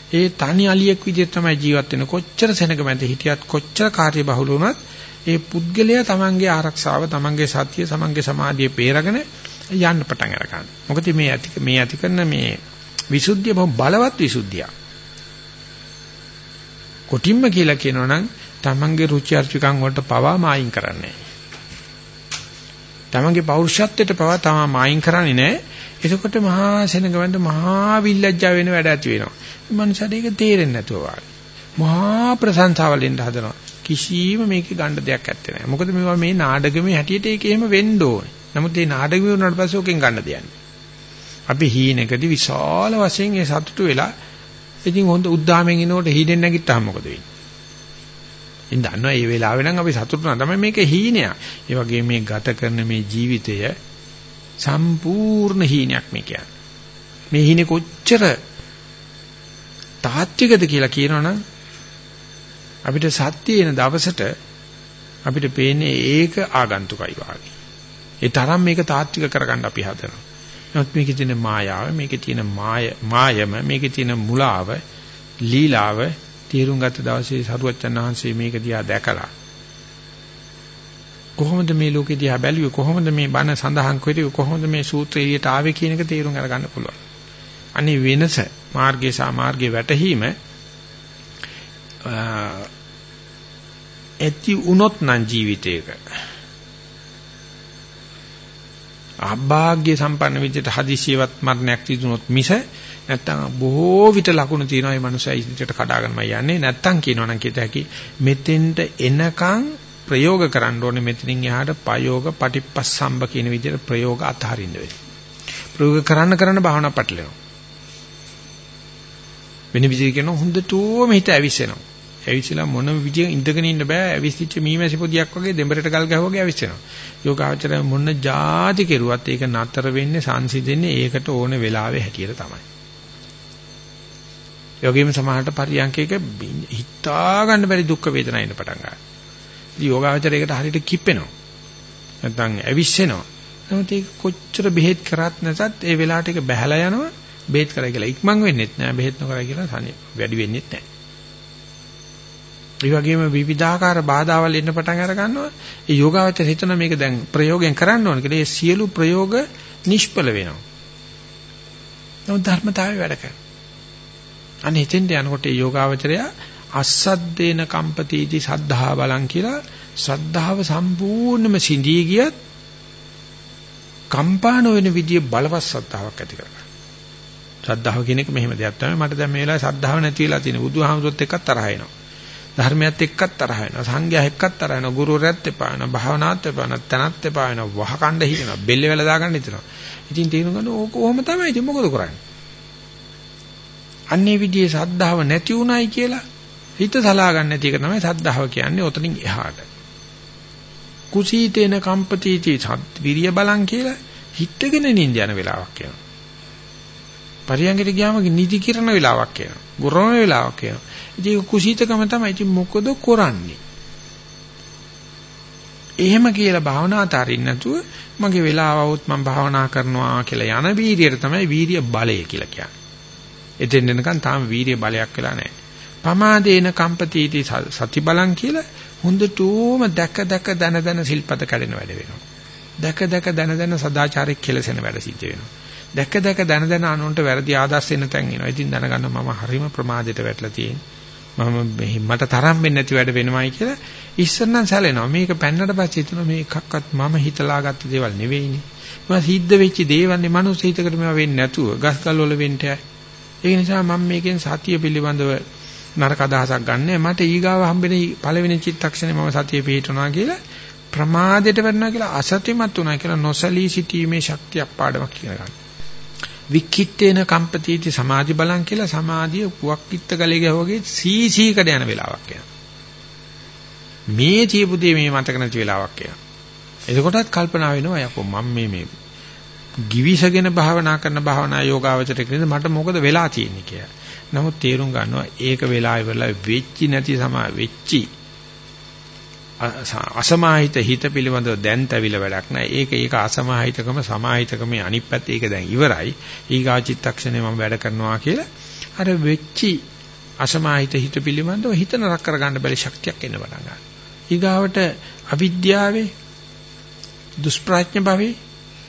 ඒ තනි අලියෙක් විදිහට තමයි ජීවත් වෙන කොච්චර සෙනග මැද හිටියත් කොච්චර කාර්ය බහුල වුණත් ඒ පුද්ගලයා තමන්ගේ ආරක්ෂාව තමන්ගේ සත්‍ය තමන්ගේ සමාධිය පේරගෙන යන්න පටන් අර ගන්නවා. මොකද මේ ඇති මේ ඇති කරන මේ විසුද්ධිය බොහොම බලවත් විසුද්ධියක්. කොටින්ම කියලා කියනවනම් තමන්ගේ රුචි අරුචිකම් වලට පවා මායින් කරන්නේ තමන්ගේ පෞරුෂත්වයට පවා තමා මායින් කරන්නේ නැහැ. එතකොට මහා සෙනගවන්ත මහා විල්ලජ්ජා වෙන වැඩ ඇති වෙනවා. මේ මනුස්සයාට ඒක තේරෙන්නේ නැතුව වාගේ. මහා ප්‍රශංසාවල් දෙන්න හදනවා. කිසිම මේකේ ගන්න දෙයක් නැත්තේ නෑ. මොකද මේවා මේ නාඩගමේ හැටියට ඒක එහෙම වෙන්න ඕනේ. නමුත් මේ නාඩගමේ වුණාට පස්සේ ඔකෙන් ගන්න දෙයක් අපි හීනෙකදී විශාල වශයෙන් ඒ සතුටු වෙලා ඉතින් හොඳ උද්දාමෙන් ඉනකොට හීනෙන් නැගිට්ටාම මොකද වෙන්නේ? ඉතින් දන්නවා මේ වෙලාවේ නම් අපි සතුටු නම් තමයි මේක හීනයක්. ඒ වගේ මේ ගත කරන මේ ජීවිතය සම්පූර්ණ හීනයක් මේ කියන්නේ. මේ හීනේ කොච්චර තාත්විකද කියලා කියනවනම් අපිට සත්‍ය එන දවසට අපිට පේන්නේ ඒක ආගන්තුකයි වාගේ. ඒ තරම් මේක තාත්වික කරගන්න අපි හදනවා. නමුත් මේකේ තියෙන මායාව, මේකේ තියෙන මාය මායම, මේකේ තියෙන මුලාව, ලීලාව තීරුම් ගත්ත දවසේ සරුවච්චන් වහන්සේ මේක දිහා දැකලා කොහොමද මේ ලෝකෙ දිහා බැලුවේ? කොහොමද මේ බණ සඳහන් කරුවේ කොහොමද මේ සූත්‍රය එළියට ආවේ කියන එක තේරුම් අරගන්න පුළුවන්. අනේ වෙනස මාර්ගයේ සා මාර්ගයේ වැටහීම ඇති වුණොත් නම් ජීවිතේක. අභාග්‍ය සම්පන්න විදිහට හදිසියවත් මරණයක් තිබුණොත් මිස නැත්තම් බොහෝ විට ලකුණු තියෙනවා මේ මනුස්සයා ඉදිරියට කඩාගෙනම යන්නේ. නැත්තම් කියනවා නම් කිත හැකි මෙතෙන්ට එනකන් ප්‍රයෝග කරන්න ඕනේ මෙතනින් එහාට ප්‍රයෝග පටිපස්සම්බ කියන විදිහට ප්‍රයෝග අතහරින්න වෙනවා ප්‍රයෝග කරන්න කරන්න භාවනා පටලෙනවා වෙන විදිහකින් කියන හොඳටම හිත ඇවිස්සෙනවා. ඇවිස්සලා මොන විදිය ඉඳගෙන ඉන්න බෑ ඇවිස්සිච්ච මීමැසි පොදියක් වගේ දෙඹරට ගල් ගැහුවාගේ ඇවිස්සෙනවා. යෝගාචරය මොන જાති කෙරුවත් ඒක නතර වෙන්නේ සංසිඳෙන්නේ ඒකට ඕන වෙලාවේ හැටියට තමයි. යෝගීම සමාහට පරියන්කේක හිතා ගන්න බැරි දුක් වේදනා එන්න පටන් ගන්නවා. ඉතින් යෝගාචරයකට හරියට කිප්පෙනවා. නැත්නම් ඇවිස්සෙනවා. නමුත් ඒක කොච්චර බෙහෙත් කරත් නැසත් ඒ වෙලාවට ඒක බහැලා යනවා. බෙහෙත් කරයි කියලා ඉක්මන් වෙන්නෙත් නෑ බෙහෙත් නොකරයි කියලා තනි වැඩි වෙන්නෙත් නෑ. ඒ වගේම විවිධාකාර බාධාවල් එන්න පටන් අර ගන්නවා. ඒ යෝගාවචර හිතන මේක දැන් ප්‍රයෝගයෙන් කරන්න ඕන කියලා ඒ සියලු ප්‍රයෝග නිෂ්ඵල වෙනවා. නමුත් ධර්මතාවය වැඩ කරනවා. අනේ එතෙන්ට යනකොට ඒ යෝගාවචරය අස්සද්දේන කම්පතිටි සද්ධා බලං කියලා සද්ධාව සම්පූර්ණයෙන්ම සිඳී ගියත් කම්පා නොවන විදිය බලවත් සද්ධාාවක් ඇති කරගන්නවා. ශ්‍රද්ධාව කියන එක මෙහෙම දෙයක් තමයි. මට දැන් මේ වෙලාවේ ශ්‍රද්ධාව නැති වෙලා තියෙන බුදුහාමුදුරුවොත් එක්කත් තරහ එනවා. ධර්මයත් එක්කත් තරහ වෙනවා සංඝයා එක්කත් තරහ වෙනවා ගුරුවරයාත් එපා වෙනවා. භාවනාත් එපා වෙනවා. තනත් එපා වෙනවා. වහකණ්ඩ හිතෙනවා බෙල්ල වෙලා දාගන්න හිතෙනවා ඉතින් තේරුම් ගන්න ඕක කොහොම තමයි ඉතින් මොකද කරන්නේ? අන්නේ විදිහේ ශ්‍රද්ධාව නැති උනායි කියලා හිත සලා ගන්න නැති එක තමයි ශ්‍රද්ධාව කියන්නේ ඔතනින් එහාට කුසීතේන කම්පතිටි විරිය බලං කියලා හිතගෙන නිඳ යන වෙලාවක් එනවා පරියංගට ගියාම නිදි කිරණ වෙලාවක් එනවා. ගොරවන වෙලාවක් එනවා. ඉතින් ඒක කුසීතකම තමයි. ඉතින් මොකද කරන්නේ? එහෙම කියලා භාවනා අතරින් නැතුව මගේ වෙලාවවොත් මම භාවනා කරනවා කියලා යන වීරියට තමයි වීරිය බලය කියලා කියන්නේ. එතෙන් එනකන් තාම වීරිය බලයක් වෙලා නැහැ. පමාදේන කම්පතිටි සති බලං කියලා හොඳටම දැක දැක දන දන සිල්පද කැඩෙන වැඩ වෙනවා. දැක දැක දන දන සදාචාරයක් කෙලසෙන වැඩ සිද්ධ වෙනවා. දැක දැක දන දන අනුන්ට වැරදි ආදර්ශ වෙන තැන් එනවා. ඉතින් දැනගන්න මම හරිම ප්‍රමාදයට වැටලා තියෙන්නේ. මම මට තරම් වෙන්නේ නැති වැඩ වෙනවයි කියලා ඉස්සර නම් සැලෙනවා. මේක පැන්නට පස්සේ හිතනවා මේ එකක්වත් මම හිතලා ගත්ත දේවල් නෙවෙයිනේ. මම සිද්ධ වෙච්ච දේවල්නේ මනුස්ස හිතකට මේවා වෙන්නේ නැතුව ගස්කල් වල වෙන්න ඒ නිසා මම මේකෙන් සතිය පිළිබඳව නරක අදහසක් ගන්නෑ. මට ඊගාව හම්බෙන පළවෙනි චිත්තක්ෂණය මම සතිය පිහිටනවා කියලා ප්‍රමාදයට වෙනවා කියලා අසත්‍යමත් උනා කියලා නොසලී සිටීමේ ශක්තියක් පාඩමක් කියලා ගන්න. වික්කිට්ඨේන කම්පතිති සමාධි බලං කියලා සමාධිය පුවක් පිට ගලේ ගහවගේ සීසීකට යන වෙලාවක් යනවා. මේ තියපු දේ මේ මතක නැති වෙලාවක් යනවා. එතකොටත් කල්පනා වෙනවා යකෝ මම මේ මේ givisගෙන භාවනා කරන භාවනා යෝගාවචරයක නේද මට මොකද වෙලා තියෙන්නේ කියලා. නමුත් තේරුම් ගන්නවා ඒක වෙලා ඉවරලා වෙච්චි නැති සමා වෙච්චි අසමාහිත හිත පිළිබඳව දැන් තැවිල වැඩක් නැහැ. ඒක ඒක අසමාහිතකම සමාහිතකමේ අනිත් පැත්ත ඒක දැන් ඉවරයි. ඊගා චිත්තක්ෂණේ මම වැඩ කරනවා කියලා අර වෙච්චි අසමාහිත හිත පිළිබඳව හිත නරක කරගන්න බැරි ශක්තියක් එන්න පටන් ගන්නවා. ඊගාවට අවිද්‍යාවේ දුෂ්ප්‍රඥ භවේ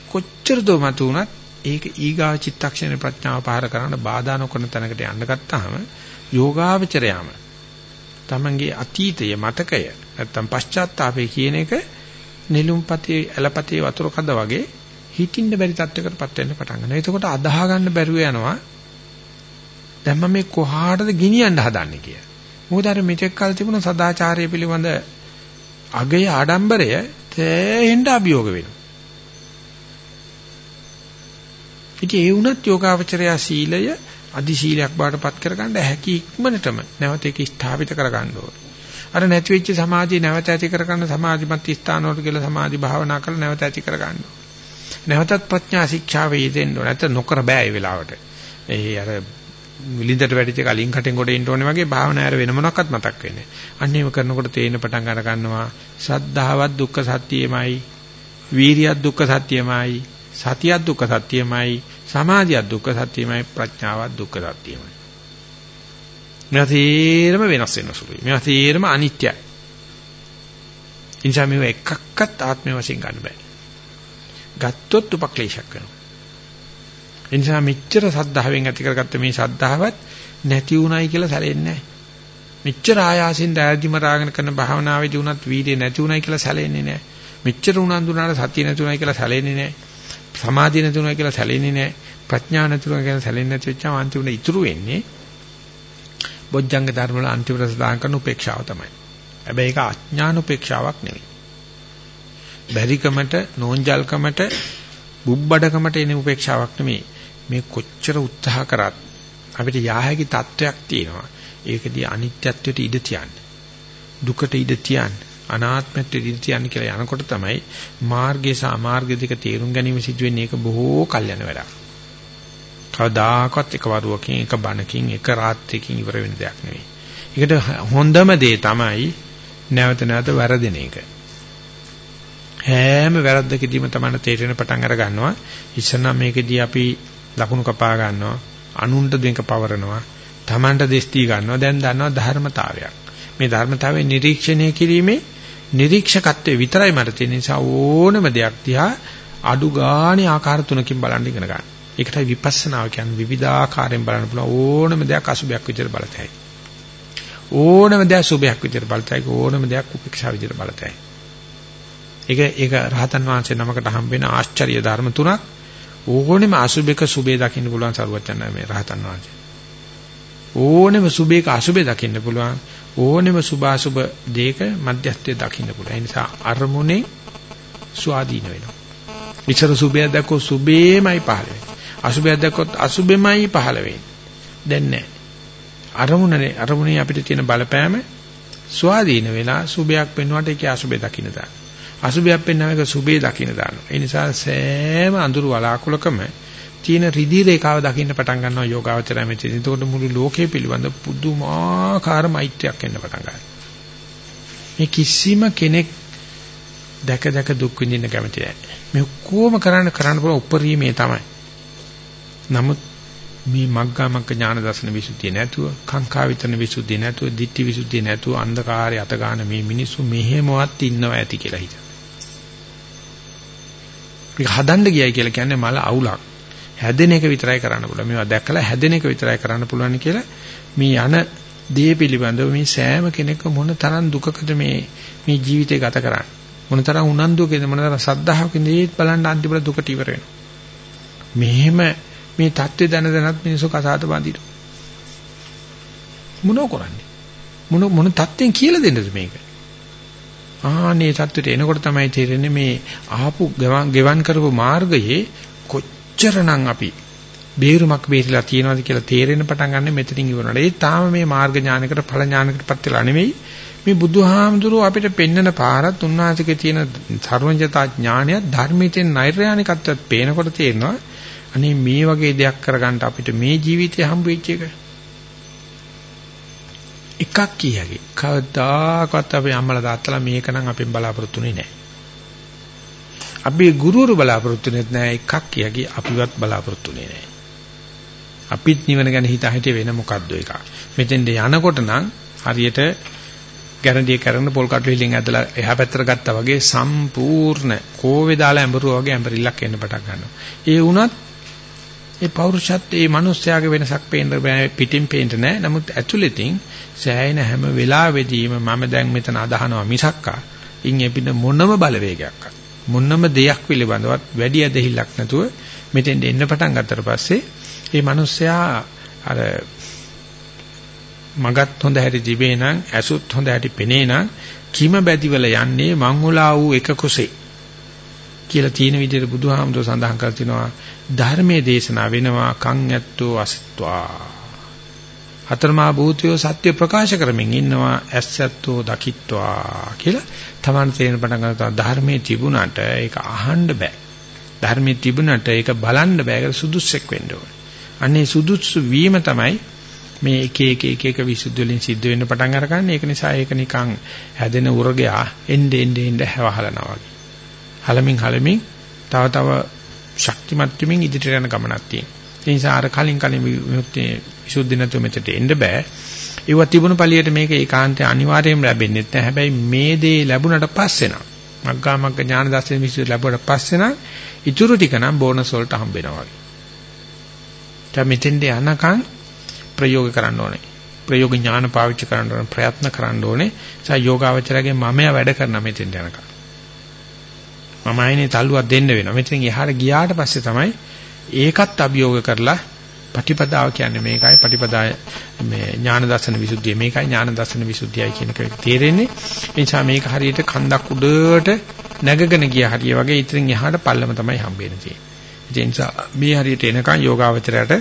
කොච්චර දෝ මතු වුණත් ඒක ඊගා චිත්තක්ෂණ ප්‍රඥාව පහර කරන්න බාධා නොකරන තැනකට යන්න ගත්තාම යෝගාවචරයම තමන්ගේ අතීතය මතකය නැත්තම් පශ්චාත්තාපය කියන එක නෙළුම්පතේ ඇලපතේ වතුර කඳ වගේ හිතින්න බැරි තත්යකටපත් වෙන්න පටන් ගන්නවා. එතකොට අදාහ ගන්න බැරුව යනවා. දැන් මම මේ කොහාටද ගෙනියන්න හදන්නේ කියලා. මොකද අර මෙතෙක් කල් තිබුණ සදාචාරය පිළිබඳ අගය ආඩම්බරය තේහෙන්න අභියෝග වෙනවා. ඉතින් ඒ වුණත් යෝගාවචරය සීලය අදි සීලයක් බවට පත් කරගන්න හැකි ඉක්මනටම නැවත ඒක ස්ථාපිත කරගන්න ඕනේ. අර නැති වෙච්ච සමාධිය නැවත ඇති කරගන්න සමාධිමත් ස්ථානවලට කියලා සමාධි භාවනා කරලා නැවත ඇති කරගන්න නැවතත් ප්‍රඥා ශික්ෂාවේ යෙදෙන්න ඕනේ. නැත්නම් නොකර බෑ ඒ වෙලාවට. ඒ අර විලින්දට වැඩිච්ච කලින් කටෙන් කොට ඉන්න ඕනේ වගේ භාවනා ආර වෙන මොනක්වත් මතක් වෙන්නේ. අන්න ඒව කරනකොට තේින පටන් අර ගන්නවා සද්ධාවත් දුක්ඛ සත්‍යයමයි, වීරියත් දුක්ඛ සත්‍යයමයි, සතියත් දුක්ඛ සත්‍යයමයි, සමාධියත් දුක්ඛ සත්‍යයමයි, ප්‍රඥාවත් දුක්ඛ සත්‍යයමයි. මේවා තේරම වෙනස් වෙන සුළුයි. මේවා තේරම අනිත්‍යයි. ඉන්ජා මේව එකක්වත් ආත්මය වශයෙන් ගන්න බෑ. ගත්තොත් උපක්ලේශයක් වෙනවා. එනිසා මෙච්චර සද්ධාවෙන් ඇති කරගත්ත මේ සද්ධාවත් නැති උනායි කියලා සැලෙන්නේ නැහැ. මෙච්චර ආයාසින් දයදිම රාගන කරන භාවනාවේදී උනත් වීර්ය නැති උනායි කියලා සැලෙන්නේ නැහැ. මෙච්චර උනන්දුනාට සතිය නැති උනායි කියලා සැලෙන්නේ නැහැ. සමාධිය නැති උනායි කියලා සැලෙන්නේ නැහැ. ප්‍රඥා නැති උනායි කියලා සැලෙන්නේ නැති වෙච්චාම අන්තිමට ඉතුරු වෙන්නේ බොජ්ජංග ධර්ම වල අන්තිමට සදාන් කරන උපේක්ෂාව තමයි. හැබැයි ඒක අඥාන උපේක්ෂාවක් නෙවෙයි. බැරිකමට, නෝන්ජල්කමට, බුබ්බඩකමට එන උපේක්ෂාවක් නෙමෙයි. මේ කොච්චර උත්සාහ කරත් අපිට යාහැකි තත්වයක් තියෙනවා. ඒකදී අනිත්‍යත්වයට ඉඩ තියන්නේ. දුකට ඉඩ තියන්නේ. අනාත්මත්වයට ඉඩ තියන්නේ කියලා යනකොට තමයි මාර්ගයේ සහ අමාර්ග දෙක තේරුම් ගැනීම සිදු වෙන්නේ. ඒක බොහෝ කල් යන වැඩක්. කවදාකවත් එක වරුවකින් එක බණකින් එක රාත්‍රියකින් ඉවර වෙන දෙයක් නෙවෙයි. ඒකට හොඳම දේ තමයි නැවත නැවත වැරදෙන එක. හැම වැරද්දකදීම තමයි තේරෙන පටන් අර ගන්නවා. ඉස්සනම් මේකදී අපි ලකුණු කපා ගන්නවා, අනුන්ට දෙක පවරනවා, Tamanට දෙස්ති ගන්නවා. දැන් දන්නවා ධර්මතාවයක්. මේ ධර්මතාවය නිරීක්ෂණය කිරීමේ නිරීක්ෂකත්වයේ විතරයි මට තියෙන නිසා ඕනම දෙයක් දිහා අඩු ගානේ ආකාර තුනකින් බලන්න ඉගෙන ගන්න. ඒකටයි විපස්සනාව කියන්නේ විවිධාකාරයෙන් බලන්න පුළුවන් ඕනම දෙයක් අසුබයක් විදිහට බලතයි. ඕනම දෙයක් සුබයක් විදිහට බලතයි ඕනම දෙයක් උපේක්ෂා විදිහට බලතයි. ඒක ඒක රහතන් වහන්සේ නමකට හම්බ වෙන ආශ්චර්ය ධර්ම තුනක් ඕනෙම අසුබේක සුබේ දකින්න පුළුවන් සරුවචන මේ රහතන් වහන්සේ. ඕනෙම සුබේක අසුබේ දකින්න පුළුවන් ඕනෙම සුභාසුබ දෙක මධ්‍යස්ථයේ දකින්න පුළුවන්. ඒ නිසා අරමුණේ ස්වාධීන වෙනවා. ඉතර සුබේ දැක්කොත් සුබේමයි පහළ වෙන්නේ. අසුබයක් දැක්කොත් අසුබෙමයි පහළ වෙන්නේ. දැන් නැහැ. අරමුණනේ අරමුණේ අපිට තියෙන බලපෑම ස්වාධීන වෙලා සුබයක් වෙනවට ඒකේ අසුබේ දකින්න දාන්න. අසුබයක් වෙනව එක සුබේ දකින්න දානවා. ඒ නිසා සෑම අඳුරු වලාකුලකම තියෙන රිදී රේඛාව දකින්න පටන් ගන්නවා යෝගාවචරය මෙතන. එතකොට මුළු ලෝකේ පිළිබඳ පුදුමාකාර මෛත්‍රියක් එන්න පටන් ගන්නවා. මේ කිසිම කෙනෙක් දැක දැක දුක් විඳින්න කැමති නැහැ. මේ කොහොම කරන්න කරන්න පුළුවන් උපරිමේ තමයි. නමුත් මේ මග්ගා මග්ග ඥාන දර්ශන විසුද්ධිය නැතුව, කාංකා විතරන විසුද්ධිය නැතුව, ditthi විසුද්ධිය නැතුව අන්ධකාරය අත ගන්න මේ මිනිස්සු මෙහෙමවත් ඉන්නවා ඇති කියලා හිතන. මේක හදන්න ගියයි කියලා කියන්නේ මල අවුලක්. හැදෙන එක විතරයි කරන්න පුළුවන්. මේවා දැකලා හැදෙන එක විතරයි කරන්න පුළුවන් කියලා මේ යන දේ පිළිබඳව මේ සෑම කෙනෙක් මොන තරම් දුකකද මේ මේ ජීවිතය ගත කරන්නේ. මොන තරම් උනන්දුවකද මොන තරම් සද්ධාවකින්ද ඒත් බලන්න අන්තිමට දුකට ඉවර වෙනවා. මෙහෙම මේ தත්ත්වය දැන දැනත් මිනිස්සු කසාද බඳිනවා. මොනෝ කරන්නේ? මොන මොන தත්ත්වෙන් කියලා දෙන්නද මේක? ආනේ தත්ත්වයට එනකොට තමයි තේරෙන්නේ මේ ආපු ගෙවන් කරපු මාර්ගයේ කොච්චරනම් අපි බේරුමක් බේරිලා තියෙනවද කියලා තේරෙන්න පටන් ගන්න මෙතනින් ඉවරනට. ඒ තාම මේ මාර්ග ඥානයකට ඵල ඥානයකටපත් වෙලා නෙවෙයි. මේ බුදුහාමුදුරුව අපිට පෙන්නන පාරත් උන්වහන්සේගේ තියෙන සර්වඥතා ඥානය ධර්මයෙන් නෛර්යානිකත්වයට පේනකොට තේරෙනවා. අනේ මේ වගේ දෙයක් කරගන්න අපිට මේ ජීවිතය හම්බ වෙච්ච එක. එකක් කියකි. කවදාකවත් අපේ අම්මලා තාත්තලා මේක නම් අපෙන් බලාපොරොත්තුුනේ නැහැ. අපි ගුරුවරු බලාපොරොත්තුුනේත් නැහැ එකක් කියකි අපිවත් බලාපොරොත්තුුනේ නැහැ. අපිත් නිවන ගැන හිත හිතේ වෙන මොකද්ද එක. මෙතෙන්ද යනකොට නම් හරියට ගැරන්ටි කරන පොල් කටු හිලින් ඇදලා එහා පැත්තට ගත්තා වගේ සම්පූර්ණ කෝවේ දාලා ඇඹරුවා වගේ ඇඹරිල්ලක් එන්න පටන් ගන්නවා. ඒ වුණත් ඒ පෞරුෂත් ඒ මිනිස්යාගේ වෙනසක් පේන්න පිටින් පේන්න නෑ. නමුත් ඇතුළතින් සෑහෙන හැම වෙලාවෙදීම මම දැන් මෙතන අදහනවා මිසක්කා. ඉන් එපිට මොනම බලවේගයක් මොනම දෙයක් පිළිබඳවත් වැඩි ඇදහිල්ලක් නැතුව මෙතෙන් එන්න පටන් ගත්තට පස්සේ ඒ මිනිස්යා අර මගත් හොඳ හැටි දිවේ නම් ඇසුත් හොඳ හැටි පෙනේ නම් කිම බැදිවල යන්නේ මංගුලා වූ එක කුසේ කියලා තියෙන විදිහට බුදුහාමුදුර සඳහන් කර තිනවා ධර්මයේ දේශනා වෙනවා කන් ඇත්තෝ අසත්වා. හතරමා භූතයෝ සත්‍ය ප්‍රකාශ කරමින් ඉන්නවා ඇස් ඇත්තෝ දකිත්වා කියලා තමන් තේරෙන පටන් ගන්නවා. ධර්මයේ තිබුණාට ඒක අහන්න බෑ. ධර්මයේ තිබුණාට ඒක බලන්න බෑ. ඒක සුදුස්සෙක් වෙන්න ඕනේ. අනේ සුදුසු වීම තමයි මේ එක එක එක එක විසුද්ධි වලින් සිද්ධ වෙන්න පටන් අරගන්නේ. ඒක නිසා ඒක නිකන් හැදෙන උරගයා එnde ende ende හැවහලනවා වගේ. හලමින් හලමින් තව තව ශක්තිමත් වෙමින් ඉදිරියට යන ගමනක් තියෙනවා. ඒ නිසා අර කලින් කලින් විමුක්තිය විසුද්ධි නැතුව මෙතට එන්න බෑ. ඒව තිබුණු පළියට මේක ඒකාන්තයෙන් අනිවාර්යයෙන්ම ලැබෙන්නේ නැහැ. හැබැයි මේ දේ ලැබුණට පස්සේ නම් මග්ගා මග්ග ඥාන දර්ශන විසුද්ධි ලැබුණට පස්සේ නම් ඉතුරු ටික නම් බෝනස් වලට හම්බ වෙනවා වගේ. දැන් මෙතෙන්ද යනකම් ප්‍රයෝග කරන්න ඕනේ. ප්‍රයෝග ඥාන පාවිච්චි කරන්න ඕනේ ප්‍රයත්න කරන්න ඕනේ. ඒ නිසා යෝගාවචරයේ මමයා වැඩ කරන මෙතෙන්ද යනකම්. මම ආයේ තල්ලුවක් දෙන්න වෙනවා. මෙතෙන් එහාට ගියාට පස්සේ තමයි ඒකත් අභියෝග කරලා පටිපදාව කියන්නේ මේකයි පටිපදාය මේ ඥාන දර්ශන විසුද්ධිය මේකයි ඥාන දර්ශන විසුද්ධියයි කියන එක තේරෙන්නේ. ඒ නිසා මේක හරියට කන්දක් උඩට නැගගෙන ගිය හරිය වගේ ඉතින් එහාට පල්ලම තමයි හම්බෙන්නේ තියෙන්නේ. ඒ නිසා මේ හරියට එනකන් යෝගාවචරයට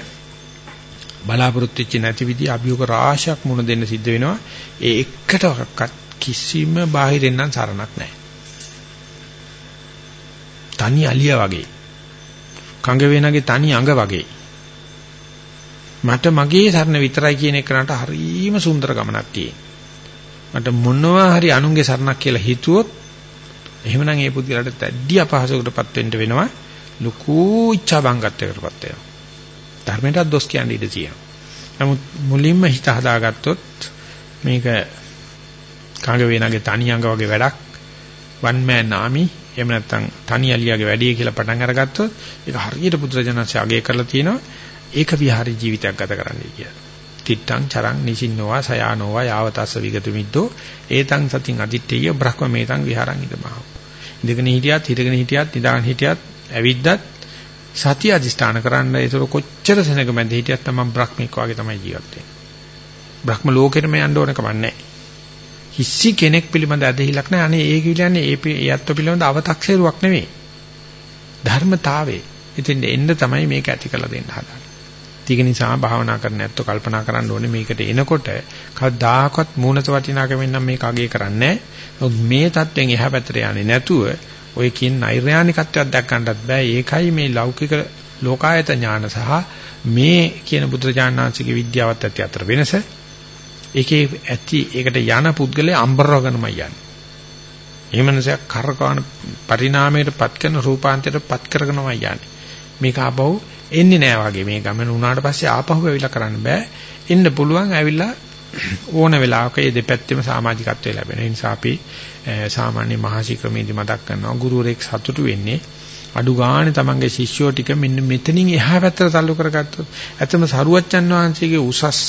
බලාපොරොත්තු වෙච්ච නැති විදිහ අභියෝග රාශියක් මුණ දෙන්න සිද්ධ වෙනවා. ඒ එකටවත් කිසිම බාහිරින් නම් සරණක් නැහැ. තනි අලියා වගේ. කඟ වේනගේ තනි අඟ වගේ. මට මගේ සරණ විතරයි කියන එකනට හරීම සුන්දර ගමනක් තියෙනවා. මට මොනවා හරි අනුන්ගේ සරණක් කියලා හිතුවොත් එහෙමනම් ඒ පුදුලට තැඩි අපහසුකටපත් වෙන්න වෙනවා. ලুকু ඉච්ඡා බංගත්වයකටපත් වෙනවා. ධර්මයටත් දොස් කියන්න ඉඩ තියෙනවා. නමුත් මුලින්ම හිත හදාගත්තොත් මේක කඟ වේනගේ තනි අඟ වගේ වැඩක් one man army එහෙම නැත්නම් තනි අලියාගේ වැඩේ කියලා පටන් අරගත්තොත් ඒක හරියට පුදුරජනන්සේ අගය කරලා තියෙනවා ඒක විහාරී ජීවිතයක් ගත කරන්නයි කියලා. තිත්තං චරං නිසින්නෝවා සයානෝවා යාවතස්ස විගත මිද්දෝ ඒතං සතින් අදිත්තේය බ්‍රහ්මමේතං විහාරං ඉදමහව. ඉඳගෙන හිටියත් හිටගෙන හිටියත් නිදාගෙන හිටියත් ඇවිද්දත් සතිය අදිස්ථාන කරන්න ඒතර කොච්චර සෙනග මැද හිටියත් තමයි බ්‍රහ්මික වගේ තමයි ජීවත් වෙන්නේ. බ්‍රහ්ම ලෝකෙටම යන්න ඕන කමක් නැහැ. කිසි කෙනෙක් පිළිබඳ ඇදහිලක් නැහැ. අනේ ඒක කියන්නේ ඒ යත්ව පිළිබඳ අව탁සේරුවක් නෙවෙයි. ධර්මතාවේ. ඉතින් එන්න තමයි මේක ඇති කරලා දෙන්න හදන්නේ. ඒක නිසා භාවනා කරන්න නැත්නම් කල්පනා කරන්න ඕනේ මේකට එනකොට කවදාකවත් මූණත වටිනාකමෙන් නම් මේක අගේ කරන්නේ මේ தත්වෙන් එහා පැත්තට යන්නේ නැතුව ඔය කියන නෛර්යානිකත්වයක් දක්වන්නත් බෑ. ඒකයි මේ ලෞකික ලෝකායත ඥාන සහ මේ කියන බුදුරජාණන් විද්‍යාවත් ඇති අතර වෙනස. ඒකේ ඇති ඒකට යන පුද්ගලයා අම්බරවගෙනමයි යන්නේ. ඒ මනසක් කරකවන පරිණාමයට පත් කරන රූපාන්තයට පත් කරගෙනමයි යන්නේ. මේක ආපහු එන්නේ නෑ වගේ මේ ගමන උනාට පස්සේ ආපහු ඇවිල්ලා කරන්න බෑ. එන්න පුළුවන් ඇවිල්ලා ඕන වෙලාවක මේ දෙපැත්තෙම සමාජිකත්වය ලැබෙන. ඒ නිසා අපි සාමාන්‍ය මහසි ක්‍රමයේදී මතක් කරනවා ගුරුවරයෙක් සතුටු වෙන්නේ අඩු ගානේ තමන්ගේ ශිෂ්‍යෝ ටික මෙන්න මෙතනින් එහා පැත්තට තල්ලු කරගත්තොත් ඇත්තම සරුවච්චන් වහන්සේගේ උසස්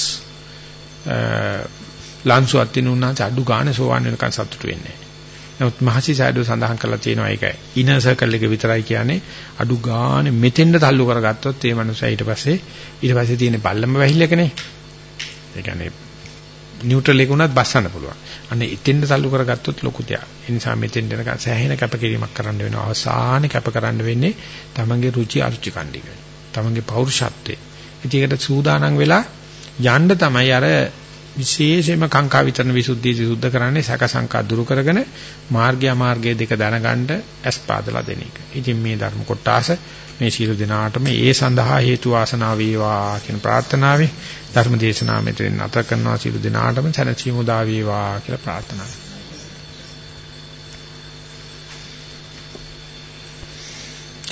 ලන්සුවක් තියෙන උන්වහන්සේ අඩු ගානේ සෝවන් වෙනකන් සතුටු වෙන්නේ නැහැ. නමුත් මහසි සයඩෝ සඳහන් කරලා තියෙනවා ඒක ඉනර් සර්කල් එක විතරයි කියන්නේ අඩු ගානේ මෙතෙන්ද තල්ලු කරගත්තොත් ඒ මනුස්සයා ඊට පස්සේ ඊට පස්සේ තියෙන බල්ලම වැහිල්ලකනේ. ඒ කියන්නේ නියුට්‍රල් එක උනත් බස්සන්න පුළුවන්. අන්න එතෙන්ද තල්ලු කරගත්තොත් ලොකු දෙයක්. ඒ නිසා මෙතෙන් දෙනකන් සෑහෙන කැපකිරීමක් කරන්න වෙනවා. අවසාන කැප කරන්න වෙන්නේ තමන්ගේ රුචි අරුචි කණ්ඩික. තමන්ගේ පෞරුෂත්වය. ඉතින් ඒකට සූදානම් වෙලා යන්න තමයි අර විශේෂයෙන්ම කාංකා විතරන විසුද්ධිය සිද්ධ කරන්නේ සැක සංකා දුරු කරගෙන මාර්ගය මාර්ගය දෙක දැනගන්න ඇස්පාදලා දෙන එක. ඉතින් මේ ධර්ම කොටාස මේ සීල දිනාටම ඒ සඳහා හේතු වාසනා වේවා කියන ප්‍රාර්ථනාවෙන් ධර්ම දේශනාව මෙතෙන් නැත කරනවා සීල දිනාටම සැනසීම උදා වේවා කියලා ප්‍රාර්ථනා කරනවා.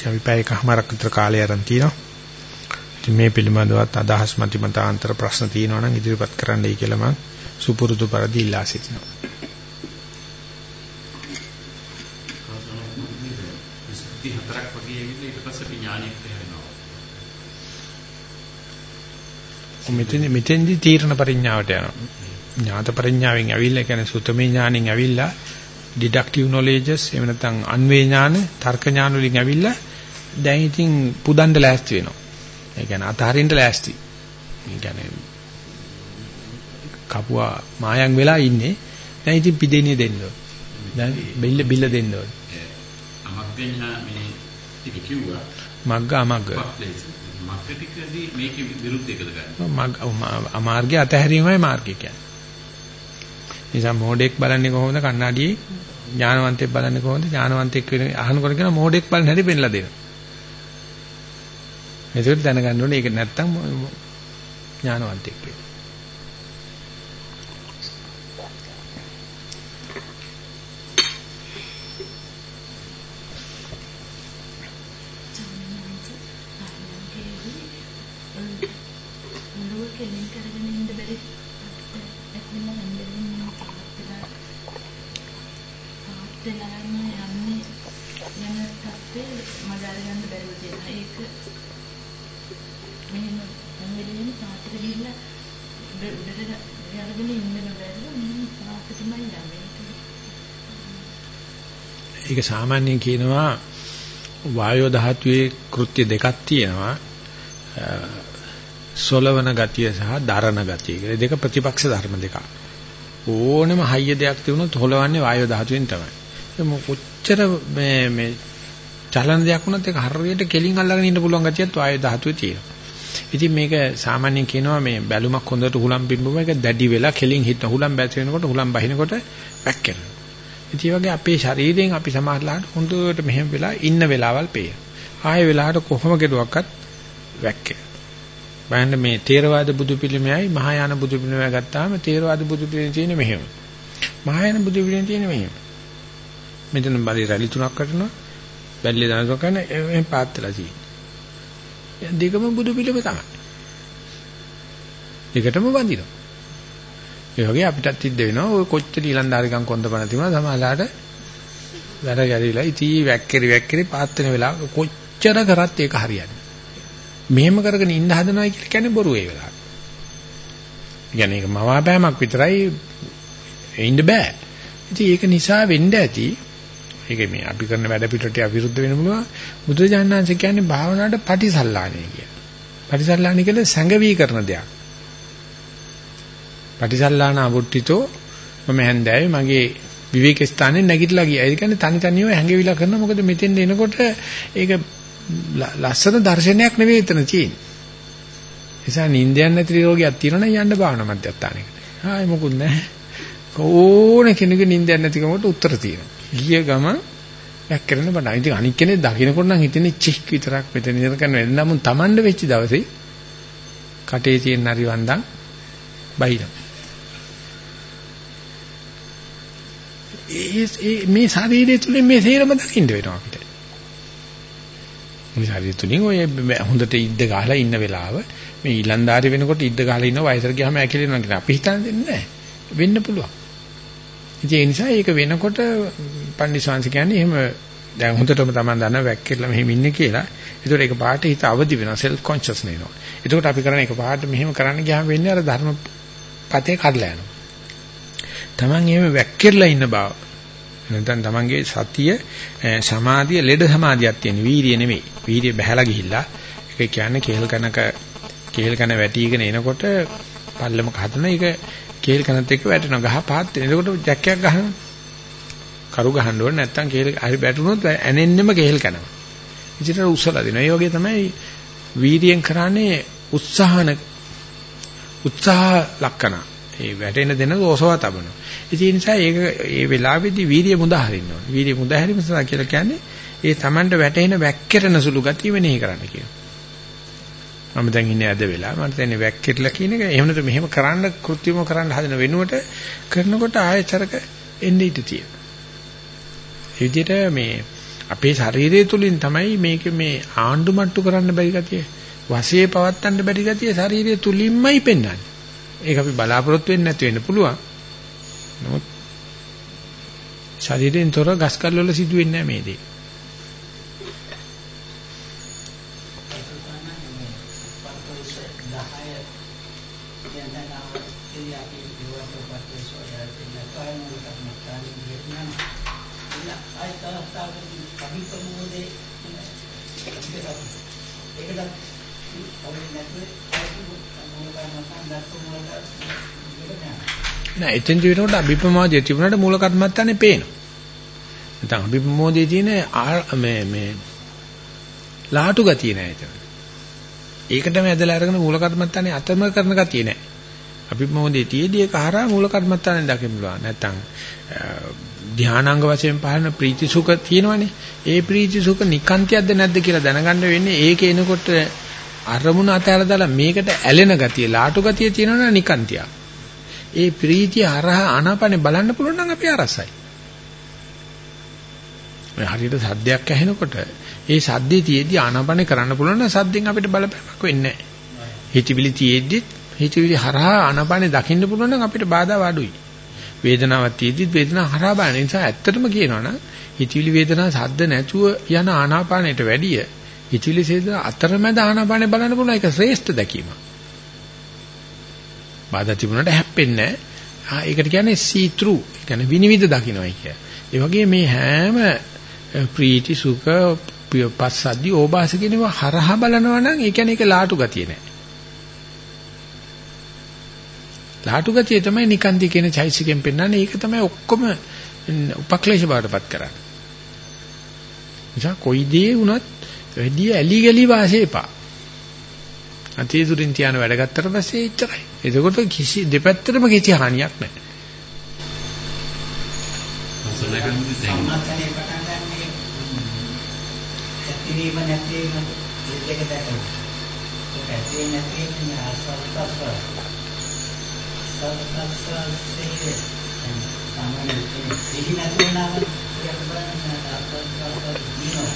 අපි පැයකමාරක් විතර කාලය අරන් තිනවා. ඉතින් මේ පිළිබඳවත් අදහස් මත මතාන්තර ප්‍රශ්න තියෙනවා නම් ඉදිරිපත් කරන්නයි කියලා මම සුපුරුදු පරිදි ඉල්ලා සිටිනවා. මෙතෙන් මෙතෙන්දි තීරණ පරිඥාවට යනවා. ඥාත පරිඥාවෙන් ඇවිල්ලා කියන්නේ සුතමේ ඥාණයෙන් ඇවිල්ලා ඩිඩක්ටිව් නොලෙජස් එහෙම නැත්නම් අන්වේ ඥාන තර්ක ඥාන වලින් ඇවිල්ලා දැන් ඉතින් පුදන්න ලෑස්ති වෙනවා. ඒ කියන්නේ අතහරින්න ලෑස්ති. ඒ කියන්නේ කපුවා මායම් වෙලා ඉන්නේ. දැන් ඉතින් පිදෙන්නේ දෙන්න ඕන. දැන් බිල්ල බිල්ල දෙන්න ඕන. අමග්ගඥා මේ ටික කිව්වා. මග්ග අමග්ග. මග්ග ටිකදී මේකේ විරුද්ධ එකද ගන්න. මග්ග අමාර්ගය අතහැරීමයි මාර්ගය කියන්නේ. නිසා මෝඩෙක් බලන්නේ කොහොමද කණ්ණාඩියේ ඥානවන්තයෙක් බලන්නේ කොහොමද ඥානවන්තයෙක් වෙන අහනකොට කියන මෝඩෙක් බලන හැටි පෙන්ලා දෙනවා. ඒකට දැනගන්න ඕනේ ඒක නැත්තම් ඥානවන්තයෙක් වෙයි. ඒක සාමාන්‍යයෙන් කියනවා වායෝ ධාතුවේ කෘත්‍ය දෙකක් තියෙනවා. සොලවන ගතිය සහ දරණ ගතිය කියලා. දෙක ප්‍රතිපක්ෂ ධර්ම දෙකක්. ඕනෙම හයිය දෙයක් තිබුණොත් හොලවන්නේ වායෝ ධාතුවෙන් තමයි. ඒ කොච්චර මේ මේ චලන දෙයක් වුණත් ඒක හරියට කෙලින් අල්ලගෙන ඉන්න පුළුවන් ගතියත් වායෝ ධාතුවේ තියෙනවා. ඉතින් මේක සාමාන්‍යයෙන් කියනවා මේ බැලුමක් හොඳට හුලම් බිම්බුම එක දැඩි වෙලා කෙලින් හිට හුලම් බැස වෙනකොට හුලම් බහිනකොට වැක්කෙනවා. ඉතින් වගේ අපේ ශරීරයෙන් අපි සමහරලාට හොඳට මෙහෙම වෙලා ඉන්න වෙලාවල් පේන. ආයෙ වෙලාවට කොහොම කෙරුවක්වත් වැක්කේ. බලන්න මේ තේරවාද බුදු පිළිමයයි මහායාන බුදු පිළිමය ගත්තාම තේරවාද බුදු පිළිමේ තියෙන මෙහෙම. මහායාන බුදු පිළිමේ තියෙන මෙහෙම. මෙතන බරි රැලි තුනක් කරනවා. බැල්ලේ දානක කරන එහෙම පාත්තලා තියෙන්නේ. දෙකම බුදු පිළිම තමයි. දෙකටම වඳිනවා. ඒ වගේ අපිටත් සිද්ධ වෙනවා ඔය කොච්චර ඊලන්දාරිකම් කොන්දපණ තිබුණා සමහරලාට වැඩ ගැරිලා ඉතී වැක්කිරි වැක්කිරි පාත් වෙන වෙලාව කොච්චර කරත් ඒක හරියන්නේ. මෙහෙම කරගෙන ඉන්න හදනවා කියලා කියන්නේ බොරු ඒ වෙලාවට. කියන්නේ ඒක මවාපෑමක් විතරයි ඉන්න බෑ. ඉතින් ඒක නිසා වෙන්න ඇති ඒක මේ අපි කරන වැඩ පිටට අවිරුද්ධ වෙන මොනවා බුදුරජාණන් කියන්නේ භාවනාවට පටිසල්ලාණය කියන. පටිසල්ලාණය කියන්නේ සංගවී කරන දෙයක්. පටිසල්ලාන අවුට්ටිතෝ මම හැන්දෑවේ මගේ විවේක ස්ථානේ නැගිටලා ගියා. ඒ කියන්නේ තනි තනියම හැංගෙවිලා කරනවා. මොකද මෙතෙන් එනකොට ඒක ලස්සන දර්ශනයක් නෙවෙයි එතන තියෙන්නේ. නිසා නිින්දයන් නැති රෝගියක් තියෙනවා නම් යන්න භාවනා මධ්‍යස්ථානයකට. ආයි මොකුත් නැහැ. ඕන කෙනෙකුගේ නිින්දයන් නැතිකමට උත්තර තියෙනවා. ගිය ගම වැක්කරන බණ. ඉතින් අනික් කෙනෙක් දකින්නකොට නම් හිතෙන්නේ චික් විතරක් මෙතන ඉඳන් කරන වෙනනම් තමන්ඩ වෙච්ච දවසේ කටේ තියෙන හරි වන්දන් බයිනවා. මේ ශරීරය තුලින් මේ තේරම දකින්න වෙනවා අපිට. මේ ශරීරය තුලින් ඔය හොඳට ඉද්ද ගහලා ඉන්න වෙලාව මේ ඊලන්දාරි වෙනකොට ඉද්ද ගහලා ඉන්න වයසට ගියාම ඇකිලෙනවා කියලා අපි හිතන්නේ නැහැ. වෙන්න පුළුවන්. ඒ නිසා ඒක වෙනකොට පන්දිස්වාංශ කියන්නේ එහෙම දැන් හොඳටම Taman දන්න වැක්කිරලා මෙහෙම ඉන්නේ කියලා. ඒකට ඒක පාට හිත අවදි වෙනවා self conscious වෙනවා. ඒකට අපි කරන්නේ ඒක පාට මෙහෙම කරන්න ගියාම වෙන්නේ අර ධර්ම පතේ කඩලා යනවා. Taman එහෙම වැක්කිරලා ඉන්න බව. නැත්නම් Tamanගේ සතිය සමාධිය ලෙඩ සමාධියක් තියෙන වීරිය නෙමෙයි. වීරිය බහැලා ගිහිල්ලා ඒක කියන්නේ කේල් කනක කේල් කන වැටිගෙන එනකොට පල්ලමක හදන එක කේල් කනත් එක්ක වැටෙනවා. ගහ පාත් වෙන. එතකොට ජැක්කයක් ගහනවා. කරු ගහන්න ඕනේ නැත්නම් කේල් හරි බැටුනොත් ඇනෙන්නෙම කේල් කනවා. ඉතින් උස්සලා දෙනවා. ඒ වගේ තමයි වීර්යයෙන් කරන්නේ උත්සාහන උත්සාහ ලක්කන. ඒ වැටෙන දෙන ඔසවා තබනවා. ඉතින් ඒ නිසා ඒක ඒ වෙලාවේදී වීර්ය මුදා හරින්න ඕනේ. වීර්ය මුදා හැරීම සඳහා කියලා කියන්නේ ඒ Tamanට වැටෙන වැක්කිරෙන සුළු ගතිය වෙනෙහි කරන්න කියනවා. මම දැන් ඉන්නේ අද වෙලා මට දැනෙන්නේ වැක්කිරලා කියන එක එහෙම නැත්නම් මෙහෙම කරන්න කෘත්‍රිමව කරන්න හදන වෙනුවට කරනකොට ආයතරක එන්නේ ඉඳී තියෙනවා. ඒ විදිහට මේ අපේ ශරීරය තුලින් තමයි මේක මේ ආණ්ඩු මට්ටු කරන්න බැරි ගතිය. වශයේ පවත්තන්න බැරි ගතිය ශරීරය තුලින්මයි පෙන්වන්නේ. ඒක අපි බලාපොරොත්තු වෙන්නේ නැති වෙන්න පුළුවන්. නමුත් ශරීරයෙන් තොර ගස්කල් වල සිදු වෙන්නේ නැහැ මේ දේ. නෑ එතෙන් දිනනකොට අභිප්‍රමාදයේ තිබුණාට මූල කර්මත්තානේ පේනවා. නැත්නම් අභිප්‍රමෝදයේ තියෙන මේ මේ ලාටු ගතිය නෑ එතන. ඒකටම ඇදලා අරගෙන මූල කර්මත්තානේ අතම කරන ගතිය නෑ. අභිප්‍රමෝදයේ තියේදී ඒක හරහා මූල කර්මත්තානේ දකින්න පුළුවන්. නැත්නම් ධානාංග වශයෙන් පහළන ප්‍රීති සුඛ තියෙනවනේ. ඒ ප්‍රීති සුඛ නිකාන්තියක්ද නැද්ද කියලා දැනගන්න වෙන්නේ ඒක එනකොට අරමුණ අතහැරලා දාලා මේකට ඇලෙන ගතිය, ලාටු ගතිය තියෙනවනේ නිකාන්තියක්. ඒ ප්‍රීතිය හරහා ආනාපානේ බලන්න පුළුවන් නම් අපි අරසයි. ඔය හරියට සද්දයක් ඇහෙනකොට ඒ සද්දේ තියේදී ආනාපානේ කරන්න පුළුවන් නම් සද්දෙන් අපිට බලපෑමක් වෙන්නේ නැහැ. හිතවිලි තියේදී හිතවිලි හරහා ආනාපානේ දකින්න පුළුවන් නම් අපිට බාධා අඩුයි. වේදනාවක් තියේදී වේදනාව හරහා බලන නිසා ඇත්තටම කියනවනම් හිතවිලි වේදනා සද්ද නැතුව යන ආනාපානයට වැඩිය හිතවිලි සේද අතරමැද ආනාපානේ බලන්න පුළුවන් එක ශ්‍රේෂ්ඨ දැකීමක්. බාධා තිබුණාට හැප්පෙන්නේ නැහැ. ඒකට කියන්නේ see through. ඒ කියන්නේ විනිවිද දකින්නයි කිය. ඒ වගේ මේ හැම ප්‍රීති සුඛ පස්සද්ධි ඕබාස කියනවා හරහා බලනවා නම් ඒ කියන්නේ ඒක ලාටු ගතිය නෑ. ලාටු ගතිය තමයි නිකන්දි කියන චෛසිකෙන් පෙන්වන්නේ. ඒක තමයි ඔක්කොම උපක්ලේශ බවටපත් කරන්නේ. නිසා කොයි දේ වුණත් වැඩි ඇලි ගලි වාසේ එපා. අතීතුරින් තියන වැඩ ගත්තට පස්සේ එච්චරයි. එතකොට කිසි දෙපැත්තටම කිසි හානියක් නැහැ. සම්මාසනේ පටන් ගන්නේ ඇතිවීම නැතිවීම දෙක දැකලා. ඒක ඇති නැතිවීම ආස්වාදස්වාද. සත්‍යස්වාදයේ සාමාන්‍ය දෙහි නැති වෙනාම ඒක බලන්න ආස්වාදස්වාද දිනනවා.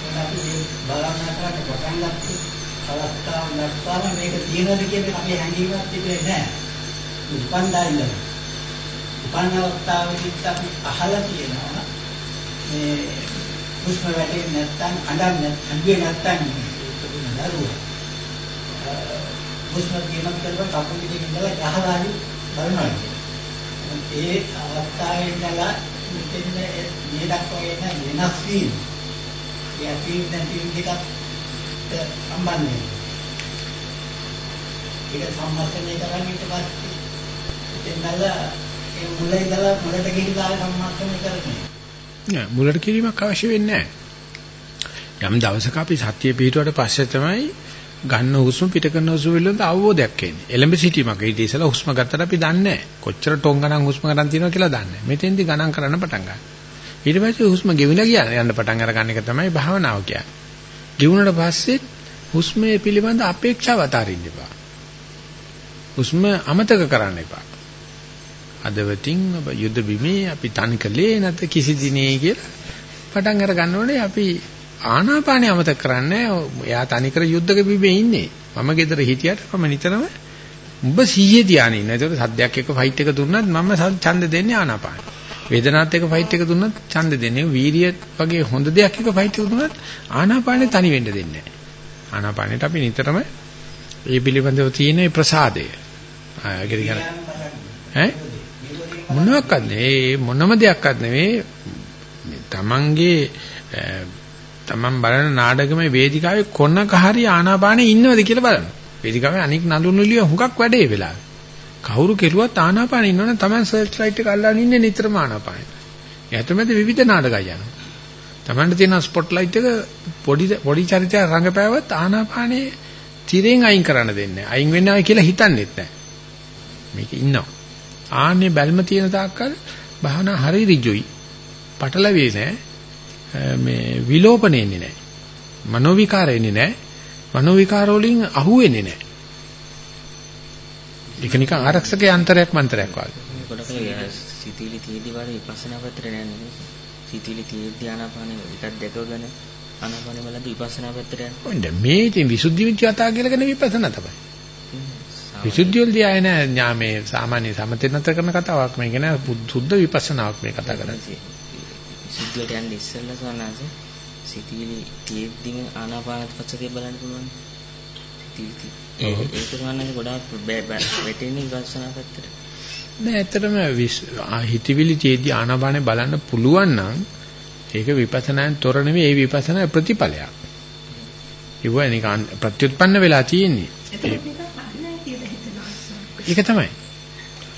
ඒක අපි බලන්න කරලා පටන් ගත්තොත් අවස්ථාවක් නැත්නම් මේක තියෙනවද කියන අපේ හැඟීමක් තිබෙන්නේ නැහැ. උපන්දා ඉඳලා. උපන් අවස්ථාවේදීත් අපි අහලා තියෙනවා මේ හුස්ම වැටෙන්නේ නැත්නම් අඬන්නේ අඬුවේ නැත්නම් දරුවා. හුස්ම කියනක් කරලා කකුල් දෙකෙන් ඉඳලා ගහලා හරි බලනවා. ඒ අවස්ථාවේ ඉඳලා මෙතන මේ දක්වා එන වෙනස් වීම. ඒ ඇති නැති දෙකක් සම්බන්ධයි. ඒක සම්මස්තනය කරන්නේ ඊට පස්සේ එතනල ඒ මුල ඉඳලා මුලට ගිහිල්ලා සම්මස්තනය කරන්නේ. නෑ මුලට කිරීමක් අවශ්‍ය වෙන්නේ නෑ. යම් දවසක අපි සත්‍ය පිටුවට පස්සේ තමයි ගන්න හුස්ම පිට කරන හුස්ම වලින් අවබෝධයක් එන්නේ. එලඹ සිටීමක්. ඊට ඉස්සෙල්ලා හුස්ම ගත්තට අපි දන්නේ නැහැ. කොච්චර ටොං ගණන් හුස්ම ගන්න තියෙනවා කියලා දන්නේ නැහැ. මෙතෙන්දි ගණන් කරන්න පටන් ගන්නවා. ඊට පස්සේ හුස්ම ගෙවිලා කියන යන්න පටන් අරගන්න එක තමයි භාවනාව කියන්නේ. ගෙවුනට පස්සේ හුස්මේ පිළිබඳ අපේක්ෂාව අතාරින්න එපා. හුස්ම අමතක කරන්න එපා. අදවතින් යුද බිමේ අපි තනිකලේ නැත කිසි දිනේ කියලා පටන් අර ගන්නෝනේ අපි ආනාපානිය අමතක කරන්නේ එයා තනිකර යුද්ධක බිමේ ඉන්නේ. මම ගෙදර හිටියට මම නිතරම උඹ සීයේ ධානය ඉන්න. ඒකට සද්දයක් එක්ක ෆයිට් එක දුන්නත් මම ඡන්ද දෙන්නේ ආනාපාන. වේදනාත් එක්ක ෆයිට් එක දුන්නත් ඡන්ද දෙන්නේ. වීරිය වගේ හොඳ දෙයක් එක්ක ෆයිට් එක දුන්නත් ආනාපානෙ තනි වෙන්න දෙන්නේ නැහැ. ආනාපානෙට අපි නිතරම ඒ පිළිබඳව තියෙන ප්‍රසාදය. ආ ඒක ඈ මොනවාක්වත් නෙවෙයි මොනම දෙයක්වත් නෙවෙයි තමන්ගේ තමන් බලන නාටකමේ වේදිකාවේ කොනක හරි ආනාපානෙ ඉන්නවද කියලා බලන්න. වේදිකාවේ අනික් නළු නිලිය හුඟක් වැඩේ වෙලාවේ. කවුරු කෙරුවත් ආනාපානෙ ඉන්නවනම් තමන් සර්ච් ලයිට් එක අල්ලගෙන ඉන්නේ නිතරම ආනාපානෙ. යැතමෙද විවිධ නාටකය යනවා. තමන්ට තියෙන ස්පොට් ලයිට් එක පොඩි පොඩි චරිතයක් රඟපෑවත් ආනාපානෙ තිරෙන් අයින් කරන්න දෙන්නේ නැහැ. අයින් වෙනවා කියලා හිතන්නේත් නැහැ. මේක ඉන්නවා. ආන්නේ බැල්ම තියෙන තාක්කල් භාවනා හරි ඍජුයි. පටලවේ නැහැ. මේ විලෝපණය එන්නේ නැහැ. මනෝ විකාර එන්නේ නැහැ. මනෝ විකාර වලින් අහුවෙන්නේ නැහැ. ඒක නිකන් ආරක්ෂක යන්ත්‍රයක් මන්ත්‍රයක් වගේ. ගොඩක් සිතීලි තියෙදි වල විපස්සනා පැත්තට යන්නේ? සිතීලි තියෙදි ආනාපානෙ එකක් දැකගෙන ආනාපානෙ වලදී විපස්සනා පැත්තට යන්නේ. ඔන්න මේ ඉතින් විසුද්ධි විචාතා කියලා කියන විපස්සනා තමයි. විසුද්ධිය වලදී ආය නෑ ඥාමේ සාමාන්‍ය සමතේ නතර කරන කතාවක් මේක නෑ සුද්ධ විපස්සනාවක් මේ කතා කරන්නේ. විසුද්ධියට යන්නේ ඉස්සෙල්ලා සවනාස සිතීලි තියෙද්දිම ආනාපානත් පස්සට බලන්න පුළුවන්. සිතීලි ඒක සවනාස ගොඩාක් වැටෙන්නේ විපස්සනා පැත්තට. නෑ ඇත්තටම හිතවිලි තියෙද්දි ආනාපානේ බලන්න පුළුවන් නම් ඒක විපස්සනාෙන් තොර නෙවෙයි ඒ විපස්සනා ප්‍රතිඵලයක්. ඒව නිකන් ප්‍රත්‍යুৎපන්න වෙලා තියෙන්නේ. ඒක තමයි.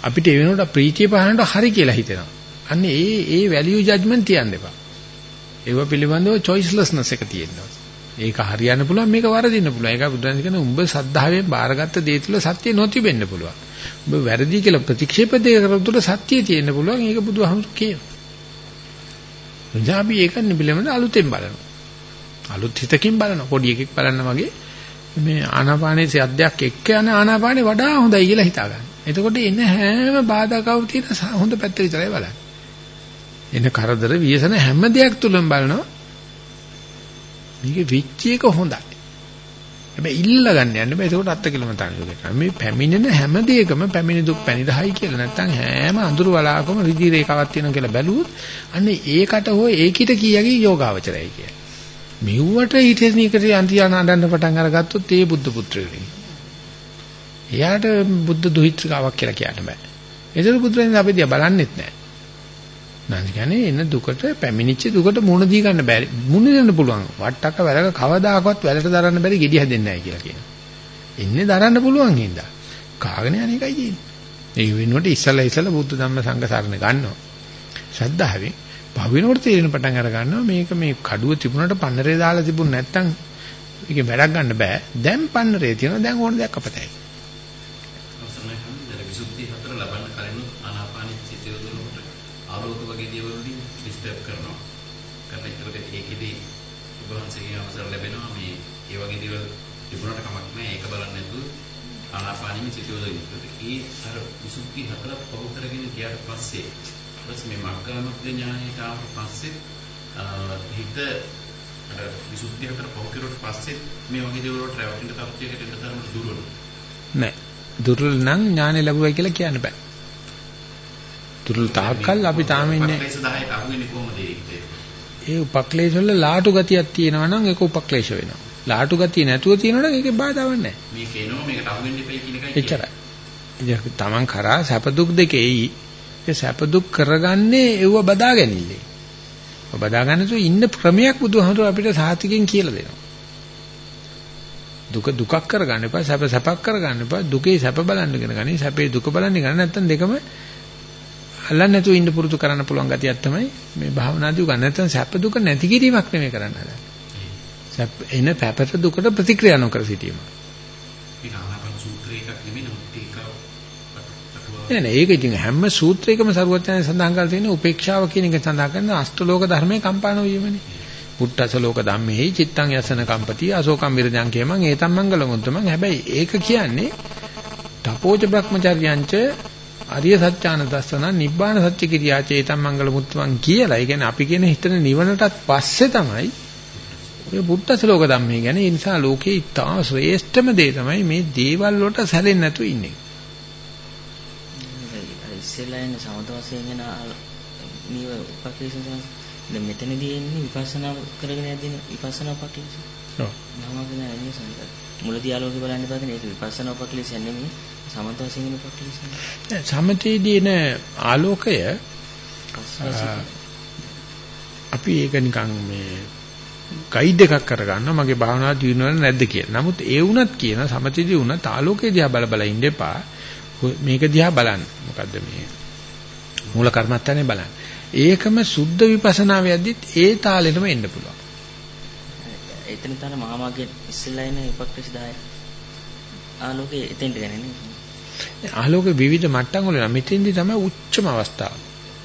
අපිට ඒ වෙනකොට ප්‍රීතිය පහනට හරි කියලා හිතෙනවා. අන්න ඒ ඒ වැලියු ජජ්මන්ට් තියන්න එපා. ඒව පිළිබඳව choicelessness එක තියෙනවා. ඒක හරියන්න පුළුවන් මේක වරදින්න පුළුවන්. ඒක බුදුන් කියන උඹ සද්ධාවෙන් බාරගත්ත දේ තුළ සත්‍ය නොතිබෙන්න පුළුවන්. උඹ වැරදි කියලා ප්‍රතික්ෂේප දෙය කරද්දී සත්‍යය තියෙන්න පුළුවන්. ඒක බුදුහාමුදුරු කියනවා. එනිසා ඒක නිබිලෙමද අලුතෙන් බලනවා. අලුත් හිතකින් බලනවා. පොඩි එකෙක් බලන්න වගේ මේ ආනාපානයේ සද්දයක් එක්ක යන ආනාපානේ වඩා හොඳයි කියලා හිතා ගන්න. එතකොට එන හැම බාධාකව තියෙන හොඳ පැත්ත විතරයි බලන්නේ. එන කරදර වියසන හැම දෙයක් තුලම බලනවා. මේක විච් එක හොඳයි. හැබැයි ඉල්ල ගන්න යන්න බෑ. ඒකට අත්ති කිලම තනියුකට. මේ පැමිණෙන හැම දෙයකම පැමිණි දුක් පැනිරහයි කියලා නැත්නම් හැම අඳුරු වලාකම රිදි රේඛාවක් තියෙනවා කියලා බැලුවොත් අන්න ඒකට හෝ ඒකිට කීයගේ යෝගාවචරයි කියලා. මෙව්වට ඊටෙනිකට යන්තියන අඬන්න පටන් අරගත්තොත් ඒ බුද්ධ පුත්‍රයෝනේ. එයාට බුද්ධ දුහිත්‍රිකාවක් කියලා කියන්න බෑ. ඒතර පුත්‍රයන් අපි දිහා බලන්නෙත් නෑ. නැන්ද කියන්නේ එන දුකට පැමිණිච්ච දුකට මුණ දී ගන්න බැරි. මුණ දෙන්න පුළුවන්. වට්ටක වැලක කවදාකවත් වැලට දරන්න බැරි gediy හැදෙන්නේ නැහැ කියලා කියනවා. ඉන්නේ දරන්න පුළුවන් හින්දා. කාගෙන යන එකයි තියෙන්නේ. ඒ වෙනුවට ඉස්සලා ඉස්සලා බුද්ධ ධම්ම සංඝ සරණ ගන්නවා. ශ්‍රද්ධාවෙන් භවිනෝට තේරෙන පටන් අර ගන්නවා මේක මේ කඩුව තිබුණාට පන්නරේ දාලා තිබුණ නැත්තම් ඒකේ වැඩක් ගන්න බෑ. දැන් පන්නරේ තියෙනවා දැන් ඕන දෙයක් අපතයි. සිත යොදන්න. ඒ අර විසුද්ධි හතර පහු කරගෙන ගියාට පස්සේ ඊට මේ මග්ගාමග්ග ඥානයට ආවට පස්සේ හිත අර විසුද්ධිය හතර පහු කරුවට පස්සේ මේ වගේ දේවල් වලට රැවටෙන තත්ත්වයකට එන්න තරමට දුර්වල නෑ. දුර්වල නම් ඥානෙ ලැබුවයි කියලා කියන්න බෑ. දුර්වල තාක්කල් අපි තාම ඉන්නේ උපක්ලේශ 10ට අහුවෙන්නේ කොහොමද? ඒ උපක්ලේශ වල ලාටු ගතියක් තියෙනවා නම් ඒක උපක්ලේශ වෙනවා ලාටු ගතිය නැතුව තියෙනවා නම් ඒකේ බාධාවක් නැහැ මේක එනවා මේකට අහුවෙන්න එපයි කියන එකයි එච්චරයි තමන් කරා සැප දුක් දෙකේයි ඒ සැප දුක් කරගන්නේ ඒව බදා ගැනීමෙන්. ඔබ බදා ගන්න තු ඉන්න ක්‍රමයක් බුදුහාමුදුර අපිට සාහිතිකෙන් කියලා දෙනවා. දුක දුකක් කරගන්න එපා සැප සැපක් කරගන්න එපා දුකේ සැප බලන්න ඉගෙන ගන්න. සැපේ දුක බලන්න ඉගෙන නැත්නම් දෙකම අල්ලන්නේ නැතුව ඉන්න පුරුදු කරන්න පුළුවන් ගතියක් තමයි මේ භාවනාදී උගන්න. නැත්නම් සැප දුක නැති කිරීමක් නෙමෙයි කරන්න හදන්නේ. එන පැපට දුකට ප්‍රතික්‍රියා නොකර සිටීම. නෑ නෑ ඒක ඉතින් හැම සූත්‍රයකම සරුවත්යන් සඳහන් කරලා තියෙන උපේක්ෂාව කියන එක සඳහන් කරන අෂ්ටලෝක ධර්මයේ කම්පාණ වීමනේ. පුට්ටස ලෝක ධම්මෙහි චිත්තං යසන කම්පති අශෝකම් විරජං කියමන් ඒතම් මංගල මුත්තමන් හැබැයි ඒක කියන්නේ තපෝච බ්‍රහ්මචර්යංච අරිය සත්‍යාන දස්සන නිබ්බාන සත්‍ය කිරියා චේතම් මංගල මුත්තමන් කියලා. ඒ කියන්නේ අපි කියන හිතන නිවනටත් පස්සේ තමයි ඔය බුද්ධ ශ්ලෝක ධම්මේ ගැන ඒ නිසා ලෝකේ ඉතාම ශ්‍රේෂ්ඨම දේ තමයි මේ දේවල් වලට සැලෙන්නේ නැතුව ඉන්නේ. ඉස්සෙල්ලා එන සමත වශයෙන් එන නීව උපක්ලේශ දැන් මෙතනදී එන්නේ විපස්සනා කරගෙන යද්දී විපස්සනා උපක්ලේශ. ඔව්. නමක නෑ සංගත. මුලදී ආලෝකේ බලන්න ඉපදෙන ඒක විපස්සනා උපක්ලේශ නෙමෙයි සමත වශයෙන් එන උපක්ලේශ. සමතේදී එන ආලෝකය අපි ඒක නිකන් මේ ගයිඩ් එකක් කරගන්නවා මගේ භාවනාව දිනවල නැද්ද කියලා. නමුත් ඒ වුණත් කියන සමතේදී වුණත් ආලෝකයේ දිහා බල බල ඉන්න එපා. මේක දිහා බලන්න. මොකද්ද මේ මූල කර්මත්තානේ බලන්න. ඒකම සුද්ධ විපස්සනා වෙද්දිත් ඒ තාලෙටම එන්න පුළුවන්. එතන තන මහාමාගේ ඉස්සෙල්ලා එන උපක්ලේශ 10 ආලෝකේ එතෙන්ට ගන්නේ නේ. ආලෝක විවිධ මට්ටම් වල නම් මෙතෙන්දි තමයි උච්චම අවස්ථාව.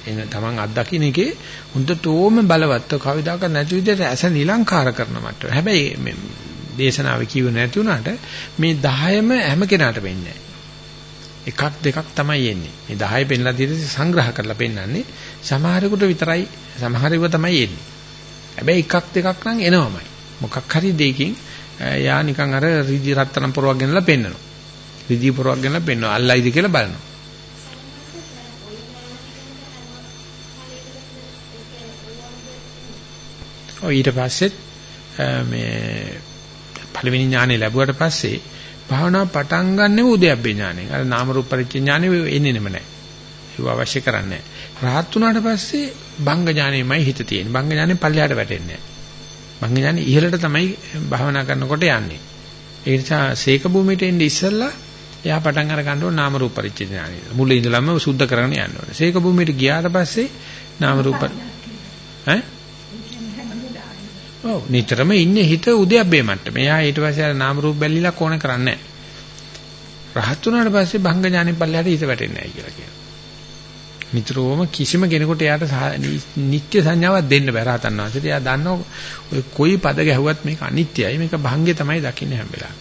එන තමන් අත්දකින්න එකේ හොඳටම බලවත් කවිදාක නැති විදිහට ඇස නිලංකාර කරන මට්ටම. හැබැයි මේ දේශනාවේ කිව්ව නැති වුණාට මේ 10ම හැම කෙනාට වෙන්නේ එකක් දෙකක් තමයි එන්නේ. මේ 10 පෙන්ලා දීලා සංග්‍රහ කරලා පෙන්නන්නේ සමහරෙකුට විතරයි සමහරෙකුව තමයි එන්නේ. හැබැයි එකක් දෙකක් නම් එනවමයි. මොකක් හරි දෙයකින් යා නිකන් අර රිදි රත්තරන් පොරවක් ගෙනලා පෙන්නනවා. රිදි පොරවක් ගෙනලා පෙන්නනවා. අල්ලයිද කියලා බලනවා. ඔය ඊට පස්සෙත් මේ පළවෙනි ඥානෙ ලැබුවට පස්සේ භාවනාව පටන් ගන්නෙම උද්‍යප්පේ ඥානෙ. අර නාම රූප පරිච්ඡ ඥානෙ එන්නේ නෙම නැහැ. ඒක අවශ්‍ය කරන්නේ නැහැ. රහත් වුණාට පස්සේ භංග ඥානෙමයි හිත තියෙන්නේ. භංග ඥානෙ පල්ලෙහාට වැටෙන්නේ නැහැ. භංග ඥානෙ ඉහළට තමයි භාවනා කරනකොට යන්නේ. ඒ නිසා සීක භූමියට එන්නේ ඉස්සෙල්ලා එයා පටන් අර ගන්න ඕන නාම රූප පරිච්ඡ ඥානෙ. මුලින් ඉඳලම සුද්ධ කරගෙන යන්න ඕනේ. සීක භූමියට ගියාට පස්සේ නාම රූප ඈ ඔව් නිතරම ඉන්නේ හිත උද්‍යප්පේ මට්ටම. එයා ඊට පස්සේ අර නාම රූප බැල්ලිලා කොන කරන්නේ නැහැ. රහත් වුණාට පස්සේ භංග ඥානෙ පල්ලෙහාට හිත වැටෙන්නේ නැහැ කියලා කියනවා. නිතරම කිසිම කෙනෙකුට එයාට නිත්‍ය සංඥාවක් දෙන්න බෑ රහතන් වහන්සේට. එයා දන්නව ඔය කොයි පද ගැහුවත් මේක අනිත්‍යයි. මේක භංගේ තමයි දකින්නේ හැම වෙලාවෙම.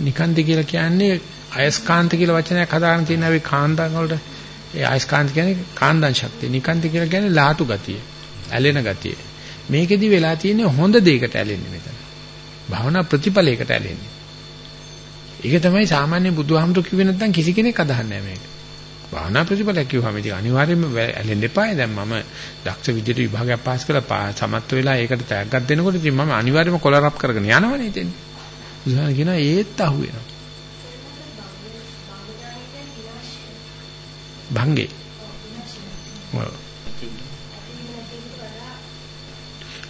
නිකාන්ති කියලා කියන්නේ අයස්කාන්ත කියලා වචනයක් හදාගෙන තියෙන අපි කාන්දන් වලට ඒ අයස්කාන්ත කියන්නේ කාන්දන් ශක්තිය. නිකාන්ති කියලා කියන්නේ ලාටු ගතිය. ඇලෙන ගතිය. මේකෙදි වෙලා තියෙන්නේ හොඳ දෙයකට ඇලෙන්නේ මෙතන. භාවනා ප්‍රතිඵලයකට ඇලෙන්නේ. ඒක තමයි සාමාන්‍ය බුදුහාමුදුරු කිව්වේ නැත්නම් කිසි කෙනෙක් අදහන්නේ නැහැ මේක. භාවනා ප්‍රතිඵලයක් කිව්වම ඉතින් අනිවාර්යයෙන්ම ඇලෙන්න එපායි. දැන් මම දක්ෂ විද්‍යාවට විභාගයක් පාස් කරලා සමත් වෙලා ඒකට තෑග්ගක් දෙනකොට ඉතින් මම අනිවාර්යයෙන්ම කොලරප් කරගෙන යනවනේ ඉතින්. බුදුහාම කියනවා ඒත් අහු භංගේ.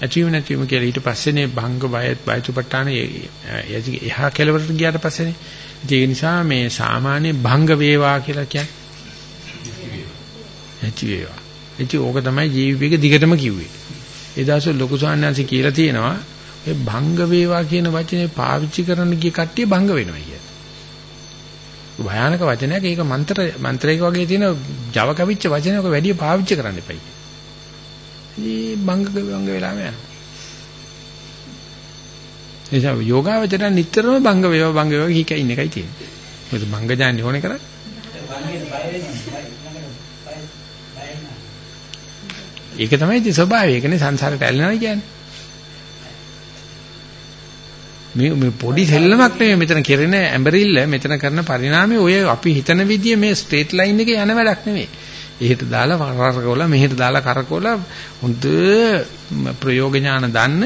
ඇචීව නැතිවම කියලා ඊට පස්සේනේ භංග බය බයතුපට්ඨාන එහා කෙලවරට ගියාට පස්සේනේ. ඒ නිසා මේ සාමාන්‍ය භංග වේවා කියලා කියන්නේ. ඇචි වේවා. ඇචි ඕක තමයි ජීවිතේක දිගටම කිව්වේ. ඒ දවස්වල ලොකු සාන්නාංශ කියලා තියෙනවා ඒ භංග වේවා කියන වචනේ පාවිච්චි කරන්න ගිය කට්ටිය භංග වෙනවා කියන්නේ. භයානක වචනයක් ඒක මන්ත්‍ර මන්ත්‍රයක වගේ තියෙන Java කවිච්ච වචනයක වැඩි පාවිච්චි කරන්න එපයි. මේ භංග භංග වෙලාම යනවා. එනිසා යෝගාවචර නිතරම භංග වේවා භංග වේවා කීක ඉන්න එකයි තියෙන්නේ. මොකද භංග ඥාන ඕනේ කරන්නේ. ඒක තමයි ඉතින් ස්වභාවය. ඒකනේ සංසාරයට ඇලෙනවා කියන්නේ. මේ මේ පොඩි සෙල්ලමක් නෙවෙයි මෙතන කෙරෙන ඇඹරිල්ල මෙතන කරන පරිණාමය ඔය අපි හිතන විදිය මේ ස්ට්‍රේට් ලයින් එකේ යන වැඩක් නෙවෙයි. එහෙට දාලා කරකවලා මෙහෙට දාලා කරකවලා හොඳ ප්‍රයෝග ඥාන දන්න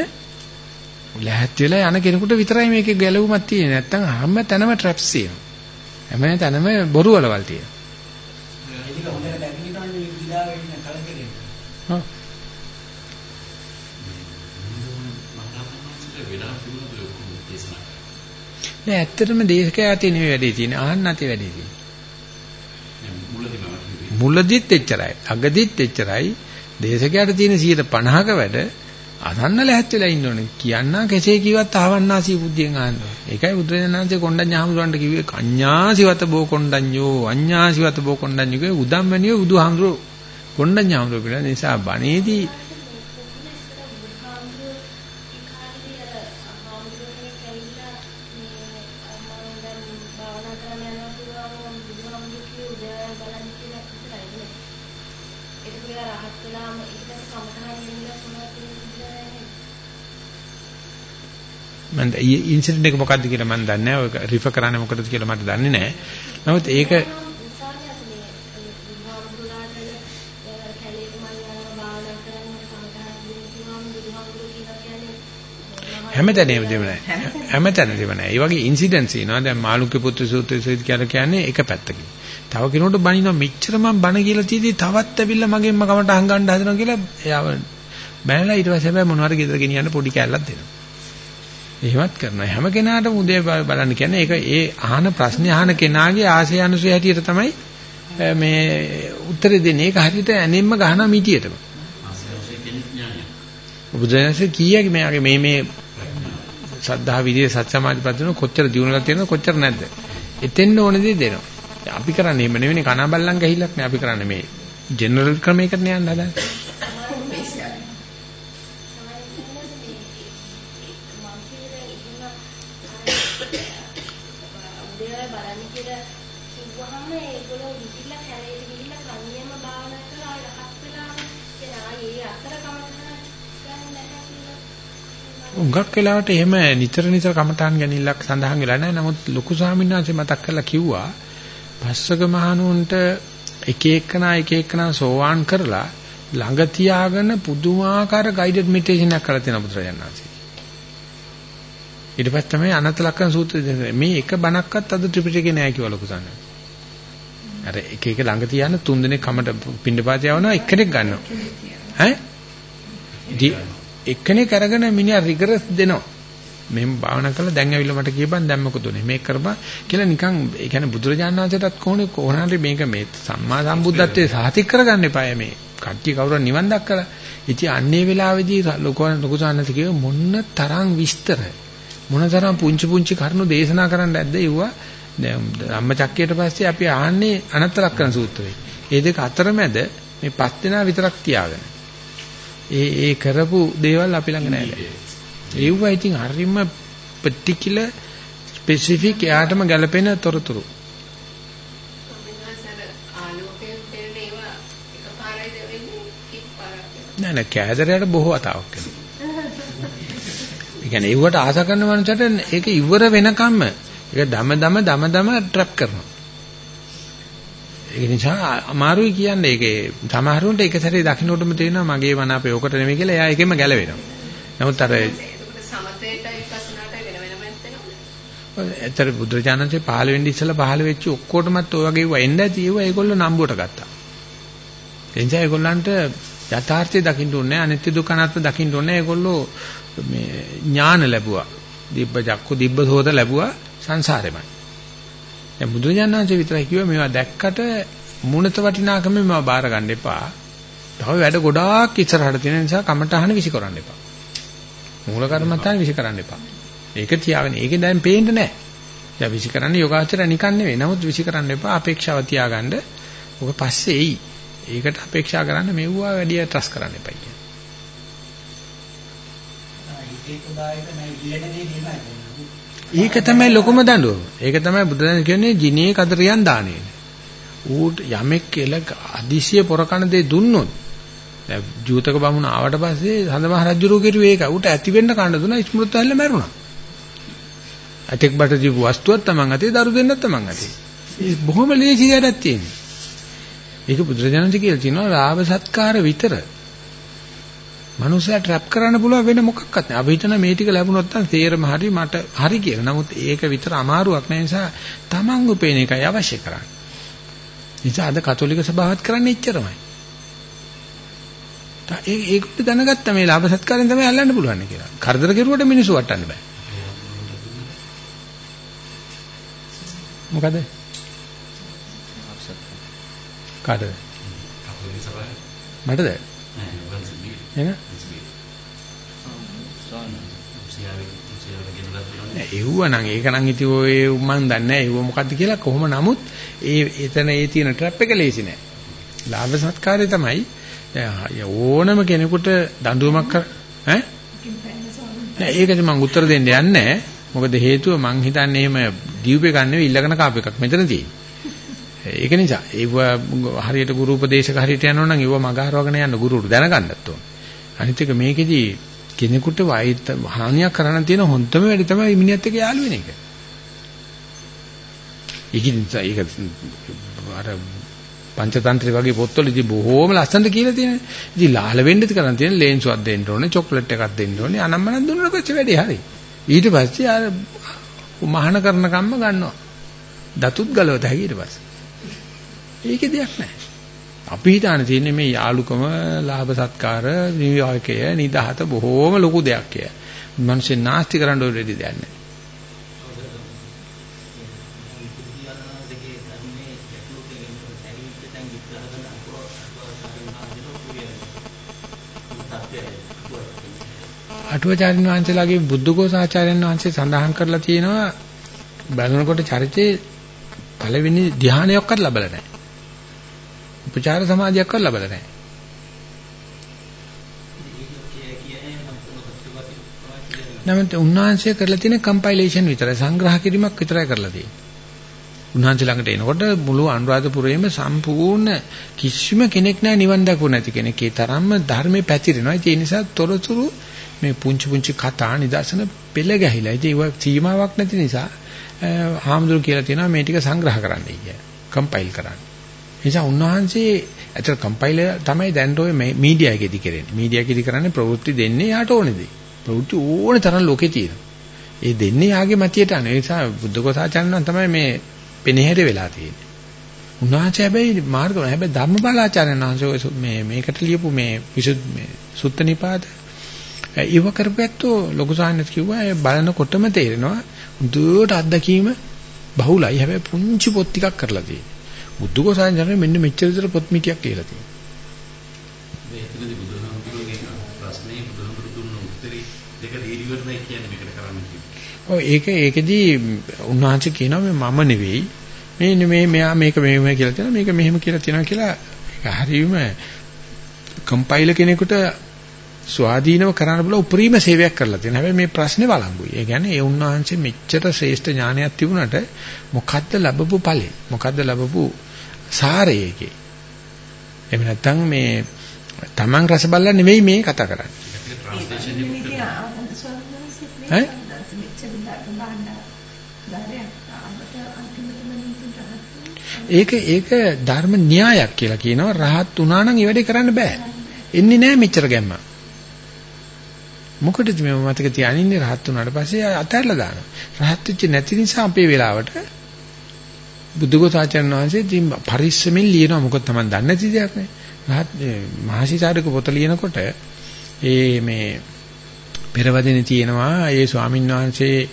ලැහත් වෙලා යන කෙනෙකුට විතරයි මේකේ ගැලවුමක් තියෙන්නේ. නැත්තම් හැම තැනම ට්‍රැප්ස් තියෙනවා. හැම තැනම බොරු වලවල් තියෙනවා. නෑ ඇත්තටම දේශකයාතේ නෙවෙයි වැඩේ තියෙන්නේ ආහන්න නැති වැඩේ තියෙන්නේ. මුලදිත් එච්චරයි. අගදිත් එච්චරයි. දේශකයාට තියෙන 150ක වැඩ අසන්න ලැහැත් වෙලා ඉන්න ඕනේ. කියන්නා කෙසේ කිව්වත් ආවන්නාසී බුද්ධියෙන් අහන්න. ඒකයි බුදුරජාණන්සේ කොණ්ඩඤ්ඤ හාමුදුරන්ට කිව්වේ කඤ්ඤාසිවත බෝ කොණ්ඩඤ්ඤෝ අඤ්ඤාසිවත බෝ කොණ්ඩඤ්ඤෝ උදම්මනිය බුදුහාමුදුරෝ කොණ්ඩඤ්ඤ හාමුදුරෝ කියලා නිසා බණේදී මම ඉන්සිඩන්ට් එක මොකද්ද කියලා මම දන්නේ නැහැ. ඔය රිෆර් කරන්නේ මොකටද කියලා මට දන්නේ නැහැ. නමුත් ඒක හැමතැනම දෙව නැහැ. හැමතැනම දෙව නැහැ. ඒ වගේ ඉන්සිඩන්ට්ස් එනවා. දැන් මාළුක්‍ය පුත්‍ර සූත්‍රයේ සෙත් කියලා කියන්නේ එක පැත්තකින්. තව කෙනෙකුට බනිනවා මෙච්චර මම බන කියලා තියදී තවත් ඇවිල්ලා මගෙන්ම කමට අහංගන්න හදනවා කියලා එයාව බැනලා ඊට පස්සේ හැබැයි මොනවාරි ගෙදර ගෙනියන්න පොඩි කැල්ලක් දෙනවා. එහෙමත් කරනවා. හැම කෙනාටම උදේ බලන්න කියන්නේ ඒක ඒ අහන ප්‍රශ්නේ අහන කෙනාගේ ආශය අනුසය හැටියට තමයි මේ උත්තරේ දෙන්නේ. ඒක හරියට ඇනෙන්න ගහන මිටියටම. බුදුරජාණන්සේ කීයක මෙයාගේ මේ මේ සද්ධා විදියේ සත්‍ය සමාධි පදන කොච්චර දිනුනලා තියෙනවද කොච්චර නැද්ද එතෙන්න ඕන දේ දෙනවා අපි කරන්නේ එහෙම නෙවෙයි කනා බල්ලන් ගහිල්ලක් නේ අපි කරන්නේ මේ ජෙනරල් ක්‍රමයකට යන්න හදන්නේ උඟක් වෙලාවට එහෙම නිතර නිතර කමඨාන් ගැනීමක් සඳහන් වෙලා නැහැ. නමුත් ලොකු ස්වාමීන් වහන්සේ මතක් කරලා කිව්වා පස්සක මහණුන්ට එක එකනා එක එකනා සෝවාන් කරලා ළඟ තියාගෙන පුදුමාකාර ගයිඩඩ් මෙඩිටේෂන් එකක් කරලා තියෙනවා බුදුරජාණන් වහන්සේ. ඊට පස්සේ තමයි අනන්ත ලක්ෂණ සූත්‍රය. මේ එක බණක්වත් අද ත්‍රිපිටකේ නැහැ කියලා ලොකු සන්න. අර එක එක ළඟ තියාන තුන් දිනක් කමට පින්නපාත යවනවා එක්කෙනෙක් ගන්නවා. ඈ? එක්කෙනෙක් අරගෙන මිනිහා රිගරස් දෙනවා. මෙහෙම භාවනා කරලා දැන් ඇවිල්ලා මට කියපන් දැන් මොකද උනේ? මේක කරපන්. කියලා නිකන් ඒ කියන්නේ බුදුරජාණන් වහන්සේටත් කොහොනේ කොහොනාරි මේක මේ සම්මා සම්බුද්ධත්වයේ සාතික කරගන්න එපාය මේ. කට්ටිය කවුරුන් නිවන් දැක්කලා. ඉතින් අන්නේ වෙලාවේදී ලොකු ලොකු සාන්නති කිව්ව මොන්න තරම් විස්තර. මොන තරම් පුංචි පුංචි කරුණු දේශනා කරන්න ඇද්ද? ඉවුවා. දැන් ධම්මචක්කයට පස්සේ අපි ආන්නේ අනත්ත ලක්කන සූත්‍රය. ඒ දෙක අතරමැද මේ පස් දෙනා විතරක් තියාගෙන. ඒ ඒ කරපු දේවල් අපි ළඟ නැහැ. ඒව ඉතින් හරිම particular specific එයාටම ගැලපෙන තොරතුරු. නෑ නෑ කෑදරයට බොහෝ අතාවක් වෙනවා. ඒ කියන්නේ ඒවට ආස කරන මනුස්සයට ඒක ඉවර වෙනකම්ම ඒක දම දම දම දම ට්‍රැප් කරනවා. ඒක නිසා අමාරුයි කියන්නේ ඒකේ සමහරුන්ට එක සැරේ දකින්නකොටම තේරෙනවා මගේ මන අපේ ඔකට නෙමෙයි කියලා එයා එකෙම ගැලවෙනවා. නමුත් අර ඇත්තට බුදුරජාණන්සේ පහළ වෙන්න ඉස්සලා පහළ වෙච්ච ඔක්කොටමත් ඔය වගේ ඒවා එන්න ඇති ඒවා ඒගොල්ලෝ නම්බුවට ගත්තා. එනිසා ඒගොල්ලන්ට යථාර්ථය දකින්න ඕනේ අනිත්‍ය දුක්ඛ අනාත්ම දකින්න ඕනේ ඒගොල්ලෝ මේ ඥාන ලැබුවා. දිබ්බ චක්කු දිබ්බ සෝත ලැබුවා සංසාරෙමයි. දැන් බුදුරජාණන්සේ විතරයි කිව්වා මේවා දැක්කට මුණත වටිනාකම මේවා බාර ගන්න එපා. තව වැඩ ගොඩාක් ඉස්සරහට තියෙන නිසා කමටහන විසි කරන්න එපා. මූල කර්මත්තාන විසි කරන්න එපා. ඒක තියාගෙන ඒකේ දැන් පේන්නේ නැහැ. දැන් විසි කරන්නේ යෝගාචර නිකන් නෙවෙයි. නමුත් විසි කරන්න එපා. අපේක්ෂාව තියාගන්න. ඔක පස්සේ එයි. ඒකට අපේක්ෂා කරන්න මෙව්වා වැඩි ට්‍රස් කරන්න එපා කියන්නේ. ඒක තමයි ලොකුම දඬුවම. ඒක තමයි බුදුදහම කියන්නේ ජිනේ කදරියන් දානේ. ඌට යමෙක් කියලා අදිසිය පොරකන දෙ දුන්නොත් දැන් ජූතක බමුණ ආවට පස්සේ සඳමහ රජුරෝ කිරුවේ ඒක. ඌට ඇති වෙන්න කන්න දුන්නා ස්මෘත ඇල්ල මැරුණා. අටෙක් බට දීපු වස්තුවක් Taman අතේ දරු දෙන්නත් Taman අතේ. ඒ බොහොම ලේසි දෙයක් තියෙනවා. ඒක බුදුරජාණන්සේ කියලා තියෙනවා ලාභ සත්කාර විතර. මනුස්සයා ට්‍රැප් කරන්න පුළුවන් වෙන මොකක්වත් නැහැ. අපි හිතන මේ ටික ලැබුණොත් නම් තේරම හරි මට හරි කියලා. නමුත් ඒක විතර අමාරුවක් නැහැ නිසා Taman උපේන එකයි අවශ්‍ය කරන්නේ. නිසා අද කතෝලික සභාවත් කරන්නේ එච්චරමයි. ඒ ඒකට දැනගත්ත මේ ලාභ සත්කාරයෙන් තමයි අල්ලන්න පුළුවන් කියලා. කරදර කෙරුවට මිනිස්සු වටන්න බෑ. මොකද? කාටද? මටද? එහෙනම් එව්ව නම් ඒක නම් ඉතින් ඔය මන් දන්නේ නැහැ එව්ව මොකද්ද කියලා කොහොම නමුත් ඒ එතන ඒ තියෙන ට්‍රැප් එක ලේසි නෑ. ලාභ සත්කාරය තමයි ඕනම කෙනෙකුට දඬුවමක් කර ඈ නෑ ඒකද මම උත්තර දෙන්න යන්නේ මොකද හේතුව මං හිතන්නේ එහෙම දීපේ ගන්න නෙවෙයි ඉල්ලගෙන කාප එකක් මෙතන තියෙන්නේ. ඒක නිසා ඒව හරියට ගුරු උපදේශක හරියට යනවා නම් ඒව මග හරවගෙන යන්න ගුරුවරු දැනගන්නත් ඕන. අනිත් එක මේකෙදි කෙනෙකුට වෛත හානියක් කරන්න තියෙන හොඳම වැඩි තමයි මිනිහත් එක්ක යාළු වෙන එක. ඒකින් ඒක අර පංචතන්ත්‍රය වගේ පොත්වල ඉතින් බොහෝම ලස්සනට කියලා තියෙනවා. ඉතින් ලාල වෙන්න කරන් තියෙන ලේන්සුවක් දෙන්න ඕනේ, චොක්ලට් එකක් දෙන්න ඕනේ. අනම්මනම් දුන්නොත් කොච්චර වැඩි හරි. ඊට පස්සේ ආර මහාන කරන කම්ම ගන්නවා. දතුත් ගලවත හැකි ඊට පස්සේ. ඒකේ දෙයක් නැහැ. අපි හිතාන තියෙන්නේ මේ යාලුකම, ලාභ සත්කාර, විවාහකය, නිදහත බොහෝම ලොකු දෙයක් කියලා. මිනිස්සේ නාස්ති කරන්න ඕනේ දෙයක් නැහැ. අටුවාචාර්යන් වහන්සේලාගේ බුද්ධඝෝස ආචාර්යන් වහන්සේ සඳහන් කරලා තියෙනවා බලනකොට චරිතේ පළවෙනි ධ්‍යානයක්වත් ලැබලා නැහැ. උපචාර සමාධියක්වත් ලැබලා නැහැ. නමුත් උන්වහන්සේ කරලා තියෙන කම්පයිලේෂන් විතරයි සංග්‍රහ කිරීමක් විතරයි කරලා තියෙන්නේ. උන්වහන්සේ ළඟට එනකොට මුළු අනුරාධපුරයේම සම්පූර්ණ කිසිම කෙනෙක් නැහැ නිවන් දක්ව නැති කෙනෙක්. ඒ තරම්ම ධර්මයේ පැතිරෙනවා. ඒ නිසා තොරතුරු මේ පුංචි පුංචි කතා නිදර්ශන පෙළ ගැහිලා. ඉතින් ඒක සීමාවක් නැති නිසා හාමුදුරු කියලා තියෙනවා මේ ටික සංග්‍රහ කරන්නයි කියලා. කම්පයිල් කරන්න. ඒ නිසා උන්වහන්සේ ඇතර කම්පයිලර් තමයි දැන් ඔය මීඩියා එකේදී කරන්නේ. මීඩියා එකේදී කරන්නේ ප්‍රවෘත්ති දෙන්නේ යාට ඕනේදී. ප්‍රවෘත්ති ඕනේ තරම් ලෝකේ තියෙනවා. ඒ දෙන්නේ යාගේ මතියට අනේ. ඒ නිසා බුද්ධඝෝසාචාර්යන් තමයි මේ පෙනහැර වෙලා තියෙන්නේ. උන්වහන්සේ හැබැයි මාර්ග හැබැයි ධම්මපාලාචාර්යන් වහන්සේ මේ මේකට ලියපු මේ විසුද්ධ මේ සුත්ත නිපාත ඒව කරපැත්තෝ ලොකු සාහනත් කිව්වා ඒ බලනකොටම තේරෙනවා දුවට අත්දැකීම බහුලයි හැබැයි පුංචි පොත් ටිකක් කරලා තියෙනවා. බුද්ධඝෝසායන් ජනරේ මෙන්න මෙච්චර විතර පොත් මිටියක් කියලා තියෙනවා. මේ එතනදී බුදුහාමුදුරුවෝගේ ප්‍රශ්නේ බුදුහාමුදුරු දුන්න උත්තරේ දෙක දීර්ඝවර්ණයි කියන්නේ මේකට කරන්න කිව්වා. ඔව් ඒක ඒකෙදී උන්වහන්සේ කියනවා මම නෙවෙයි මේ මේ මෙයා මේක මෙහෙම කියලා තියෙනවා මේක මෙහෙම කියලා තියෙනවා කියලා හරියම කම්පයිලර් කෙනෙකුට ස්වාධීනව කරන්න බල උපරිම සේවයක් කරලා තියෙනවා. හැබැයි මේ ප්‍රශ්නේ වළංගුයි. ඒ කියන්නේ ඒ උන්වහන්සේ මෙච්චර ශ්‍රේෂ්ඨ ඥානයක් තිබුණාට මොකද්ද ලැබපු ඵලෙ? මොකද්ද ලැබපු සාරය ඒකේ? එහෙම නැත්නම් මේ Taman රස බලලා නෙමෙයි මේ කතා කරන්නේ. ඒක ඒක ධර්ම න්‍යායක් කියලා කියනවා රහත් උනා නම් ඒ වැඩේ කරන්න බෑ. එන්නේ නෑ මෙච්චර ගැම්ම. මොකටද මේ මතක තියාගෙන ඉන්නේ රහත් උනාට පස්සේ අතහැරලා දානවා. රහත් වෙච්ච නැති නිසා අපේ වෙලාවට බුද්ධඝෝසාචරණ වහන්සේ ඉතින් පරිස්සමෙන් ලියනවා මොකද Taman දන්නේ නැති දෙයක් නේ. රහත් මහසිසාරක පොත ලියනකොට ඒ මේ පෙරවදිනේ තියෙනවා ඒ ස්වාමීන් වහන්සේ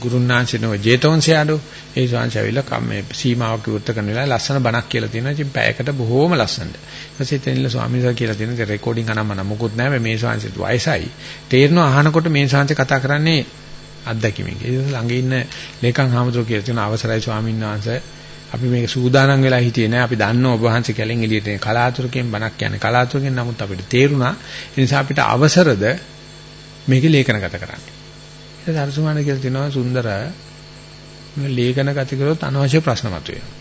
ගුරුනාංශනෝ ජේතවංශයඩෝ ඒ ස්වාමීන් ඇවිල්ලා කම්මේ සීමාවක් විවෘත කරන වෙලාවේ ලස්සන බණක් කියලා තියෙනවා. ඉතින් පැයකට බොහෝම ලස්සනට. ඊපස්සේ තෙන්ල ස්වාමීන් වහන්සේ කියලා තියෙනවා රෙකෝඩින් අනම්මන මොකුත් නැහැ මේ ස්වාමීන් වයසයි. තේරෙනවා අහනකොට මේ ස්වාමීන් කතා කරන්නේ අත්දැකීමෙන්. ඒ ළඟ ඉන්න ලේකම් හාමුදුරුවෝ කියලා තියෙන අවසරයි ස්වාමීන් වහන්සේ අපි මේක සූදානම් වෙලා හිටියේ නෑ අපි දන්නව ඔබ වහන්සේ කැලෙන් එළියට එන කලාතුරකින් බණක් කියන්නේ කලාතුරකින් නමුත් අපිට තේරුණා ඒ නිසා අපිට අවසරද මේක ලේඛනගත කරන්න. ඒක දර්ශමාන කියලා තියෙනවා සුන්දර මේ ලේඛනගත කරොත් අනවශ්‍ය ප්‍රශ්න මතුවෙනවා.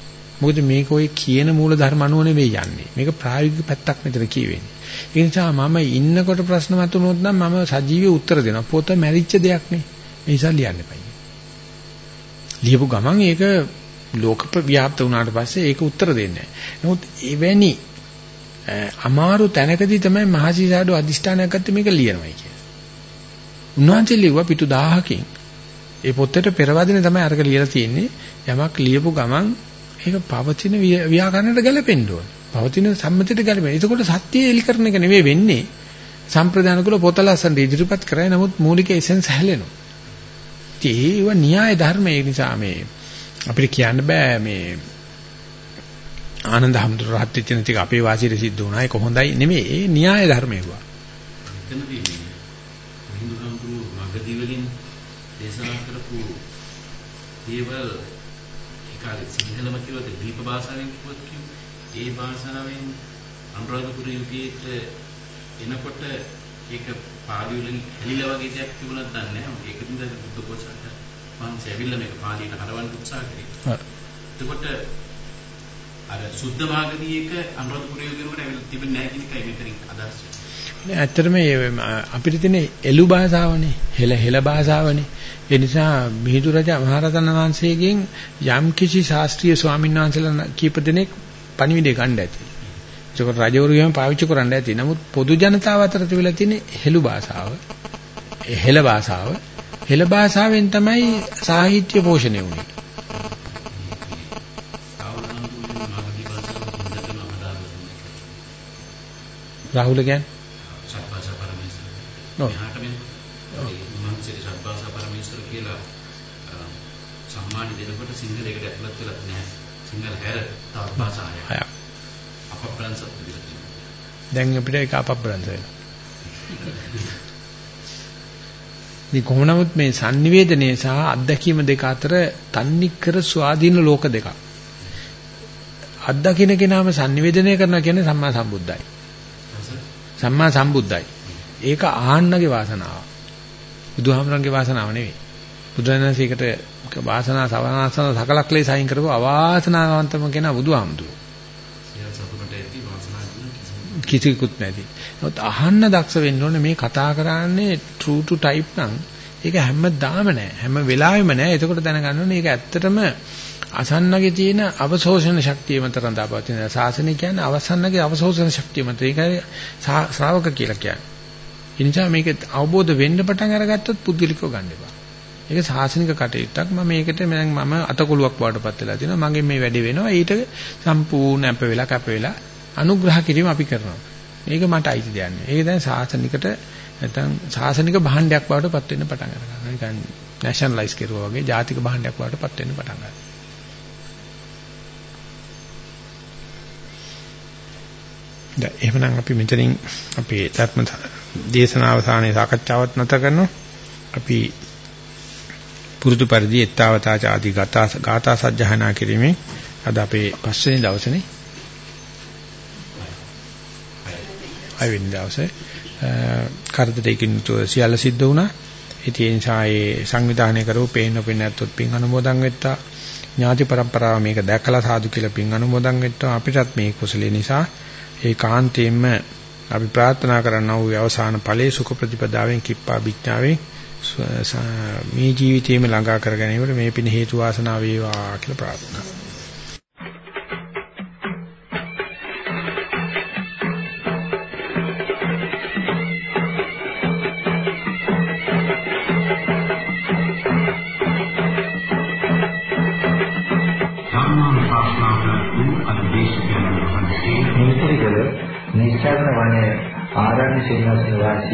මොකද මේක ඔය කියන මූල ධර්ම අනුව නෙවෙයි යන්නේ. මේක ප්‍රායෝගික පැත්තක් මෙතන කියවෙන්නේ. ඒ නිසා මම ඉන්නකොට ප්‍රශ්න මතුනොත් නම් මම සජීවී උත්තර දෙනවා. පොත මැරිච්ච දෙයක් නේ. ඒ නිසා ලියන්න එපා. ලියපු ගමන් ඒක ලෝක ව්‍යාප්ත වුණාට පස්සේ ඒක උත්තර දෙන්නේ නැහැ. නමුත් එවැනි අමාරු තැනකදී තමයි මහසිසාඩු අදිෂ්ඨානයක් ගත්තේ මේක ලියනවායි කියන්නේ. උන්වහන්සේ ලිව්වා පිටු 1000කින්. ඒ පොතේට පෙරවදින තමයි අරක ලියලා තියෙන්නේ. යමක් ලියපු ගමන් ඒක පවතින ව්‍යාකරණයට ගැලපෙන්න ඕන. පවතින සම්මතයට ගැලපෙන්න. එතකොට සත්‍යය එලි කරන එක නෙවෙයි වෙන්නේ. සම්ප්‍රදාන කුල පොත ලස්සන ඉදිරිපත් කරයි නමුත් මූලික එසෙන්ස් හැලෙනවා. ඒව න්‍යාය ධර්මයේ නිසා මේ අපිට කියන්න බෑ මේ ආනන්ද හැමතුරු රහත් වෙච්ච නැති අපේ වාසියට සිද්ධ වුණා ඒක හොඳයි නෙමෙයි. ඒ න්‍යාය ධර්මයවා. එතනදී හින්දු සම්පූර්ණ මගදී වලින් දේශනා කරපු දේවල් ඒකාලේ සිංහලම කිව්වද? දීප භාෂාවෙන් කිව්වද ඒ භාෂාවෙන් අනුරාධපුර යුගයේ එනකොට ඒක පාලි වලින් හැලිලා වගේ දෙයක් තිබුණත් දන්නේ නැහැ. ඒකකින්ද බුද්ධ පොසට මම සැවිල්ල මේක පාලියට හරවන්න උත්සාහ කරේ. එතකොට අර සුද්ධ භාගදී එක අනුරාධපුර යුගේකට ඇවිල්ලා තිබෙන්නේ නැහැ කියන එකයි මෙතනින් අදහස් වෙන්නේ. ඇත්තටම අපිට තියෙන එළු භාෂාවනේ හෙල හෙල භාෂාවනේ ඒ නිසා මිහිඳු රජ මහරහතන් වහන්සේගෙන් යම් කිසි ශාස්ත්‍රීය ස්වාමීන් වහන්සේලා කීප දෙනෙක් පණිවිඩය ගන්න ඇති. ඒක රජවරු එහෙම පාවිච්චි කරන්න ඇති. නමුත් පොදු ජනතාව අතර තිබිලා තියෙන හෙළු භාෂාව, හෙළ භාෂාව, හෙළ භාෂාවෙන් තමයි සාහිත්‍ය පෝෂණය වුනේ. රාහුල කියන්නේ සබ්බාසා පරමේශ්වර. ඔව්. එහාට මෙන්න මහන්සිය සබ්බාසා පරමේශ්වර කියලා සම්මානි දෙනකොට සිංහලයකට ඇතුළත් වෙලත් නැහැ. සිංහල හැර තවත් භාෂා හයක්. හයක්. අපප්‍රංශත් විදිහට තියෙනවා. දැන් අපිට ඒක අපබ්‍රංශ වෙනවා. මේ කොහොම නමුත් මේ sannivedanaya සහ අත්දැකීම දෙක අතර තන්නිකර ස්වාධීන ලෝක දෙකක්. අත්දකින්න කෙනාම sannivedanaya කරනවා කියන්නේ සම්මා සම්බුද්ධයි. සම්මා සම්බුද්ධයි. ඒක ආහන්නගේ වාසනාව. බුදුහාමරන්ගේ වාසනාව නෙවෙයි. බුදුරජාණන්සේකට වාසනාව සවනාසන සකලක්ලේ සයින් කරපුව අවාසනාවන්තම කෙනා බුදුහාමුදුරුවෝ. සියල් සතුටට ඇති වාසනාව දුන්න කිසිම කිසිකුත් නැති. නමුත් අහන්න දක්ෂ වෙන්න ඕනේ මේ කතා කරන්නේ true to type නම් ඒක හැමදාම නෑ. හැම වෙලාවෙම නෑ. එතකොට දැනගන්න ඕනේ ඒක ඇත්තටම අසන්නගේ තියෙන අවශෝෂණ ශක්තිය මත රඳාපවතින සාසනය කියන්නේ අවසන්නගේ අවශෝෂණ ශක්තිය මත. ඒකයි ශා- ශ්‍රාවක කියලා කියන්නේ. ඒ නිසා මේක අවබෝධ වෙන්න පටන් අරගත්තොත් පුද්ගලිකව ගන්න එපා. ඒක සාසනික කටයුත්තක්. මම මේකට මම මම අතකොලුවක් වඩටපත් වෙලා තියෙනවා. මගෙන් මේ වැඩේ වෙනවා. ඊට සම්පූර්ණ අප වෙලා කැප වෙලා අනුග්‍රහ කිරීම අපි කරනවා. මේක මට අයිති දෙයක් නෙවෙයි. ඒක දැන් සාසනිකට නැත්නම් සාසනික භාණ්ඩයක් බවට පත් වෙන්න පටන් ගන්නවා. නිකන් නැෂනලයිස් කරුවා වගේ ජාතික භාණ්ඩයක් බවට පත් වෙන්න පටන් ගන්නවා. දැන් එහෙමනම් අපි මෙතනින් අපේ ධර්ම දේශනාව සානේ සාකච්ඡාවත් නැත කරනවා. අපි පුරුදු පරිදි ettavata ආදී ගතා ගාථා සජ්ජහනා කිරීමේ අද අපේ පස්වෙනි දවසනේ අයවෙනි දවසේ කරදරයකින් යුතුව සියල්ල සිද්ධ වුණා. ඉතින් ඒ නිසා ඒ සංවිධානය කරව පේන්න පෙන්නත්තොත් පින් අනුමෝදන් වෙත්තා. ඥාති પરම්පරාව මේක දැකලා සාදු කියලා පින් අනුමෝදන් වෙත්තා. අපිටත් මේ කුසලයේ නිසා ඒ කාන්තේම අපි ප්‍රාර්ථනා කරනා වූ අවසාන ඵලයේ සුඛ ප්‍රතිපදාවෙන් කිප්පා විඥාවෙන් මේ ජීවිතේම ළඟා කර ගැනීමට මේ පින හේතු වාසනා වේවා කියලා ප්‍රාර්ථනා කරනවා.